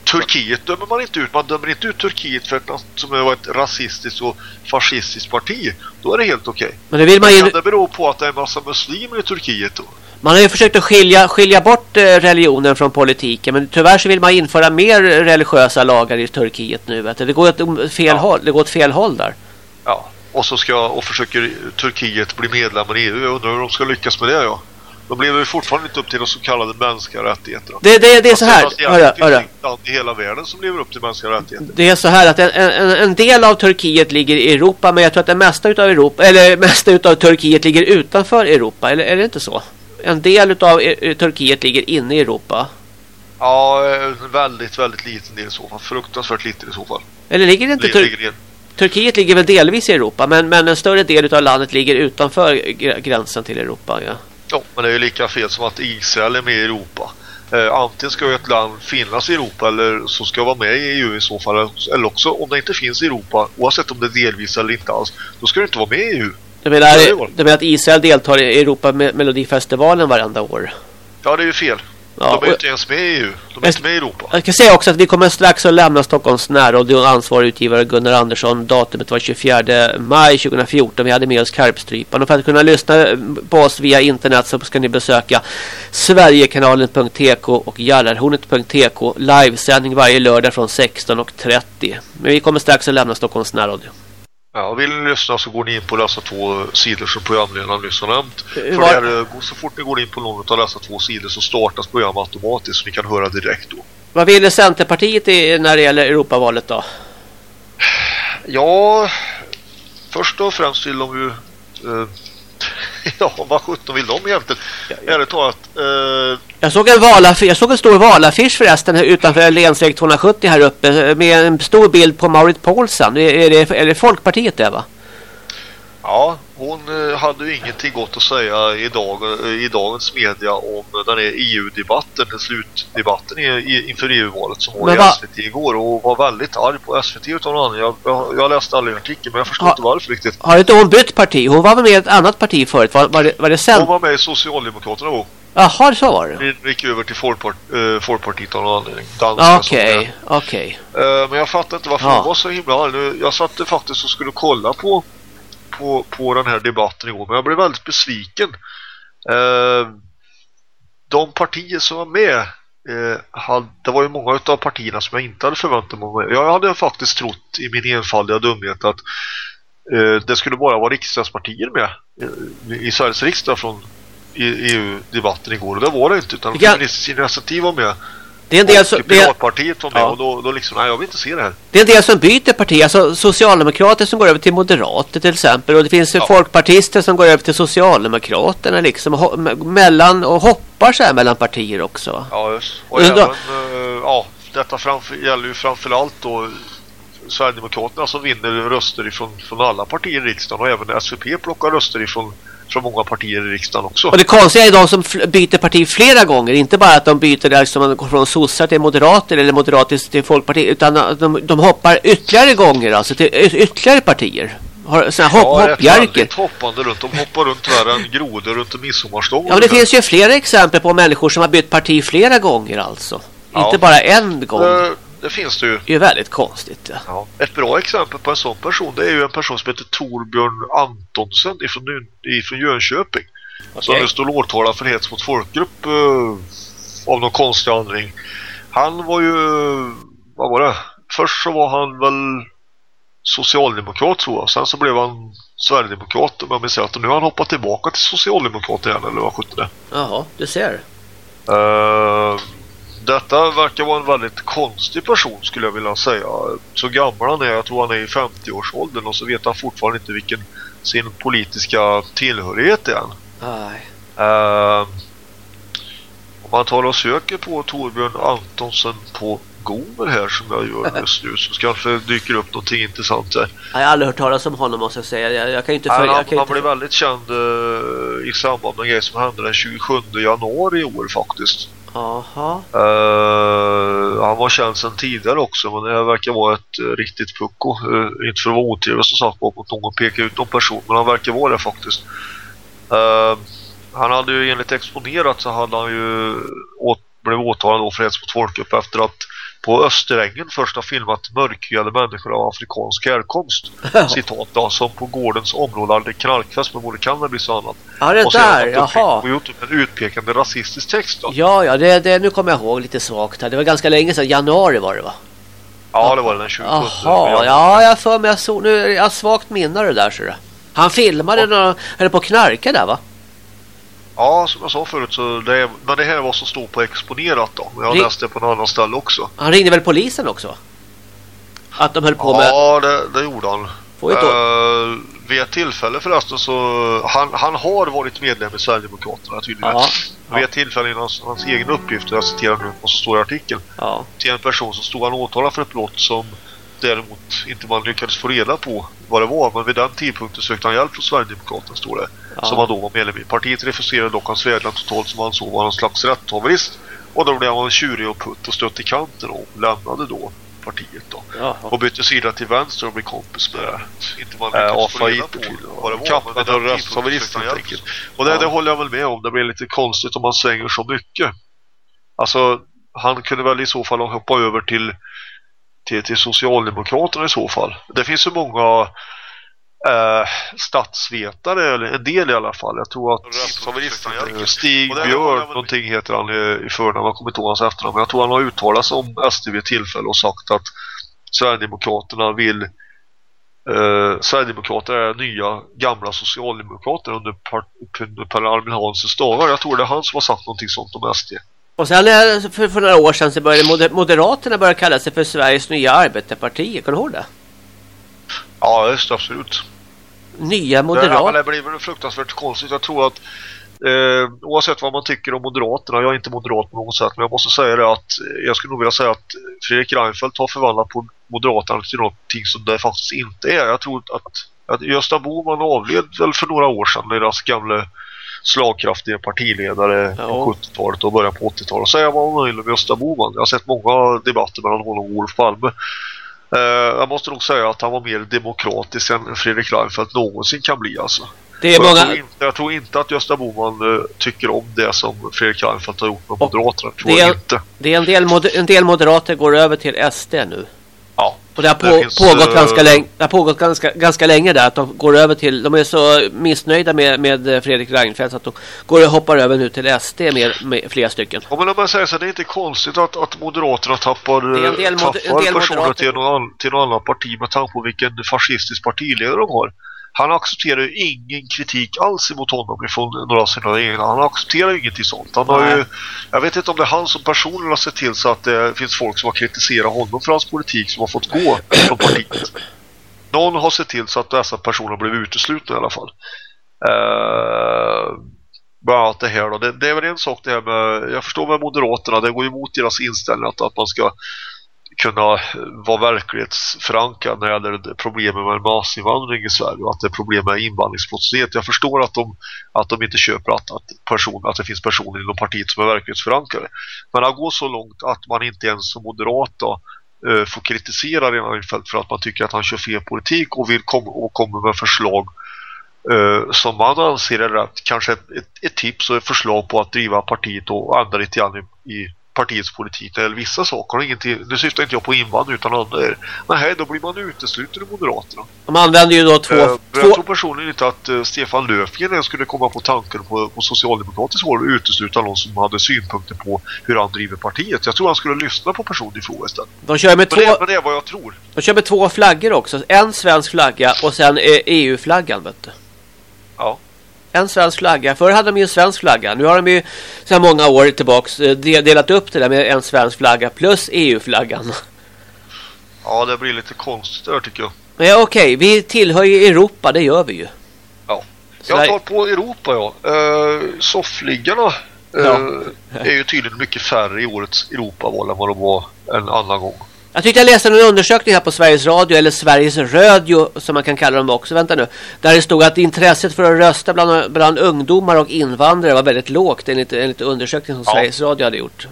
Turkiet dömer man inte ut. Man dömer inte ut Turkiet för att som är ett rasistiskt och fascistiskt parti. Då är det helt okej. Okay. Men det vill man ju... Kan det bero på att det är en massa muslimer i Turkiet då? Man har ju försökt att skilja, skilja bort eh, religionen från politiken men tyvärr så vill man införa mer religiösa lagar i Turkiet nu. Det går åt fel ja. håll, det går åt fel håll där. Ja, och så ska och försöker Turkiet bli medlem i EU. Jag undrar hur de ska lyckas med det ja. De lever ju fortfarande inte upp till de så kallade mänskliga rättigheterna. Det, det, det är så här. Hörru, hörru. i hela världen som lever upp till mänskliga rättigheter. Det är så här att en, en, en del av Turkiet ligger i Europa men jag tror att det mesta utav Europa eller <laughs> mesta utav Turkiet ligger utanför Europa. Eller är det inte så? En del utav Turkiet ligger inne i Europa. Ja, väldigt, väldigt liten del i så fall. Fruktansvärt liten i så fall. Eller ligger det inte Tur Turkiet ligger väl delvis i Europa men, men en större del av landet ligger utanför gränsen till Europa. Ja. Ja, men det är ju lika fel som att Israel är med i Europa. Eh, antingen ska ju ett land finnas i Europa eller så ska vara med i EU i så fall. Eller också om det inte finns i Europa, oavsett om det är delvis eller inte alls, då ska det inte vara med i EU. Du menar, du menar att Israel deltar i Europa Melodifestivalen varenda år? Ja, det är ju fel. Ja, de är inte ens med i EU. De är inte med i Europa. Jag ska säga också att vi kommer strax att lämna Stockholms närradio ansvarig utgivare Gunnar Andersson. Datumet var 24 maj 2014. Vi hade med oss Karpstrypan. Och för att kunna lyssna på oss via internet så ska ni besöka Sverigekanalen.tk och Jallarhornet.tk. Livesändning varje lördag från 16.30. Men vi kommer strax att lämna Stockholms närradio. Ja, vill ni lyssna så går ni in på dessa två sidor som programledaren nyss har nämnt. För Var... där, eh, så fort ni går in på någon av dessa två sidor så startas programmet automatiskt så ni kan höra direkt då. Vad vill Centerpartiet i, när det gäller Europavalet då? Ja, först och främst vill de ju eh, <laughs> ja, vad sjutton vill de egentligen? Ja, ja. Ärligt talat. Eh... Jag, såg en valaffisch, jag såg en stor valaffisch förresten utanför länsväg 270 här uppe med en stor bild på Marit Paulsen. Är, är, det, är det Folkpartiet det va? Ja, hon eh, hade ju ingenting gott att säga i, dag, eh, i dagens media om den här EU-debatten, den slutdebatten inför EU-valet som var i SVT igår och var väldigt arg på SVT utan någon jag, jag, jag läste aldrig artikeln men jag förstår ha, inte varför riktigt. Har inte hon bytt parti? Hon var väl med i ett annat parti förut? Var, var, det, var det sen? Hon var med i Socialdemokraterna då. Jaha, så var det. Vi gick över till Folkpart, Folkpartiet av någon anledning. Okej, okej. Uh, men jag fattar inte varför ja. hon var så himla arg. Jag satt faktiskt och skulle kolla på på, på den här debatten igår. Men jag blev väldigt besviken. Eh, de partier som var med eh, hade, det var ju många av partierna som jag inte hade förväntat mig med. Jag hade faktiskt trott i min enfaldiga dumhet att eh, det skulle bara vara riksdagspartier med eh, i Sveriges riksdag från EU-debatten igår. Och det var det inte utan Feministiskt initiativ var med. Det är en del som, Piratpartiet var med ja. och då, då liksom, nej jag vill inte se det här. Det är en del som byter parti, alltså socialdemokrater som går över till moderater till exempel och det finns ja. folkpartister som går över till socialdemokraterna liksom och, mellan och hoppar så här mellan partier också. Ja, just. Och även, då, uh, ja, detta framför, gäller ju framförallt då Sverigedemokraterna som vinner röster ifrån från alla partier i riksdagen och även SVP plockar röster ifrån från många partier i riksdagen också. Och det konstiga är de som byter parti flera gånger. Inte bara att de byter där som man går från sossar till moderater eller moderater till folkparti. Utan de, de hoppar ytterligare gånger alltså till ytterligare partier. Har såna hopp, ja, hoppbjärker. hoppande runt. De hoppar runt värre än grodor runt en midsommarstång. Ja, men det finns ju flera exempel på människor som har bytt parti flera gånger alltså. Ja. Inte bara en gång. Uh, det finns det ju. Det är väldigt konstigt. Ja. ja. Ett bra exempel på en sån person det är ju en person som heter Torbjörn Antonsen ifrån, ifrån Jönköping. Okay. Som nu står åtalad för hets mot folkgrupp uh, av någon konstig anledning. Han var ju, vad var det? Först så var han väl socialdemokrat tror jag. Sen så blev han sverigedemokrat. Men jag att nu har han hoppat tillbaka till socialdemokrat igen eller vad sjutton det Jaha, du ser. Uh, detta verkar vara en väldigt konstig person skulle jag vilja säga. Så gammal han är, jag tror han är i 50-årsåldern och så vet han fortfarande inte vilken sin politiska tillhörighet är. Nej. Uh, om man tar och söker på Torbjörn Antonsson på Google här som jag gör <laughs> just nu så kanske dyker upp någonting intressant där. Jag har aldrig hört talas om honom måste jag säga. Jag, jag kan inte följa. Han, han inte... blev väldigt känd uh, i samband med en grej som hände den 27 januari i år faktiskt. Aha. Uh, han var känd sedan tidigare också men det verkar vara ett uh, riktigt pucko. Uh, inte för att vara otrevlig som sagt mot någon peka ut någon person men han verkar vara det faktiskt. han hade ju enligt exponerat så hade han ju åt, blev åtalad för hets mot folkgrupp efter att på Österängen först har filmat mörkhyade människor av afrikansk härkomst. Citat då, som på gårdens område hade knarkfest med både cannabis och annat. Ja, det och där, jaha. Och gjort en utpekande rasistisk text då. Ja, ja, det, det, nu kommer jag ihåg lite svagt här. Det var ganska länge sedan, januari var det va? Ja, det var den 27. Jaha, ja, jag för mig, jag såg, nu, jag svagt minne det där så det. Han filmade ja. när han på knarka där va? Ja, som jag sa förut så det, men det här var så stort på exponerat då. Jag Ring... läste det på en annan ställe också. Han ringde väl polisen också? Att de höll på ja, med... Ja, det, det gjorde han. Får uh, vid ett tillfälle förresten så han, han har varit medlem i Sverigedemokraterna tydligen. Ja, vid ett tillfälle innan hans, hans egen uppgift, jag citerar nu vad som står i artikeln. Ja. Till en person som stod han åtalad för ett brott som däremot inte man lyckades få reda på vad det var. Men vid den tidpunkten sökte han hjälp från Sverigedemokraterna står det. Ja. Som han då var medlem i. Partiet refuserade dock hans vädjan totalt som han såg var en slags rätthaverist. Och då blev han tjurig och putt och stött i kanten och lämnade då partiet då. Jaha. Och bytte sida till vänster och blev kompis med inte man äh, få reda på vad det var. Kappen och rösthaverist helt enkelt. Och det, ja. det håller jag väl med om. Det blir lite konstigt om man svänger så mycket. Alltså han kunde väl i så fall hoppa över till till, till Socialdemokraterna i så fall. Det finns ju många eh, statsvetare, eller en del i alla fall. Jag tror att Stig Björn, någonting heter han i, i förnamn, jag kommer inte ihåg hans efternamn. Men jag tror han har uttalat sig om SD vid tillfälle och sagt att Sverigedemokraterna vill eh, Sverigedemokrater är nya gamla socialdemokrater under, under Per Albin Hansens dagar. Jag tror det är han som har sagt någonting sånt om SD. Och sen för, för några år sedan så började Moderaterna börja kalla sig för Sveriges nya arbetarparti. Kan du ihåg det? Ja, just absolut. Nya Moderater. Det, det blir fruktansvärt konstigt. Jag tror att eh, oavsett vad man tycker om Moderaterna, jag är inte moderat på något sätt, men jag måste säga det att jag skulle nog vilja säga att Fredrik Reinfeldt har förvandlat på Moderaterna till någonting som det faktiskt inte är. Jag tror att, att Gösta Bohman avled väl för några år sedan, deras gamla slagkraftiga partiledare ja. på 70-talet och början på 80-talet. Säga vad man vill om Gösta Bohman. Jag har sett många debatter mellan honom och Olof Palme. Uh, jag måste nog säga att han var mer demokratisk än Fredrik Reinfeldt någonsin kan bli alltså. Det är många... jag, tror inte, jag, tror inte, att Gösta Bohman uh, tycker om det som Fredrik Reinfeldt har gjort med Moderaterna. Tror det, är, inte. det är en del, en del moderater går över till SD nu. Ja. Och det har, på, det finns, pågått, uh, ganska länge, det har pågått ganska, ganska länge där att de går över till, de är så missnöjda med, med Fredrik Reinfeldt att de går och hoppar över nu till SD med, med flera stycken. Ja, men om man säger så, det är inte konstigt att, att Moderaterna tappar, tappar personer till någon, till någon annan parti med tanke på vilken fascistisk partiledare de har han accepterar ju ingen kritik alls emot honom ifrån några av sina egna. Han accepterar ju ingenting sånt. Han har ju, jag vet inte om det är han som personligen har sett till så att det finns folk som har kritiserat honom för hans politik som har fått gå från partiet. Någon har sett till så att dessa personer blev uteslutna i alla fall. Uh, bland annat det här då. Det, det, är väl en sak det här med, jag förstår med Moderaterna, det går emot deras inställning att, att man ska kunna vara verklighetsförankrad när det gäller problemen med massinvandring i Sverige och att det är problem med invandringsbrottslighet. Jag förstår att de, att de inte köper att, att, person, att det finns personer inom partiet som är verklighetsförankrade. Men att gå så långt att man inte ens som moderat då, eh, får kritisera Reinfeldt för att man tycker att han kör fel politik och vill komma och kommer med förslag Uh, som man anser är rätt. Kanske ett, ett, ett, tips och ett förslag på att driva partiet och ändra lite grann i, i partiets politik eller vissa saker. Ingenting, nu syftar inte jag på invandring utan andra. Men hej, då blir man utesluten i Moderaterna. De använder ju då två... Eh, två... Jag tror personligen inte att eh, Stefan Löfven ens skulle komma på tanken på, på socialdemokratiskt håll och utesluta någon som hade synpunkter på hur han driver partiet. Jag tror han skulle lyssna på personen i fråga istället. De kör med Men två... det, men det är vad jag tror. De kör med två flaggor också. En svensk flagga och sen eh, EU-flaggan, vet du. Ja. En svensk flagga. Förr hade de ju en svensk flagga. Nu har de ju sedan många år tillbaks eh, de- delat upp det där med en svensk flagga plus EU-flaggan. Ja, det blir lite konstigt där tycker jag. Men ja, okej, vi tillhör ju Europa, det gör vi ju. Ja. Jag tar på Europa, ja. Uh, soffliggarna eh, Ja. är ju tydligen mycket färre i årets Europaval än vad de var en annan gång. Jag tyckte jag läste en undersökning här på Sveriges Radio eller Sveriges Radio som man kan kalla dem också. Vänta nu. Där det stod att intresset för att rösta bland, bland ungdomar och invandrare var väldigt lågt enligt, enligt undersökning som Ja. Sveriges Radio hade gjort.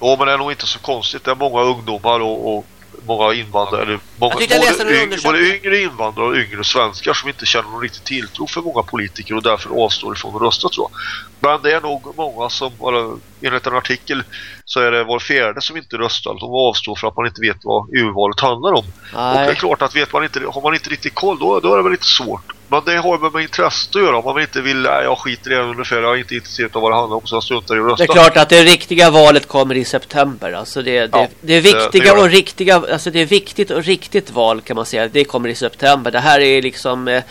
Ja, men det är nog inte så konstigt. Det är många ungdomar och, och många invandrare. eller Många, Jag jag både, yng, undersökning. både yngre invandrare och yngre svenskar som inte känner någon riktig tilltro för många politiker och därför avstår ifrån att rösta tror jag. Men det är nog många som, eller, enligt en artikel så är det var fjärde som inte röstar. De avstår för att man inte vet vad EU-valet handlar om. Och det är Nej. klart att vet man inte, har man inte riktigt koll då, då är det väl lite svårt. Men det har ju med intresset att göra. Om man inte vill, nej jag skiter i det ungefär, jag är inte intresserad av vad det handlar om så jag struntar i att rösta. Det är klart att det riktiga valet kommer i september. Alltså det, det, Ja, det är det- det viktiga gör det. och riktiga, alltså det är viktigt och riktigt val kan man säga. Det kommer i september. Det här är liksom, eh,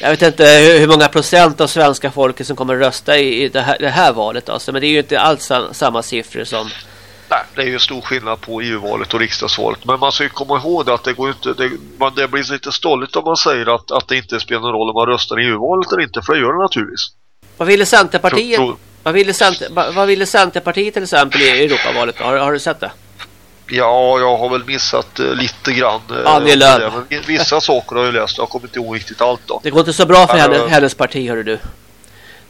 jag vet inte hur, många procent av svenska folket som kommer rösta i, det, här, det här valet. Alltså, men det är ju inte alls sa- samma siffror som... Nej, det är ju stor skillnad på EU-valet och riksdagsvalet. Men man ska ju komma ihåg att det går inte, det, man, det blir lite stolligt om man säger att, att det inte spelar någon roll om man röstar i EU-valet eller inte, för det gör det naturligtvis. Vad ville Centerpartiet? Tror- tror- Vad ville, Center, vad vad ville Centerpartiet till exempel i Europavalet? Har, har du sett det? Ja, jag har väl missat eh, lite grann. eh, Annie Lööf. Men vissa saker har jag läst, jag kommer inte ihåg riktigt allt då. Det går inte så bra för henne, hennes parti, hörru du.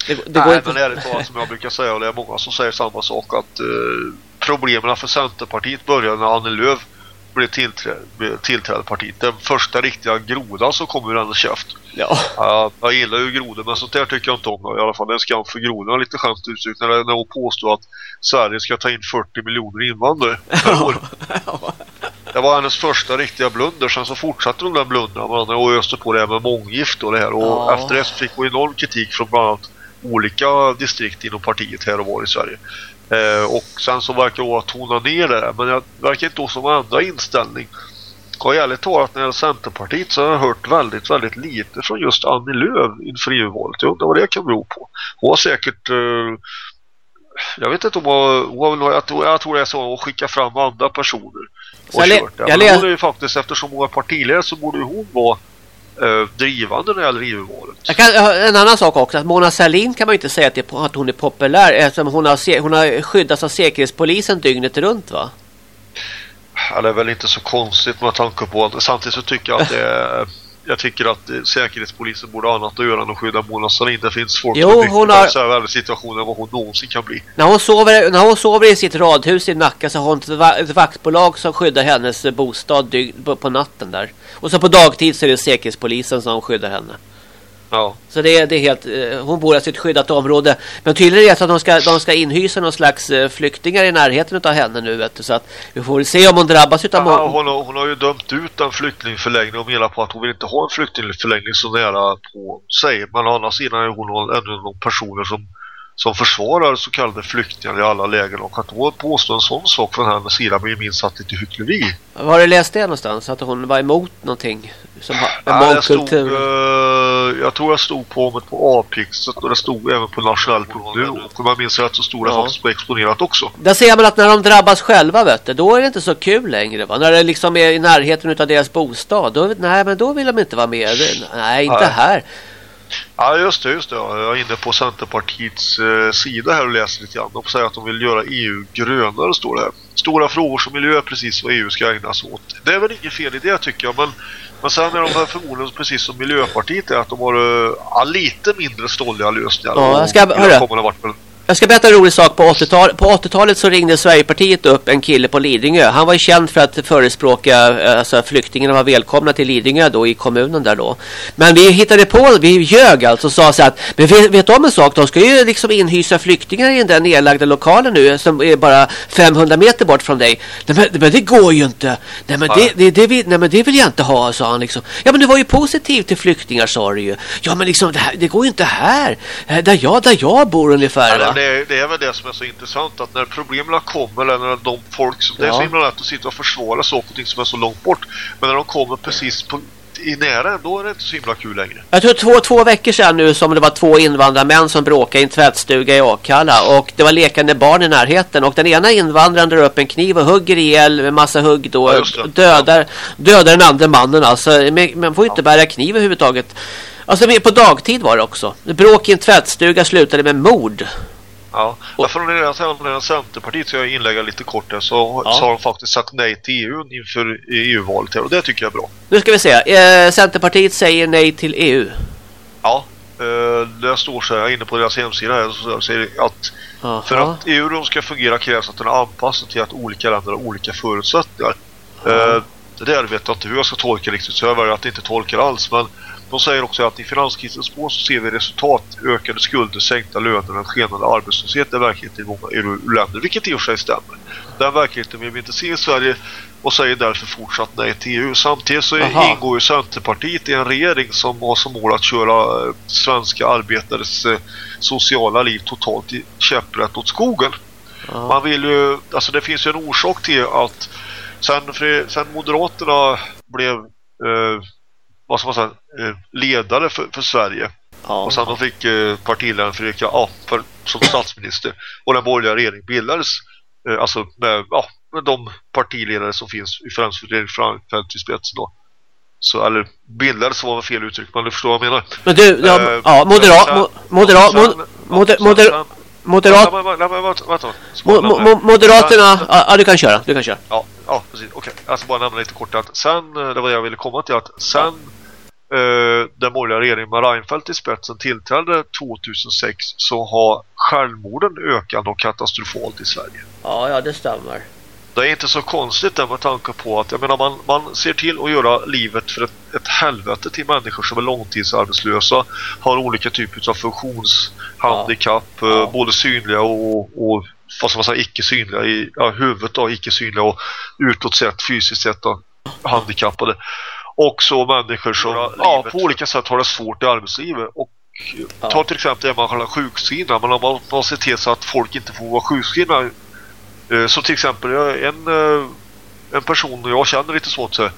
Det, det går Nej, inte... men ärligt talat som jag brukar säga, och det är många som säger samma sak, att eh, problemen för Centerpartiet började när Annie Lööf blev tillträ blev tillträdde partiet. Den första riktiga grodan som kom ur hennes käft. Ja. Ja, jag gillar ju grodor, men sånt där tycker jag inte om. I alla fall det är en skam för grodorna, lite skämt uttryckt, när, när hon påstår att Sverige ska ta in 40 miljoner invandrare per år. <laughs> Det var hennes första riktiga blunder. Sen så fortsatte de där blundrarna och öste på det här med månggift och det här. Och Ja. efter det fick hon enorm kritik från bland annat olika distrikt inom partiet här och var i Sverige. Eh, och sen så verkar ha tonat ner det. Men jag verkar inte som andra inställning. Och ärligt talat när det gäller Centerpartiet så har jag hört väldigt, väldigt lite från just Annie Lööf inför EU-valet. Jag undrar vad det kan bero på. Hon har säkert... Eh, jag vet inte om hon, hon har, jag, tror, jag tror det är så att hon skickar fram andra personer och jag kört det. jag Men hon är ju faktiskt, eftersom hon är partiledare så borde hon vara drivande när det gäller EU-valet. Kan, en annan sak också, att Mona Sahlin kan man inte säga att, det, att hon är populär eftersom hon har, hon har skyddats av Säkerhetspolisen dygnet runt va? Ja, det är väl inte så konstigt med tanke på att samtidigt så tycker jag att det är jag tycker att eh, Säkerhetspolisen borde ha annat att göra än att skydda Mona Sahlin. Det finns folk Jo, som hon har- besvärligare situationer än vad hon någonsin kan bli. När hon, sover, när hon sover i sitt radhus i Nacka så har hon ett, va, ett vaktbolag som skyddar hennes bostad dygn, på, på natten där. Och så på dagtid så är det Säkerhetspolisen som skyddar henne. Ja. Så det är, det är helt, eh, hon bor alltså i ett skyddat område. Men tydligen är det så att de ska, de ska inhysa någon slags eh, flyktingar i närheten av henne nu. Vet du, så att vi får se om hon drabbas utav Ja, hon, har, hon har ju dömt ut en flyktingförläggning och menar på att hon vill inte ha en flyktingförläggning så nära på sig. Men å andra sidan är hon någon- ännu någon personer som, som försvarar så kallade flyktingar i alla lägen och att då påstå en sån sak från hennes sida blir minst sagt lite hyckleri. Var har du läst det någonstans? Att hon var emot någonting? Som en Ja, det stod, eh, jag tror jag stod på om på Apixet och det stod även på nationell.nu och om jag minns rätt så stod det Ja. faktiskt på exponerat också. Där ser man att när de drabbas själva vet du, då är det inte så kul längre va? När det liksom är i närheten utav deras bostad. Då, nej men då vill de inte vara med. Nej inte Nej. här. Ja just det, just det. Jag är inne på Centerpartiets eh, sida här och läser lite grann. De säger att de vill göra EU grönare står det här. Stora frågor som miljö är precis vad EU ska ägna sig åt. Det är väl inget fel i det tycker jag. Men, men sen är de väl förmodligen precis som Miljöpartiet är att de har eh, lite mindre ståliga lösningar. Ja, Och jag ska- hörru. miljökommunerna har varit Jag ska berätta en rolig sak. På 80-talet, på 80-talet så ringde Sverigepartiet upp en kille på Lidingö. Han var ju känd för att förespråka eh, alltså flyktingarna var välkomna till Lidingö då i kommunen där då. Men vi hittade på, vi ljög alltså och sa så att men vet, vet om en sak? De ska ju liksom inhysa flyktingar i den där nedlagda lokalen nu som är bara 500 meter bort från dig. Nej men, men det går ju inte. Nej men det, det, det, vill, nej men det vill jag inte ha, sa han liksom. Ja men du var ju positiv till flyktingar sa du ju. Ja men liksom det, här, det går ju inte här. Där jag, där jag bor ungefär Ja, det, är, det är väl det som är så intressant att när problemen kommer eller när de folk som, det är Ja. så himla lätt att sitta och försvara saker och ting som är så långt bort. Men när de kommer precis på, i nära då är det inte så himla kul längre. Jag tror två, två veckor sedan nu som det var två invandrarmän som bråkade i en tvättstuga i Akalla och det var lekande barn i närheten och den ena invandraren drar upp en kniv och hugger ihjäl med massa hugg då Ja, dödar, dödar den andra mannen alltså. Man får ju inte bära kniv överhuvudtaget. Alltså på dagtid var det också. Bråk i en tvättstuga slutade med mord Ja, och från deras andra Centerpartiet så jag inlägga lite kort där så, Ja. så har de faktiskt sagt nej till EU inför EU-valet här och det tycker jag är bra. nu ska vi se eh, Centerpartiet säger nej till EU Ja, eh, det står så här inne på deras hemsida här så säger att för Jaha. att euron ska fungera krävs att den är anpassad till att olika länder har olika förutsättningar. Eh, det där vet jag inte hur jag ska tolka riktigt så jag väljer att inte tolka alls men de säger också att i finanskrisens spår så ser vi resultat, ökade skulder, sänkta löner och en skenande arbetslöshet är verkligheten i många EU-länder, vilket i och för sig stämmer. Den verkligheten vill vi inte se i Sverige och säger därför fortsatt nej till EU. Samtidigt så Aha. ingår ju Centerpartiet i en regering som har som mål att köra svenska arbetares eh, sociala liv totalt i käpprätt åt skogen. Ja. Man vill ju, alltså det finns ju en orsak till att sen, sen Moderaterna blev eh, vad ska man säga, ledare för, för Sverige Ja. och sen de fick eh, partiledaren Fredrik ja, för, som statsminister och den borgerliga regeringen bildades eh, alltså med, ja, med de partiledare som finns i främst för Fredrik Reinfeldt i spetsen då. Så, eller bildades var fel uttryck men du förstår vad jag menar. Men du, ja, Eh, ja moderat, sen- moderat, sen- mo, moder, sen- moder, sen- moderat, Moderaterna, ja, du kan köra, du kan köra. Ja, ja precis. Okej. Jag ska bara nämna lite kort att sen, eh, det var det jag ville komma till att sen eh, den borgerliga regeringen med Reinfeldt i spetsen tillträdde 2006 så har självmorden ökat och katastrofalt i Sverige. Ja, ja det stämmer. Det är inte så konstigt där med tanke på att jag menar, man, man ser till att göra livet för ett, ett helvete till människor som är långtidsarbetslösa, har olika typer av funktionshandikapp, Ja. eh, både synliga och, och vad ska man säga, icke synliga i ja, huvudet då, icke synliga och utåt sett, fysiskt sett då, handikappade. Och så människor som ja, på olika sätt har det svårt i arbetslivet. Och ta till exempel det man kallar sjukskrivna. Men om man, man ser till så att folk inte får vara sjukskrivna Eh, Så till exempel en, eh, en person jag känner lite svårt så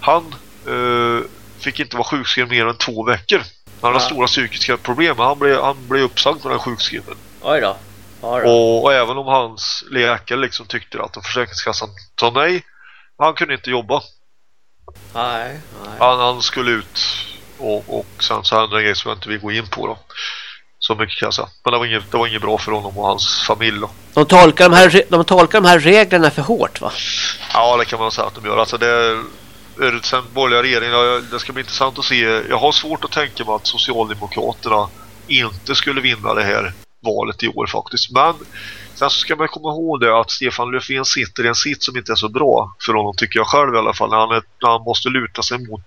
han eh, fick inte vara sjukskriven mer än två veckor. Han hade Ja. stora psykiska problem han blev, han blev uppsagd på den sjukskrivningen. Oj då. Ja, då. Och, och även om hans läkare liksom tyckte att Försäkringskassan sa nej, han kunde inte jobba. Nej, nej. Han, han skulle ut och, och sen så andra grejer som jag inte vill gå in på då. Så mycket kan jag säga. Men det var inget, det var inget bra för honom och hans familj då. De tolkar de här, de tolkar de här reglerna för hårt va? Ja, det kan man säga att de gör. Alltså det sen borgerliga regeringen, det ska bli intressant att se. Jag har svårt att tänka mig att Socialdemokraterna inte skulle vinna det här valet i år faktiskt. Men sen så ska man komma ihåg det att Stefan Löfven sitter i en sitt som inte är så bra för honom tycker jag själv i alla fall. När han, är, när han måste luta sig mot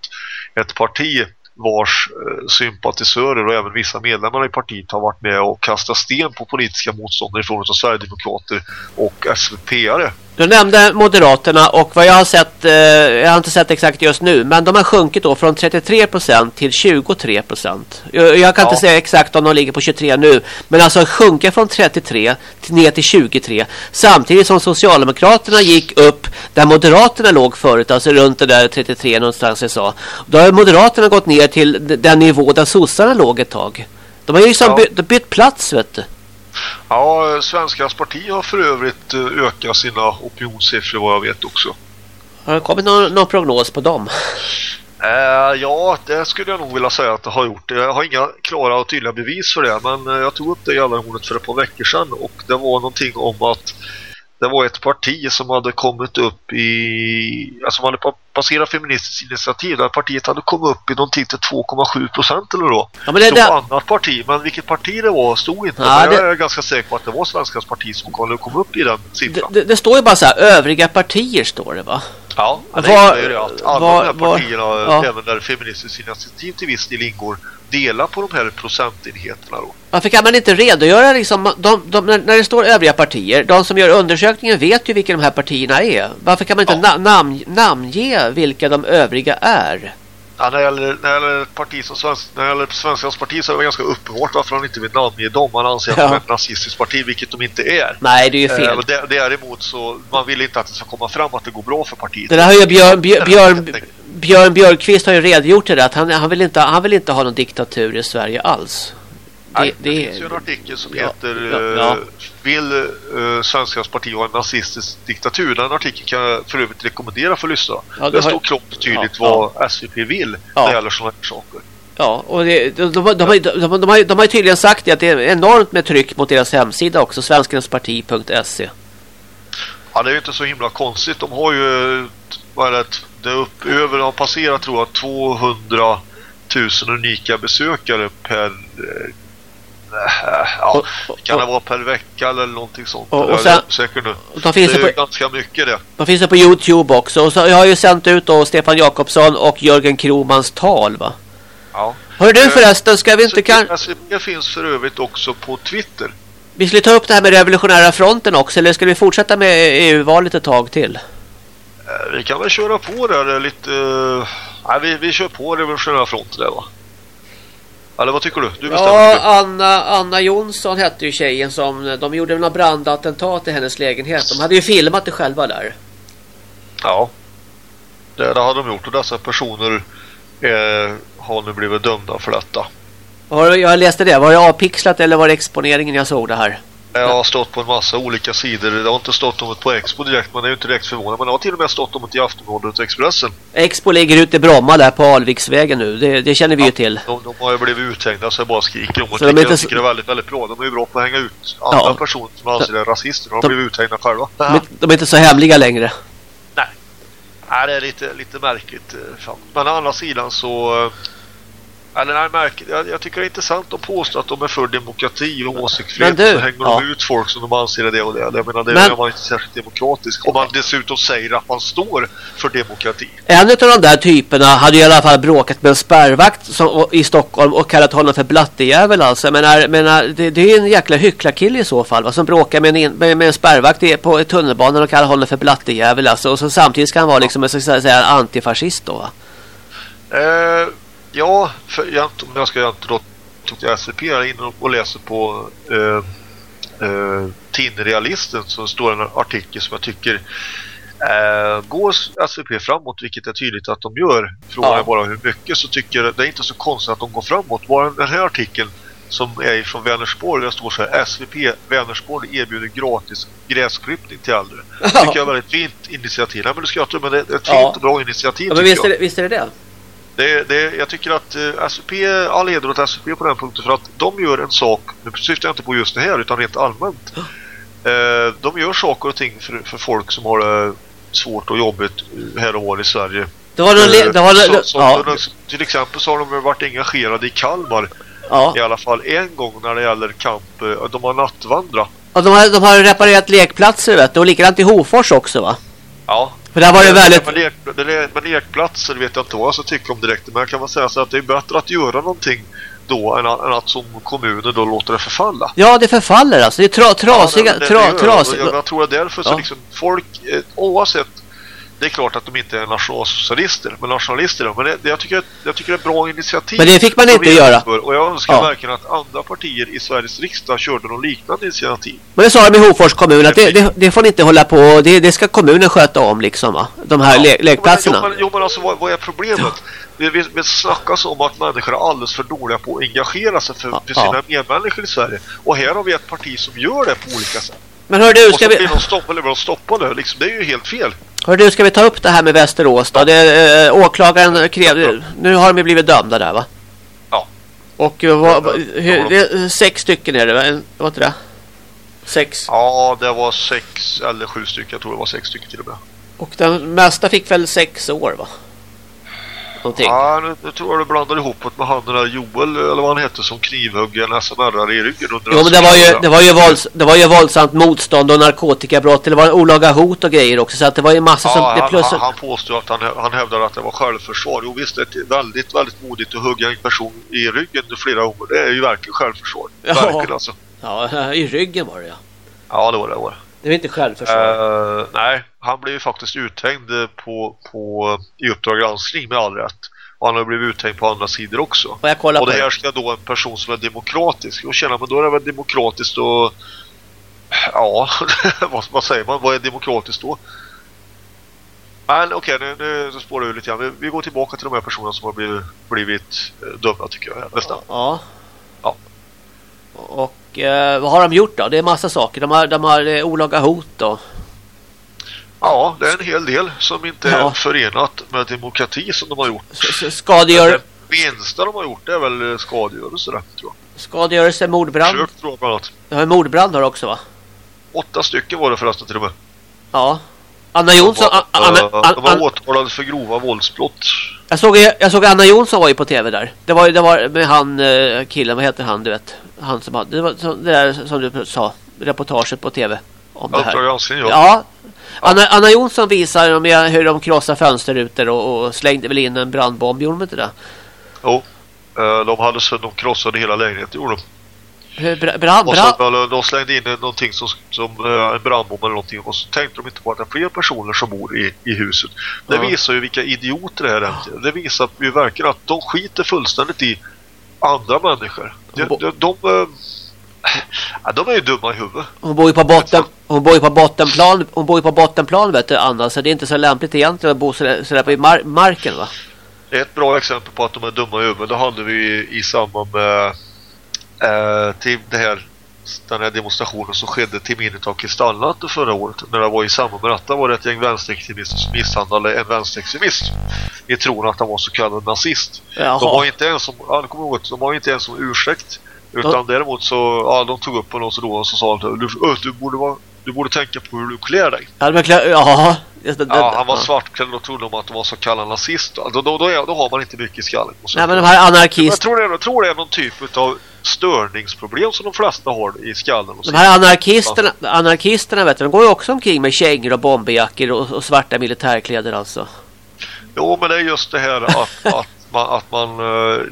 ett parti vars eh, sympatisörer och även vissa medlemmar i partiet har varit med och kastat sten på politiska motståndare ifrån av Sverigedemokrater och SVP-are. Du nämnde Moderaterna och vad jag har sett, eh, jag har inte sett exakt just nu, men de har sjunkit då från 33% till 23%. Jag, jag kan Ja. inte säga exakt om de ligger på 23 nu, men alltså sjunka från 33 till, ner till 23. Samtidigt som Socialdemokraterna gick upp där Moderaterna låg förut, alltså runt det där 33 någonstans jag sa. Då har Moderaterna gått ner till den nivå där sossarna låg ett tag. De har ju liksom Ja. bytt, bytt plats vet du. Ja, Svenskarnas parti har för övrigt eh, ökat sina opinionssiffror vad jag vet också. Har det kommit någon, någon prognos på dem? Eh, ja, det skulle jag nog vilja säga att det har gjort. Jag har inga klara och tydliga bevis för det, men eh, jag tog upp det i alla hornet för ett par veckor sedan och det var någonting om att det var ett parti som hade kommit upp i, alltså man hade pa- passerat Feministiskt initiativ, där partiet hade kommit upp i någonting till 2,7 procent eller då. Ja, men det, det, annat parti, men vilket parti det var stod inte. Ja, men det- jag är ganska säker på att det var Svenskans parti som kom, upp i den det, siffran. det, det står ju bara så här, övriga partier står det va? Ja, det Var- innebär ju att alla var- de här var- partierna, ja. även där Feministiskt initiativ till viss del ingår, delar på de här procentenheterna då. Varför kan man inte redogöra liksom, de, de, när, det står övriga partier, de som gör undersökningen vet ju vilka de här partierna är. Varför kan man inte na, namn, namnge vilka de övriga är? Ja, när det gäller, när det gäller parti som svensk, när det gäller Svenskans parti så är det ganska uppenbart varför han inte vill namnge dem. Han anser att Ja. de är ett nazistiskt parti, vilket de inte är. Nej, det är ju fel. Eh, där- däremot så, man vill inte att det ska komma fram att det går bra för partiet. Det där har ju Björn, Björn, Björn, Björn Björkqvist har ju redogjort till det att han, han, vill inte, han vill inte ha någon diktatur i Sverige alls. Det, Nej, det, det, finns ju en artikel som Ja, heter ja, eh, ja. Vill uh, Svenskans parti ha en nazistisk diktatur? Den artikeln kan jag för övrigt rekommendera för lyssnarna. Ja, det det har- står klart och tydligt vad SVP vill Ja. när det gäller sådana här saker. Ja, och det, de, de, de, de, har- de, de, har, ju- tydligen sagt att det är enormt med tryck mot deras hemsida också, svenskarnasparti.se. Ja, det är ju inte så himla konstigt. De har ju vad är det, det upp över, har passerat tror jag 200 000 unika besökare per eh, ja, Och- kan det vara per vecka eller någonting sånt? Och- och sen- osäker nu. De finns det är på, ganska mycket det. de finns ju på Youtube också. Och så jag har ju sänt ut då Stefan Jakobsson och Jörgen Kromans tal va? Ja. Hör du Eh, förresten, ska vi inte kan... SVP finns för övrigt också på Twitter. Vi skulle ta upp det här med revolutionära fronten också, eller ska vi fortsätta med EU-valet ett tag till? Eh, Vi kan väl köra på där lite... eh, Nej, vi, vi kör på revolutionära fronten där va? Eller vad tycker du? Du bestämmer. Ja, Anna, Anna Jonsson hette ju tjejen som... De gjorde några brandattentat i hennes lägenhet. De hade ju filmat det själva där. Ja. Det, det har de gjort och dessa personer eh, har nu blivit dömda för detta. Jag läste det. Var det avpixlat eller var det exponeringen jag såg det här? Jag har stått på en massa olika sidor. Det har inte stått om det på Expo direkt, det är ju inte direkt förvånande. Men det har till och med stått om det i Aftonbladet och Expressen. Expo ligger ute i Bromma där på Alviksvägen nu. Det, det känner vi ju till. De, de har ju blivit uthängda så jag bara skriker om Så de inte jag tycker det är väldigt, väldigt bra. De är ju bra på att hänga ut andra Ja. personer som anser det är rasister. De har De- blivit uthängda själva. De, de är inte så hemliga längre. Nej. Nej, det är lite, lite märkligt. eh. Men å andra sidan så... Eller nej. Jag, jag tycker det är intressant att påstå att de är för demokrati och åsiktsfrihet. Så hänger ja. de ut folk som de anser det och det. Jag menar, det Men- är man inte särskilt demokratisk. Om man dessutom säger att man står för demokrati. En av de där typerna hade i alla fall bråkat med en spärrvakt som, i Stockholm och kallat honom för blattejävel alltså. Men, är, men det, det är ju en jäkla hycklarkille i så fall va? som bråkar med en, med, med en spärrvakt på tunnelbanan och kallar honom för blattejävel alltså. Och så samtidigt ska han vara liksom så att säga, antifascist då va? Eh, ja, för jag, om jag ska inte då tog till SVP inne och- läser på eh, eh, Tinrealisten så står en artikel som jag tycker eh, går SVP framåt, vilket är tydligt att de gör. Frågan Ja. är bara hur mycket så tycker jag det är inte så konstigt att de går framåt. Bara den här artikeln som är från Vänersborg, där står så här SVP Vänersborg erbjuder gratis gräsklippning till äldre. <laughs> Det tycker jag är ett väldigt fint initiativ. Nej men du ska jag men det är ett fint Ja. och bra initiativ Ja, men visst jag. är, det, visst är det det? Det, det, jag tycker att eh, SVP, all heder åt SVP på den punkten för att de gör en sak, nu syftar jag inte på just det här utan rent allmänt. Eh, de gör saker och ting för, för folk som har det svårt och jobbigt eh, här och var i Sverige. Det var någon... le- Det var, så, ja, så, ja, Till exempel så har de varit engagerade i Kalmar ja. i alla fall en gång när det gäller kamp. eh, De har nattvandrat. Och de, har, de har reparerat lekplatser vet du. Och likadant i Hofors också va? Ja. För där var det väldigt... Men, lek, men lekplatser vet jag inte vad jag ska tycka om direkt. Men jag kan väl säga så att det är bättre att göra någonting då än att, än att som kommuner då låter det förfalla. Ja, det förfaller alltså. Det är tra, trasiga... Ja, det- det tra, det. Jag, jag tror att därför så Ja. liksom folk, eh, oavsett det är klart att de inte är nationalsocialister, men nationalister. Men det, det, jag, tycker, jag tycker det är ett bra initiativ. Men det fick man inte göra. genomför. Och jag önskar Ja. verkligen att andra partier i Sveriges riksdag körde någon liknande initiativ. Men det sa de i Hofors kommun att det, det, det får ni inte hålla på. Det, det ska kommunen sköta om liksom va? De här le, lekplatserna. Jo men, jo, men alltså vad, vad är problemet? Vi, vi, vi snackas om att människor är alldeles för dåliga på att engagera sig för, Ja, för sina ja. medmänniskor i Sverige. Och här har vi ett parti som gör det på olika sätt. Men hör du, ska vi, blir de stoppade, eller de stoppade. Liksom, det är ju helt fel. hör du, ska vi ta upp det här med Västerås då? Det, äh, åklagaren krävde... Nu har de ju blivit dömda där va? Ja. Och uh, vad, vad, hur, det, sex stycken är det va? Vad inte det? Sex. Ja, det var sex eller sju stycken. Jag tror det var sex stycken till och med. Och den mesta fick väl sex år va? Någonting. Ja, nu, nu tror jag du blandar ihop det med han den där Joel, eller vad han hette, som knivhögg en SMR i ryggen under Jo men det var ju, det var ju, vålds, det var ju våldsamt motstånd och narkotikabrott. Det var olaga hot och grejer också. Så att det var ju massa som... Ja, Det han, plus, han, han påstod att han, han hävdade att det var självförsvar. Jo visst, det är väldigt, väldigt modigt att hugga en person i ryggen flera gånger. Det är ju verkligen självförsvar. Ja. Verkligen alltså. ja, <laughs> i ryggen var det ja. Ja, det var det. det, var det. Var inte självförsvar. Eh, nej, han blev ju faktiskt uthängd på, på, i Uppdrag granskning med all rätt. Och han har blivit uthängd på andra sidor också. och jag kollar Och det här ska då en person som är demokratisk. Och känna, men då är det väl demokratiskt och... Ja, <laughs> vad, vad säger man? Vad är demokratiskt då? Men okej, nu, nu så spårar vi lite grann. Vi, vi går tillbaka till de här personerna som har blivit, blivit eh, dömda tycker jag. Nästan. Ja. Ja. Och eh, vad har de gjort då? Det är massa saker. De har, de har eh, olaga hot då. Ja, det är en hel del som inte Ja. är förenat med demokrati som de har gjort. Skadegör, Det minsta de har gjort det är väl eh, skadegörelse där, tror jag. skadegörelse, mordbrand. Försök tror jag bland annat. Ja, mordbrand har också va? Åtta stycken var det förresten till och med. Ja. Anna De Jonsson... var, A- Anna, An- de var åtalade för grova våldsbrott. jag, såg, jag såg Anna Jonsson var ju på tv där. Det var, det var med han eh, killen, vad heter han du vet? Han som hade, det var så, det där som du sa, reportaget på tv. Om det Uppdrag här. granskning, ja. Ja. Anna, Anna Jonsson visar dem med hur de krossar fönsterrutor och, och slängde väl in en brandbomb, gjorde de inte det? Jo. Eh, De, hade, så- de krossade hela lägenheten, gjorde de. Bra, bra, Och så, eller, de slängde in någonting som, som eh, en brandbomb eller någonting och så tänkte de inte på att det är fler personer som bor i, i huset. Det Ja. visar ju vilka idioter det här är. Det visar ju verkligen att de skiter fullständigt i andra människor. De, de, de, eh, ja, de är ju dumma i huvudet. hon bor ju på botten, hon bor ju på bottenplan, hon bor ju på bottenplan vet du Anna, så det är inte så lämpligt egentligen att bo sådär, sådär på mar marken va? Ett bra exempel på att de är dumma i huvudet det hade vi i samband med eh, till det här, den här demonstrationen som skedde till minnet av Kristallnatten förra året. När det var i samband med detta var det ett gäng vänsterextremister som misshandlade en vänsterextremist i tron att han var så kallad nazist. Jaha. De var inte ens som, ja, kommer jag ihåg, de var inte ens som ursäkt. Utan däremot så, ja, de tog upp honom och så då och så sa de du, du, borde vara, du borde tänka på hur du klär dig. Ja, men klä- ja, Ja, han var ja. svartklädd och trodde de att de var så kallad nazist. Då, då, då, är, då har man inte mycket i skallen. Nej men de här jag anarkist, tror, det, jag tror det är någon typ av störningsproblem som de flesta har i skallen. De här anarkisterna, anarkisterna vet du, de går ju också omkring med kängor och bomberjackor och, och svarta militärkläder alltså. Jo, men det är just det här att, <laughs> att man... Att man eh,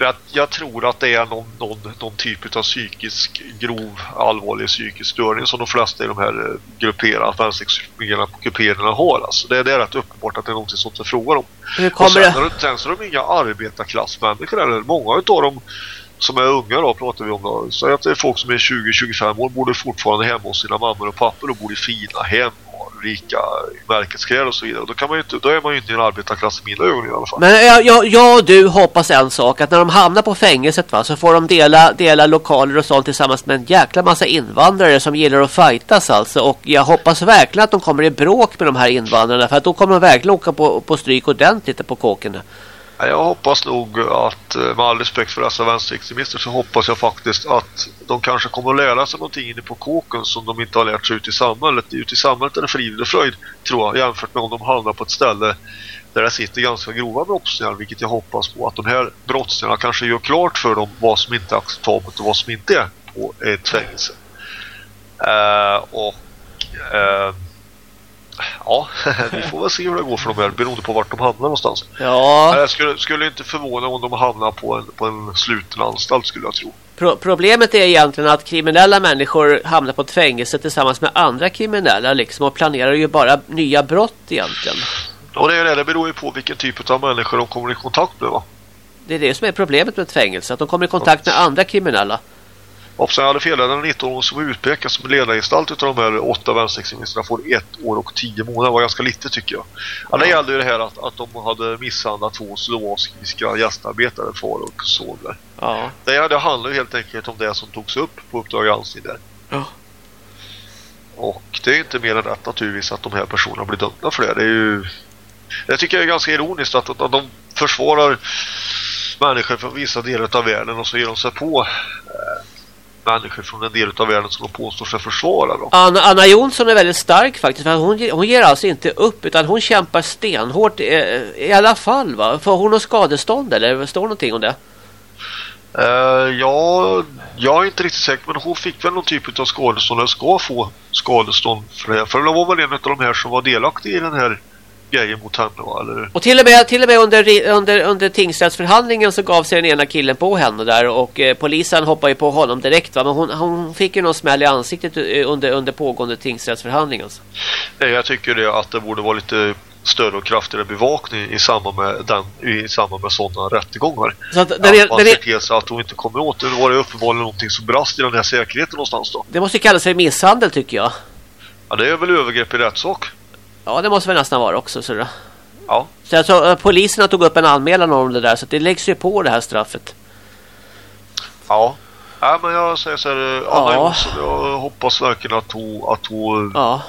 att jag tror att det är någon, någon, någon typ av psykisk, grov, allvarlig psykisk störning som de flesta i de här eh, vänsterextremerna på grupperingarna har. Alltså. Det, det är rätt uppenbart att det är någonting sånt det är frågan om. Hur Och kommer sen, det? sen så är de inga arbetarklassmänniskor eller många utav dem som är unga då pratar vi om då. Så att det är folk som är 20-25 år bor fortfarande hemma hos sina mammor och pappor och bor i fina hem och rika märkeskläder och så vidare. Då, kan man ju inte, då är man ju inte i en arbetarklass i mina ögon i alla fall. Men jag, jag, jag och du hoppas en sak att när de hamnar på fängelset va, så får de dela, dela lokaler och sånt tillsammans med en jäkla massa invandrare som gillar att fightas alltså. Och jag hoppas verkligen att de kommer i bråk med de här invandrarna för att då kommer de verkligen åka på, på stryk ordentligt på kåken. Jag hoppas nog att, eh, med all respekt för dessa vänsterextremister, så hoppas jag faktiskt att de kanske kommer att lära sig någonting inne på kåken som de inte har lärt sig ute i samhället. Ute i samhället är det frid och fröjd, tror jag, jämfört med om de hamnar på ett ställe där det sitter ganska grova brottslingar, vilket jag hoppas på att de här brottslingarna kanske gör klart för dem vad som inte är acceptabelt och vad som inte är på ett fängelse. Uh, och uh, ja, <laughs> vi får väl se hur det går för de här beroende på vart de hamnar någonstans. Ja, Jag skulle, skulle inte förvåna om de hamnar på en, på en sluten anstalt skulle jag tro. pro problemet är egentligen att kriminella människor hamnar på ett fängelse tillsammans med andra kriminella liksom och planerar ju bara nya brott egentligen. Och det, är det, det beror ju på vilken typ av människor de kommer i kontakt med va. Det är det som är problemet med ett fängelse, att de kommer i kontakt med andra kriminella. Och sen hade fel, den 19-åring som utpekas som ledargestalt utav de här åtta vänsterextremisterna får ett år och tio månader. Det var ganska lite tycker jag. Ja, det gällde ju det här att, att de hade misshandlat två slovakiska gästarbetare, far och son där. Ja. Det, det handlar ju helt enkelt om det som togs upp på Uppdrag granskning där. Ja. Och det är inte mer än rätt naturligtvis att de här personerna blir dömda för det. Det är ju... Jag tycker det är ganska ironiskt att, att de försvarar människor från vissa delar av världen och så ger de sig på eh, människor från en del av världen som de påstår sig försvara. Då. Anna, Anna Jonsson är väldigt stark faktiskt. För hon, hon ger alltså inte upp utan hon kämpar stenhårt i, i alla fall. Va? Får hon något skadestånd eller står det någonting om det? Eh, ja, jag är inte riktigt säker men hon fick väl någon typ av skadestånd eller ska få skadestånd för det. För det var väl en av de här som var delaktig i den här grejen mot henne va? Eller? Och till och med, till och med under, under, under tingsrättsförhandlingen så gav sig den ena killen på henne där och eh, polisen hoppade ju på honom direkt va? Men hon, hon fick ju någon smäll i ansiktet eh, under, under pågående tingsrättsförhandling alltså. Nej, jag tycker det att det borde vara lite större och kraftigare bevakning i samband med, den, i samband med sådana rättegångar. Så att den, är, att man den ser är, till så att hon inte kommer åt det. Då var det uppenbarligen någonting som brast i den här säkerheten någonstans då. det måste ju kallas för misshandel tycker jag. Ja, det är väl övergrepp i rättssak. Ja det måste väl nästan vara också. Så, det. Ja. så tror, eh, poliserna tog upp en anmälan om det där så det läggs ju på det här straffet. Ja. Ja, men jag säger så här, eh, Anna Ja. Jonsson, jag hoppas verkligen att hon, att hon Ja.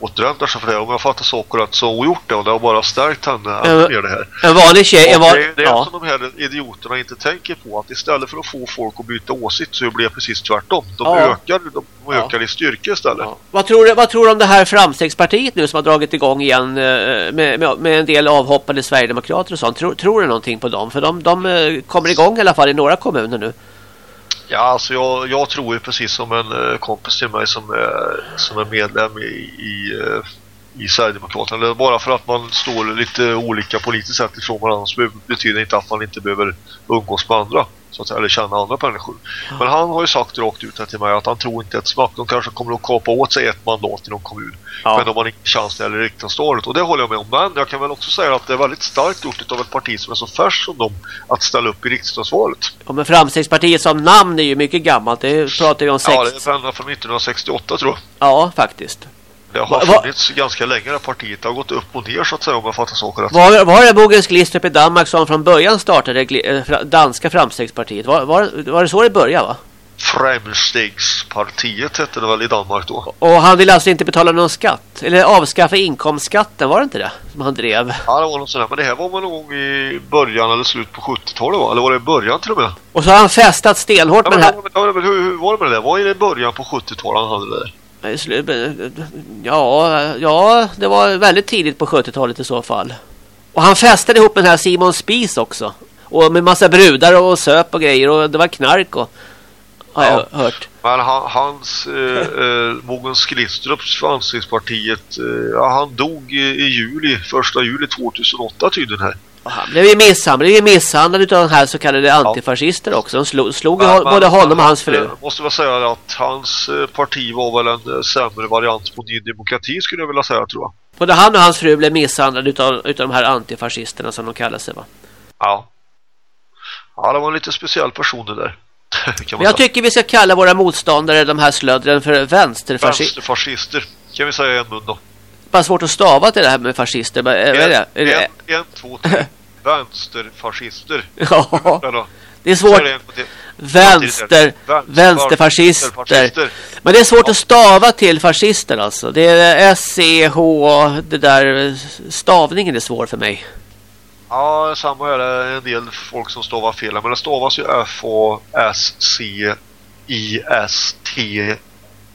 Återhämtar sig för det. Om jag fattar saker rätt så hon gjort det och det har bara stärkt henne Ja. ännu mer det här. En vanlig tjej. En van... det, är- det ja. som de här idioterna inte tänker på att istället för att få folk att byta åsikt så blir det precis tvärtom. De Ja. ökar, de Ja. ökar i styrka istället. Ja. Vad, tror du, vad tror du om det här framstegspartiet nu som har dragit igång igen eh, med, med, med en del avhoppade Sverigedemokrater och sånt? Tror, tror du någonting på dem? För de, de eh, kommer igång i alla fall i några kommuner nu. Ja, alltså jag, jag tror ju precis som en eh, kompis till mig som är, som är medlem i, i, eh, i Sverigedemokraterna. Eller bara för att man står lite olika politiskt sett ifrån varandra så betyder det inte att man inte behöver umgås med andra. Så att, säga, eller känna andra människor. Men han har ju sagt rakt ut till mig att han tror inte ett smack. De kanske kommer att kapa åt sig ett mandat i någon kommun. Ja. Men de har inte chans det gäller riksdagsvalet. Och det håller jag med om. Men jag kan väl också säga att det är väldigt starkt gjort av ett parti som är så färskt som dem att ställa upp i riksdagsvalet. Ja, men framstegspartiet som namn är ju mycket gammalt. Det pratar vi om sex... Ja, det är från 1968 tror jag. Ja, faktiskt. Det har Va- va- funnits ganska länge det här partiet. Har gått upp och ner så att säga om jag fattar saker rätt. Var, var det Bogens Glistrup i Danmark som från början startade eh, danska framstegspartiet? Var, var, var det så det började va? Framstegspartiet hette det väl i Danmark då. Och han ville alltså inte betala någon skatt? Eller avskaffa inkomstskatten, var det inte det? Som han drev. Ja, det var något sånt där. Men det här var väl någon gång i början eller slut på 70-talet va? Eller var det i början till och med? Och så har han festat stenhårt Ja, med men, det här... ja, men hur, hur var det med det? Var det i början på 70-talet han hade det där? Nej, slu- Ja, ja, det var väldigt tidigt på 70-talet i så fall. Och han festade ihop med den här Simon Spies också. Och med massa brudar och söp och grejer och det var knark och... Har jag Ja. hört. Men han, hans, eh, eh, Mogens Glistrups Framstegspartiet, eh, ja, han dog i, i juli, första juli 2008 tydligen här. Och han blev ju misshandlad, blev misshandlad utav de här så kallade antifascister också. De slog, slog Men- både men- honom och hans fru. Måste väl säga att hans eh, parti var väl en eh, sämre variant på Ny Demokrati skulle jag vilja säga tror jag. Både han och hans fru blev misshandlade utav, utav de här antifascisterna som de kallar sig va. Ja. Ja, det var en lite speciell person det där. <laughs> jag säga. tycker vi ska kalla våra motståndare, de här slöddren, för vänsterfascister. Vänsterfascister. Kan vi säga i en? Bara svårt att stava till det här med fascister. men, eh, vad är det? Är det? En, en, två, tre. <laughs> Vänsterfascister. Ja, det är svårt. en. Vänster, Vänster- vänsterfascister. Men det är svårt att stava till fascister alltså. Det är S-C-H, det där stavningen är svår för mig. Ja, samma är det en del folk som stavar fel. Men det stavas ju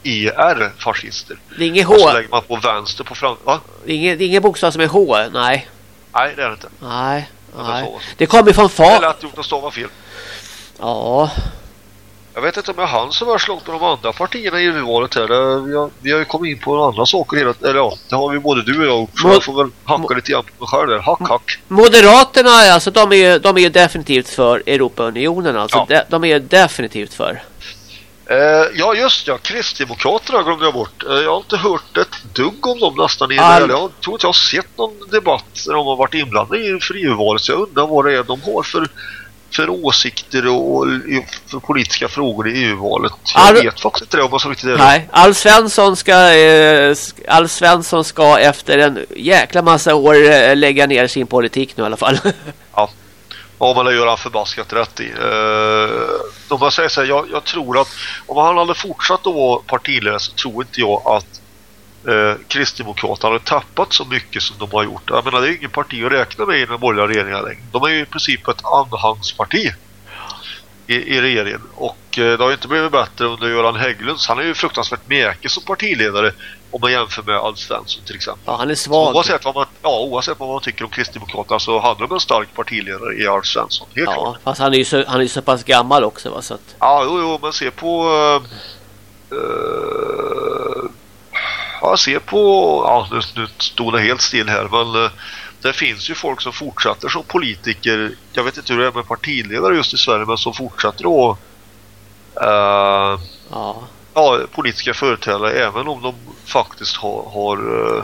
F-A-S-C-I-S-T-E-R fascister. Det är inget Och så H, lägger man på vänster på fram... Va? det är ingen, det är ingen bokstav som är H, nej. Nej, det är det inte. Nej, nej. Det kommer från Det är fa... lätt gjort att stava fel. Ja, Jag vet inte om jag hann så värst långt med de andra partierna i EU-valet här. Vi har, vi har ju kommit in på andra saker hela Eller ja, det har vi både du och jag gjort. Så jag får väl hacka lite grann på mig själv där. Hack, hack. Moderaterna, alltså de är ju, de är definitivt för Europaunionen alltså. Ja. De, de är definitivt för. Eh, ja, just ja. Kristdemokraterna glömde jag bort. Eh, jag har inte hört ett dugg om dem nästan. I All- det. Jag tror inte jag har sett någon debatt där de har varit inblandade i för EU-valet. Så jag undrar vad det är de har för, för åsikter och, för politiska frågor i EU-valet. Jag All- vet faktiskt inte det om jag så riktigt är Nej, Alf Svensson ska, eh, Alf Svensson ska efter en jäkla massa år eh, lägga ner sin politik nu i alla fall. <laughs> Ja. Ja, men det gör han förbaskat rätt i. Eh, om man säger så här, jag, jag tror att om han hade fortsatt att vara partiledare så tror inte jag att eh, Kristdemokraterna hade tappat så mycket som de har gjort. Jag menar, det är ingen parti att räkna med i den borgerliga regeringen längre. De är ju i princip ett anhangsparti i, i regeringen. Och och eh, det har inte blivit bättre under Göran Hägglunds. Han är ju fruktansvärt märke som partiledare om man jämför med Alf Svensson till exempel. Ja, han är svag. oavsett, vad man, ja, oavsett vad man tycker om Kristdemokraterna så hade de en stark partiledare i Alf Svensson. Helt klart. Ja, fast han är ju så, han är ju så pass gammal också va, så att, Ja, jo, jo, men se på... Uh, uh, ja, se på... Ja, nu, nu stod det helt still här, men uh, det finns ju folk som fortsätter som politiker. Jag vet inte hur det är med partiledare just i Sverige, men som fortsätter då... Uh, ja. ja, politiska företrädare, även om de faktiskt har... har uh,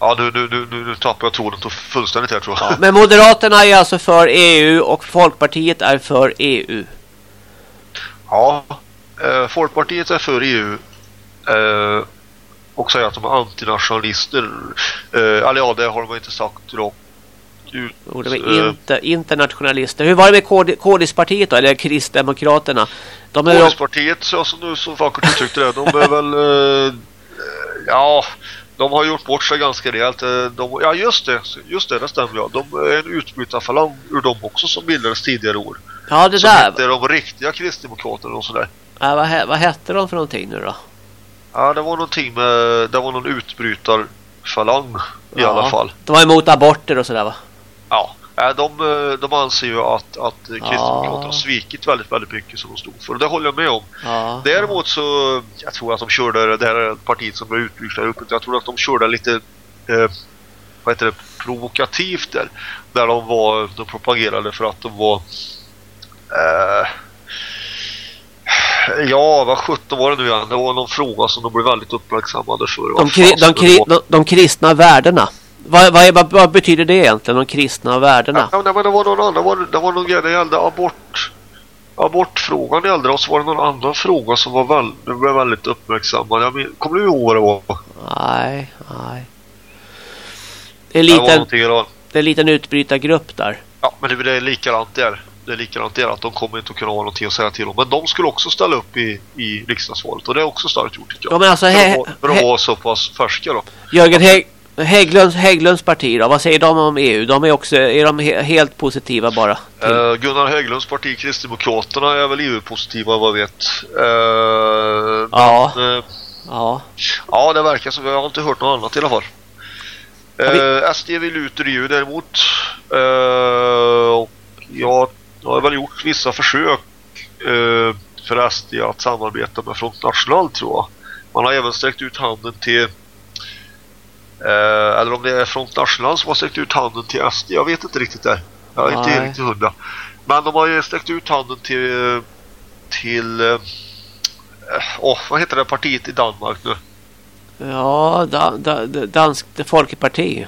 ja, nu, nu, nu, nu, tappar jag tråden fullständigt här tror jag. ja. Men Moderaterna är alltså för EU och Folkpartiet är för EU. Ja, eh, Folkpartiet är för EU eh, och säger att de är antinationalister. Eh, eller ja, det har de inte sagt rakt ut. Och de är Eh, inte, internationalister. Hur var det med KD, KDs-partiet då? Eller Kristdemokraterna? De är ju KDS-partiet, så som du så vackert uttryckte det, de är väl... Eh, ja, de har gjort bort sig ganska rejält. Eh, De, ja, just det, just det, det stämmer ja. De är en utbrytarfalang ur dem också som bildades tidigare år. Ja, det Som där. är de riktiga kristdemokraterna och sådär. Ja, vad, vad hette de för någonting nu då? Ja, det var någonting med... Det var någon utbrytarfalang i Ja. alla fall. De var emot aborter och sådär va? Ja, äh, de, eh, de anser ju att, att Kristdemokraterna har svikit väldigt, väldigt mycket som de stod för. Och det håller jag med om. Ja. Däremot så, jag tror att de körde, det här är partiet som blev utbyggt där uppe, jag tror att de körde lite, eh, vad heter det, provokativt där. Där de var, de propagerade för att de var, eh, ja vad 17 var det nu igen, det var någon fråga som de blev väldigt uppmärksammade för. De, kri, de, kri, de, de kristna värdena. Vad, vad, vad, betyder det egentligen? De kristna värdena? Ja, nej, men det var någon annan, det var, det var någon grej, det gällde abort. Abortfrågan gällde och så var det någon annan fråga som var väl, den blev väldigt uppmärksammad. Jag men, kommer du ihåg vad det var? Nej, nej. Det är en var liten, det är en liten utbrytargrupp där. ja, men det, är likadant där. Det är likadant där att de kommer inte att kunna ha någonting att säga till om. Men de skulle också ställa upp i, i riksdagsvalet och det är också starkt gjort tycker jag. Ja, men alltså, för, he- att vara- för att vara så pass färska då. Jörgen Hägg, Hägglunds, Hägglunds parti då? Vad säger de om EU? De är också, är de he, helt positiva bara? Eh, Gunnar Hägglunds parti Kristdemokraterna är väl EU-positiva vad jag vet. Eh, Ja. Men, eh, ja. Ja, det verkar som. Jag har inte hört något annat i alla fall. Eh, SD vill ut ur EU däremot. Eh, och jag har väl gjort vissa försök eh, för SD att samarbeta med Front National tror jag. Man har även sträckt ut handen till eh, eller om det är Front National som har sträckt ut handen till SD. Jag vet inte riktigt där. Jag är Nej. inte riktigt hundra. Men de har ju sträckt ut handen till till eh, åh, vad heter det partiet i Danmark nu? Ja, da, da, da, Dansk det Folkeparti.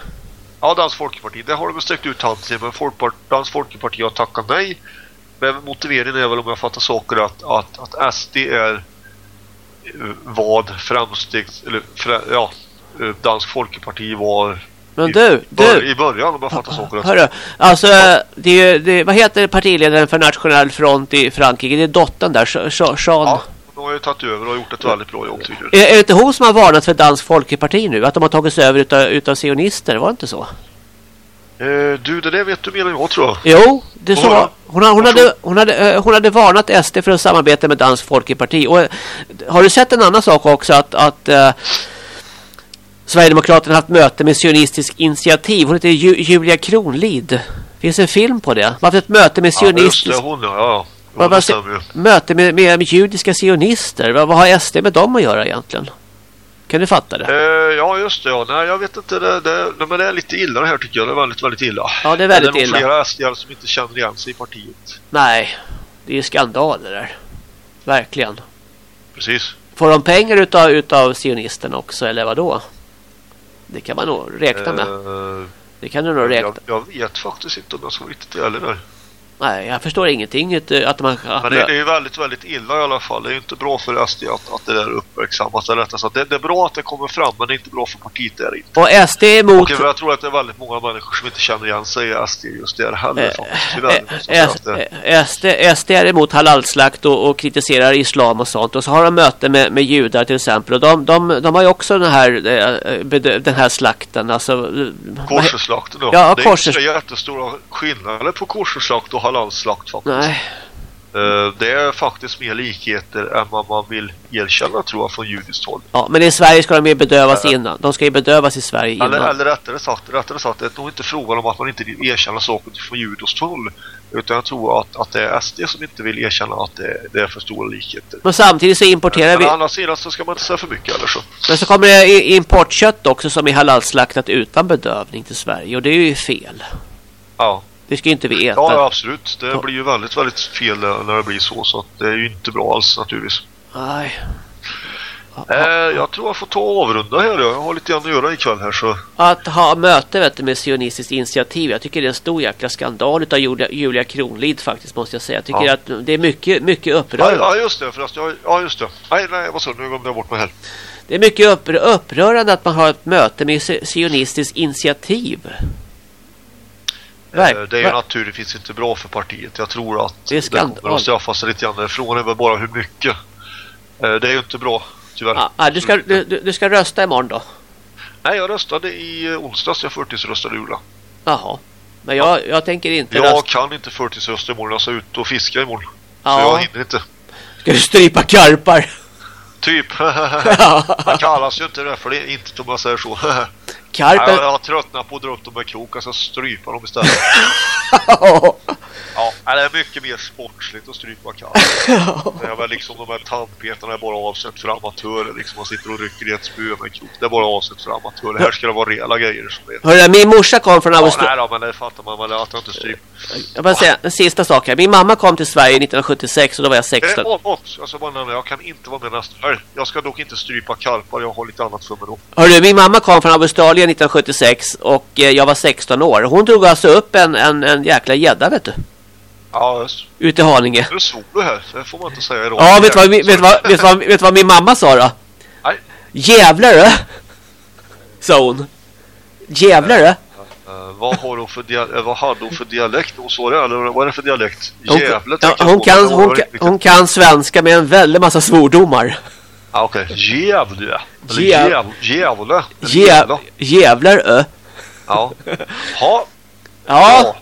Ja, Dansk Folkeparti. Det har de sträckt ut handen till, men Folkpart, Dansk Folkeparti har tackat nej. Men motiveringen är väl om jag fattar saker att, att, att SD är eh, vad framstegs... Eller frä, ja, Dansk Folkeparti var Men du, du. i början om jag fattar saker. Hörru, alltså det, är ju- det, vad heter partiledaren för Nationell Front i Frankrike? Det är dottern där, Jean. Ja, de har ju tagit över och gjort ett väldigt bra jobb tydligen. Är, är det inte hon som har varnat för Dansk Folkeparti nu? Att de har tagits över utav, utav sionister, var det inte så? Eh, du, det där vet du mer än jag tror jag. Jo, det så. Ja. Hon, hon, hade, hon, hade, eh, hon hade varnat SD för att samarbeta med Dansk Folkeparti. Och, eh, har du sett en annan sak också? Att, att eh, Sverigedemokraterna haft möte med sionistisk initiativ. Hon heter Ju, Julia Kronlid. Finns en film på det. Man har haft ett möte med Ja, just det, sionistisk... hon ja. ja. Vad- ja det ju. möte med, med, med judiska sionister. Vad, vad har SD med dem att göra egentligen? Kan du fatta det? Eh, ja, just det. Ja. Nej, jag vet inte. Det, det, nej, men det är lite illa det här tycker jag. Det är väldigt, väldigt illa. Ja, det är väldigt det är nog illa. flera SD som inte känner igen sig i partiet. Nej, det är ju skandal det där. Verkligen. Precis. Får de pengar utav, utav sionisterna också eller vad då? Det kan man nog räkna med. Eh, Det kan du nog räkna. jag, jag vet faktiskt inte om jag vara riktigt ärlig där. Nej, jag förstår ingenting ut- att man... Att Men det, det är ju väldigt, väldigt illa i alla fall. Det är ju inte bra för SD att, att det där uppmärksammas. Eller rättare sagt, det, det är bra att det kommer fram, men det är inte bra för partiet där inte. och SD är emot... Och jag tror att det är väldigt många människor som inte känner igen sig i SD just där heller Eh, det- SD, SD är emot halalslakt och, och kritiserar islam och sånt. Och så har de möte med, med judar till exempel. Och de, de, de har ju också den här, eh, den här slakten. Alltså, eh, Korseslakten då. Ja, det är korses- så jättestora skillnader på korseslakt och halalslakt faktiskt. Nej. Eh, Det är faktiskt mer likheter än vad man vill erkänna tror jag från judiskt håll. Ja, men i Sverige ska de ju bedövas innan. De ska ju bedövas i Sverige innan. Eller, eller rättare sagt, rättare sagt, det är nog inte frågan om att man inte vill erkänna saker från judiskt håll. Utan jag tror att, att det är SD som inte vill erkänna att det, det är för stora likheter. Men samtidigt så importerar Men vi... å andra sidan så ska man inte säga för mycket eller så. Men så kommer det importkött också som är halalslaktat utan bedövning till Sverige. Och det är ju fel. Ja. Det ska inte vi äta. Ja, absolut. Det blir ju väldigt, väldigt fel när det blir så. Så att det är ju inte bra alls naturligtvis. Nej. Eh, jag tror jag får ta och avrunda här. Jag har lite grann att göra ikväll här så. Att ha möte vet du, med sionistiskt initiativ. Jag tycker det är en stor jäkla skandal utav Julia, Julia Kronlid faktiskt måste jag säga. Jag tycker Ja. att det är mycket, mycket upprörande. ja just det förresten. Ja, just det. Nej, nej, vad sa du? Nu glömde jag bort mig här. Det är mycket upprö upprörande att man har ett möte med si- sionistiskt initiativ. Verk- Eh, Det är ju naturligtvis inte bra för partiet. Jag tror att Det är skandal. kommer att straffa sig lite grann. Frågan är bara hur mycket. Eh, Det är ju inte bra, tyvärr. Ja, ja, du, ska, du, du du ska rösta imorgon då? Nej, jag röstade i eh, onsdags. Jag förtidsröstade Julia. Jaha. Men jag, jag tänker inte Jag rösta. kan inte förtidsrösta imorgon. Jag ska ut och fiska imorgon. Så Ja. jag hinner inte. Ska du strypa karpar? Typ. <laughs> <laughs> Man kallas ju inte det för det inte om man säger så. <laughs> Karpen? Jag har tröttnat på att dra upp dem med krok. Jag ska strypa dem istället. <laughs> Ja, det är mycket mer sportsligt att strypa kalv. <laughs> Det är väl liksom de här tandpetarna är bara avsett för amatörer. Liksom man sitter och rycker i ett spö med krok. Det är bara avsett för amatörer. Här ska det vara rejäla grejer som det är. Hörru, min morsa kom från Ja, Australien. nej då, men det fattar man väl att jag inte stryper. Jag bara säga en sista sak här. Min mamma kom till Sverige 1976 och då var jag Eh, 16. och, och, jag, ska bara jag kan inte vara med nästa. Jag ska dock inte strypa karpar. Jag har lite annat för mig då. Hörru, min mamma kom från Australien 1976 och eh, jag var 16 år. Hon drog alltså upp en, en, en jäkla gädda vet du. Ja. Ute i Haninge. Nu svor du här. Det får man inte säga idag. Ja, vet du vad, vet, vad, vet, vad, <laughs> vet vad min mamma sa då? Nej. Jävlar du! Sa hon. Jävlar du! Eh, vad, har hon för dia- eh, vad hade hon för dialekt? Hon det, eller vad är det för dialekt? Hon, Gävle ja, hon, kan, hon, hon kan svenska med en väldig massa svordomar. Ah, Okej, Gävle. Gäv- Gävle. Gävle. jävlar du! Ja. Ha, <laughs> Ja, ja.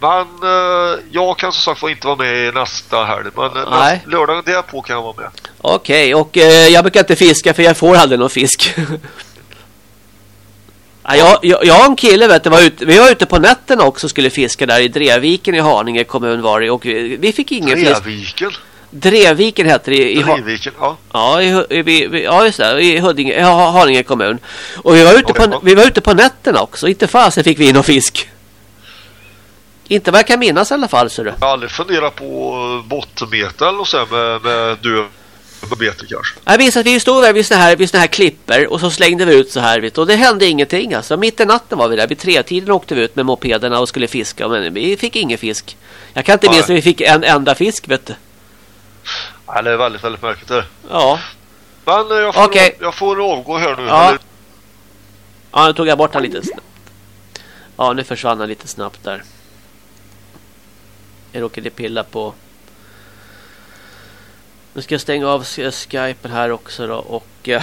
Men eh, jag kan som sagt inte vara med i nästa helg. Men eh, Nej. lördagen därpå kan jag vara med. okej. Och eh, jag brukar inte fiska för jag får aldrig någon fisk. <laughs> ja, jag, jag, jag och en kille vet du, var ute, vi var ute på nätterna också och skulle fiska där i Dreviken i Haninge kommun var det. Och vi, vi fick ingen fisk. Reviken. Dreviken heter det i, i, Ha- Reviken, ja. Ja, i, i, ja just det, i Huddinge, i Ha- Haninge kommun. Och vi var ute, Okej, på, ja. vi var ute på nätterna också. Inte fasen fick vi någon fisk. Inte vad jag kan minnas i alla fall, så du. Jag har aldrig funderat på bottenmeta eller så här med, med döv bete kanske. Jag minns att vi stod där vid såna här, vid såna här klipper och så slängde vi ut så här. Vet, och det hände ingenting alltså. Mitt i natten var vi där. Vid tretiden åkte vi ut med mopederna och skulle fiska. Men vi fick ingen fisk. Jag kan inte minnas att vi fick en enda fisk, vet du. Ja, det är väldigt, väldigt märkligt det. Ja, Men eh, jag får, Okej. jag får avgå här nu. Ja. Eller- ja nu tog jag bort han lite snabbt. Ja, nu försvann han lite snabbt där. Jag råkade pilla på... Nu ska jag stänga av sk- skypen här också då och... eh,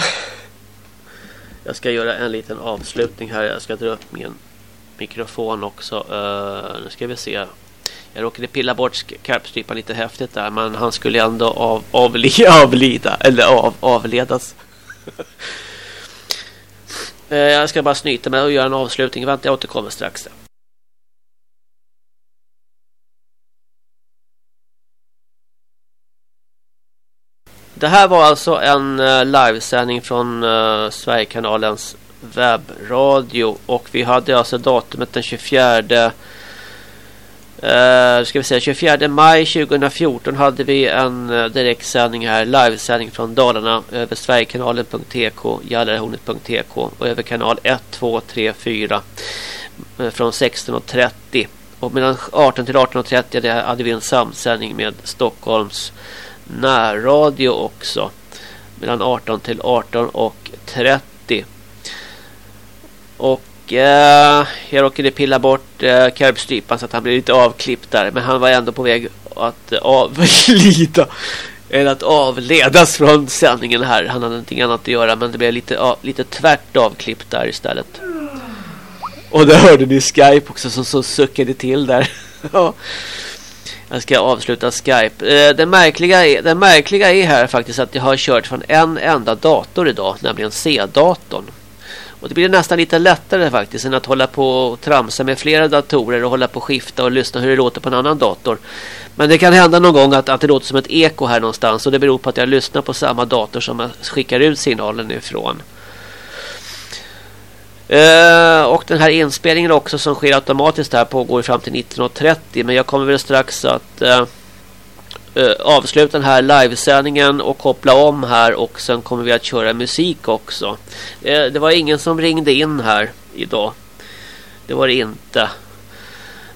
<laughs> jag ska göra en liten avslutning här. Jag ska dra upp min mikrofon också. Eh, nu ska vi se. Jag råkade pilla bort karpstrypan lite häftigt där. Men han skulle ändå av, avli, <laughs> avlida. Eller av, avledas. <laughs> Eh, jag ska bara snyta med och göra en avslutning. Vänta, jag återkommer strax. Det här var alltså en uh, livesändning från uh, Sverigekanalens webbradio och vi hade alltså datumet den 24 Uh, ska vi säga 24 maj 2014 hade vi en uh, direktsändning här, livesändning från Dalarna över sverigekanalen.tk, jallarhornet.tk och över kanal 1, 2, 3, 4 uh, från 16.30 och mellan 18 till 18.30 hade vi en samsändning med Stockholms närradio också. Mellan 18 till 18 och 30 och eh, jag råkade pilla bort eh, karpstrypan så att han blev lite avklippt där. Men han var ändå på väg att avlida. <laughs> Eller att avledas från sändningen här. Han hade någonting annat att göra men det blev lite, av, lite tvärt avklippt där istället. Och där hörde ni Skype också som som suckade till där. <laughs> Jag ska avsluta Skype. Eh, det, märkliga är, det märkliga är här faktiskt att jag har kört från en enda dator idag, nämligen C-datorn. Och det blir nästan lite lättare faktiskt än att hålla på och tramsa med flera datorer och hålla på och skifta och lyssna hur det låter på en annan dator. Men det kan hända någon gång att, att det låter som ett eko här någonstans och det beror på att jag lyssnar på samma dator som jag skickar ut signalen ifrån. Uh, och den här inspelningen också som sker automatiskt här pågår fram till 19.30 men jag kommer väl strax att uh, Eh, avsluta den här livesändningen och koppla om här och sen kommer vi att köra musik också. Eh, det var ingen som ringde in här idag. Det var det inte.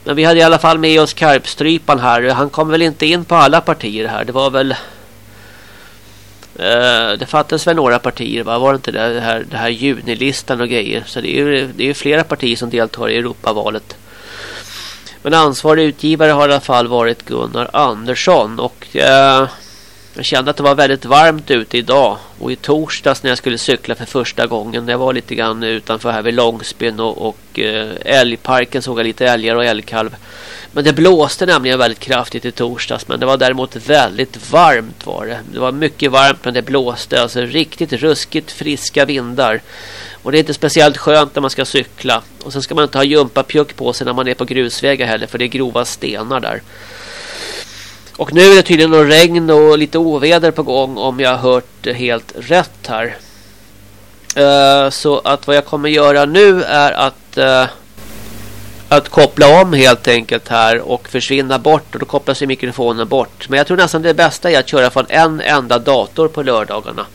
Men vi hade i alla fall med oss Karpstrypan här. Han kom väl inte in på alla partier här. Det var väl eh, det fattas väl några partier va? Var det inte det här, det här junilistan och grejer? Så det är ju det är flera partier som deltar i Europavalet. Men ansvarig utgivare har i alla fall varit Gunnar Andersson. Och eh, jag kände att det var väldigt varmt ute idag. Och i torsdags när jag skulle cykla för första gången. Jag var lite grann utanför här vid Långsbyn och, och eh, älgparken såg jag lite älgar och älgkalv. Men det blåste nämligen väldigt kraftigt i torsdags. Men det var däremot väldigt varmt var det. Det var mycket varmt men det blåste. Alltså riktigt ruskigt friska vindar. Och det är inte speciellt skönt när man ska cykla. Och sen ska man inte ha gympapjuck på sig när man är på grusvägar heller. För det är grova stenar där. Och nu är det tydligen någon regn och lite oväder på gång om jag har hört helt rätt här. Uh, så att vad jag kommer göra nu är att... Uh, att koppla om helt enkelt här och försvinna bort och då kopplar sig mikrofonen bort. Men jag tror nästan det bästa är att köra från en enda dator på lördagarna.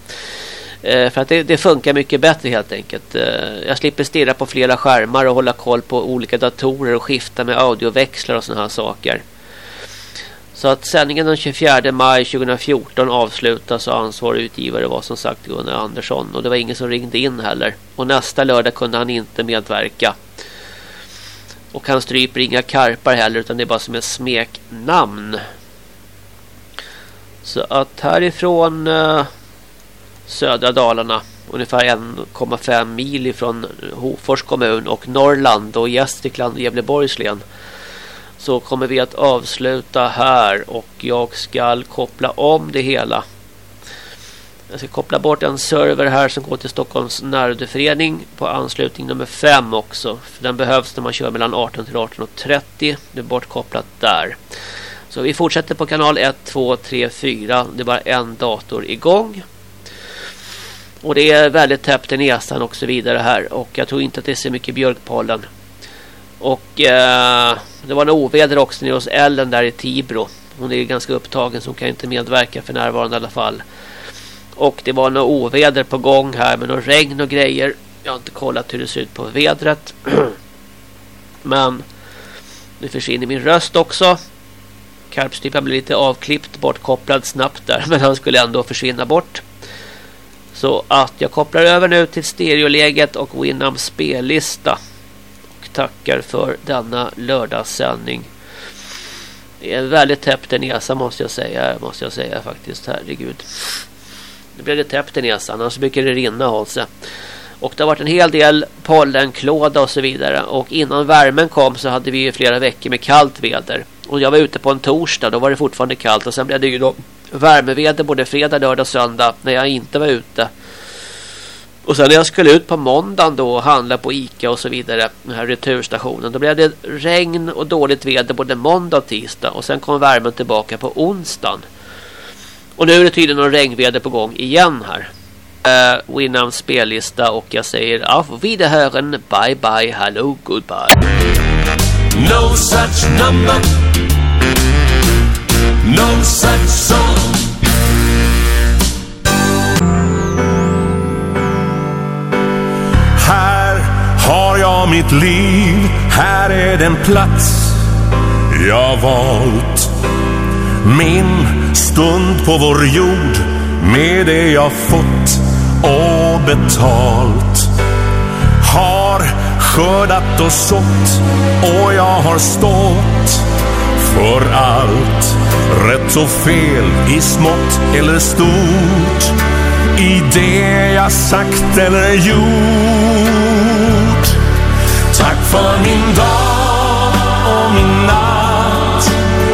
Eh, för att det, det, funkar mycket bättre helt enkelt. Eh, jag slipper stirra på flera skärmar och hålla koll på olika datorer och skifta med audioväxlar och sådana här saker. Så att sändningen den 24 maj 2014 avslutas och ansvarig utgivare var som sagt Gunnar Andersson. Och det var ingen som ringde in heller. Och nästa lördag kunde han inte medverka. Och han stryper inga karpar heller utan det är bara som ett smeknamn. Så att härifrån Eh södra Dalarna ungefär 1,5 mil ifrån Hofors kommun och Norrland och Gästrikland och Gävleborgs län så kommer vi att avsluta här och jag ska koppla om det hela jag ska koppla bort en server här som går till Stockholms närrådeförening på anslutning nummer 5 också. För den behövs när man kör mellan 18 till 18.30. Det är bortkopplat där. Så vi fortsätter på kanal 1, 2, 3, 4. Det är bara en dator igång. Och det är väldigt täppt i näsan och så vidare här. Och jag tror inte att det är så mycket björkpollen. Och eh, det var en oväder också nere hos Ellen där i Tibro. Hon är ganska upptagen så hon kan inte medverka för närvarande i alla fall. Och det var något oväder på gång här med något regn och grejer. Jag har inte kollat hur det ser ut på vädret. <clears throat> Men nu försvinner min röst också. Karpstypa blir lite avklippt, bortkopplad snabbt där. <laughs> Men han skulle ändå försvinna bort. Så att jag kopplar över nu till stereoläget och Winamps spellista. Och tackar för denna lördagssändning. Det är väldigt täppt i näsa måste jag säga. Måste jag säga faktiskt. Herregud. Nu blev det täppt i näsan, annars brukar det rinna av sig. Och det har varit en hel del pollenklåda och så vidare. Och innan värmen kom så hade vi flera veckor med kallt väder. Och jag var ute på en torsdag, då var det fortfarande kallt. Och sen blev det ju då värmeväder både fredag, lördag och söndag när jag inte var ute. Och sen när jag skulle ut på måndagen då och handla på Ica och så vidare, den här returstationen, då blev det regn och dåligt väder både måndag och tisdag. Och sen kom värmen tillbaka på onsdagen. Och nu är det tydligen någon regnväder på gång igen här. Eh, uh, Winams spellista och jag säger auf Wiederhören, bye bye, hello, goodbye. No such number No such song Här har jag mitt liv Här är den plats jag valt Min stund på vår jord med det jag fått och betalt. Har skördat och sått och jag har stått för allt. Rätt och fel i smått eller stort. I det jag sagt eller gjort. Tack för min dag och min natt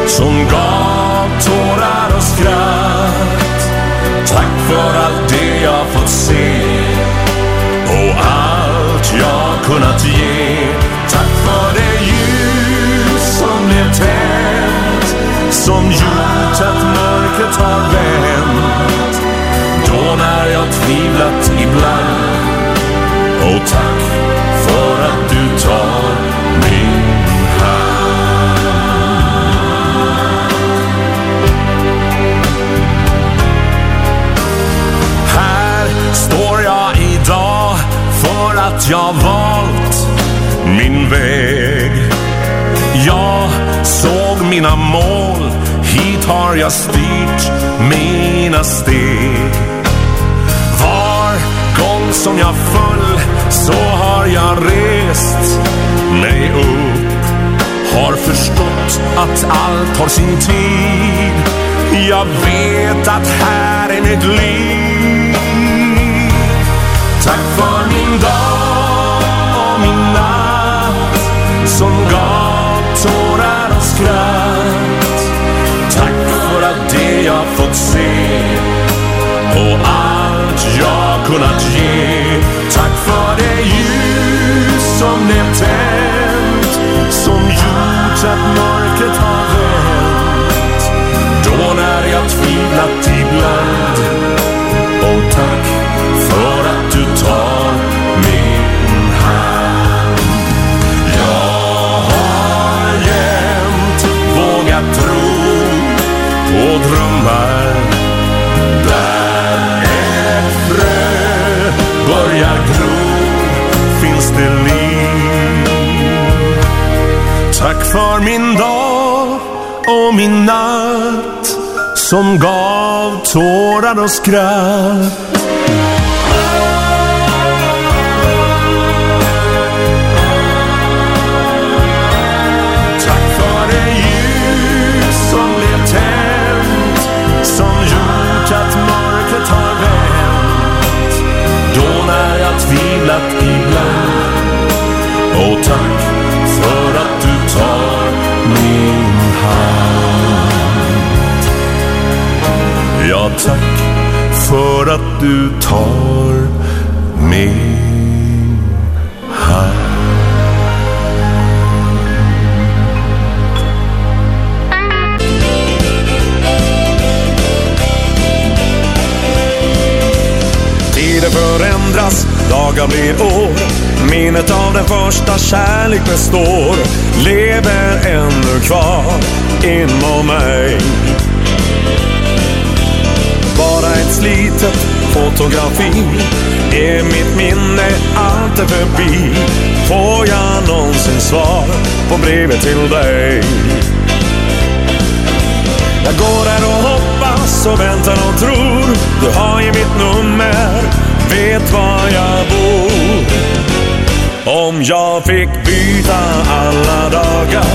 som gav tårar och skratt. Tack för allt det jag fått se och allt jag kunnat ge. Tack för det ljus som blev tänt, som gjort att mörkret har vänt. Då när jag tvivlat ibland. Och tack för att du tar min hand. Här står jag idag för att jag valt min väg. Jag såg mina mål, hit har jag styrt mina steg. Var gång som jag föll så har jag rest mig upp. Har förstått att allt har sin tid. Jag vet att här är mitt liv. Tack för min dag och min natt som gav tårar. Tack för att det jag fått se och allt jag kunnat ge. Tack för det ljus som blev tänt, som gjort att mörkret har vänt. Då när jag tvivlat ibland. Och tack och drömmar där ett frö börjar gro finns det liv. Tack för min dag och min natt som gav tårar och skratt. Som gjort att mörkret har vänt. Då när jag tvivlat ibland. Och tack för att du tar min hand. Ja, tack för att du tar min Tider förändras, dagar blir år. Minnet av den första kärlek består. Lever ännu kvar inom mig. Bara ett slitet fotografi är mitt minne allt är förbi. Får jag någonsin svar på brevet till dig? Jag går här och hoppas och väntar och tror Du har ju mitt nummer, vet var jag bor. Om jag fick byta alla dagar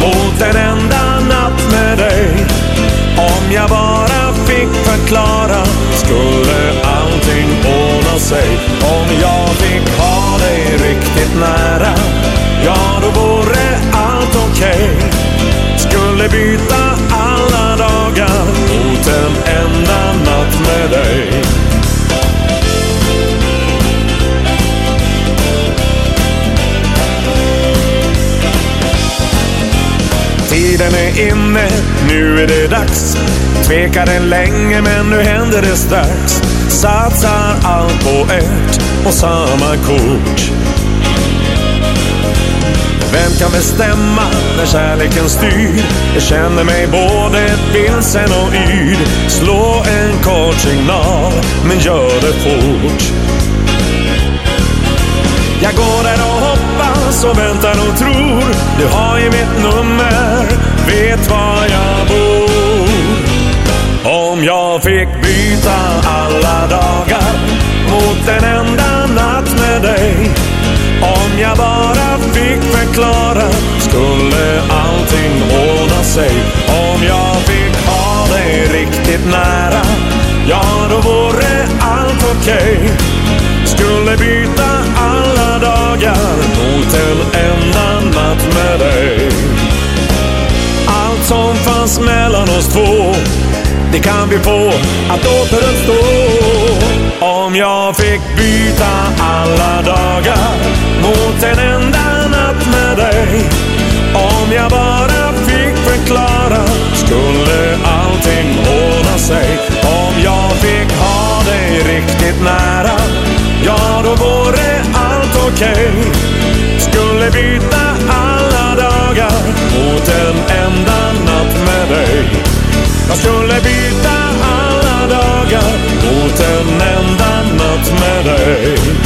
mot en enda natt med dig. Om jag bara fick förklara skulle allting ordna sig. Om jag fick ha dig riktigt nära Ja, då vore allt okej. Skulle byta alla dagar mot en enda natt med dig. Tiden är inne, nu är det dags. Tvekade länge men nu händer det strax. Satsar allt på ett och samma kort. Vem kan bestämma när kärleken styr? Jag känner mig både vilsen och yr. Slå en kort signal, men gör det fort. Jag går där och hoppas och väntar och tror. Du har ju mitt nummer, vet var jag bor. Om jag fick byta alla dagar mot en enda natt med dig. Om jag bara fick förklara skulle allting ordna sig. Om jag fick ha dig riktigt nära, ja då vore allt okej. Skulle byta alla dagar mot en enda natt med dig. Som fanns mellan oss två. Det kan vi få att återuppstå. Om jag fick byta alla dagar mot en enda natt med dig. Om jag bara fick förklara skulle allting ordna sig. Om jag fick ha dig riktigt nära ja då vore allt okej. Skulle byta allt mot en enda natt med dig. Jag skulle byta alla dagar mot en enda natt med dig.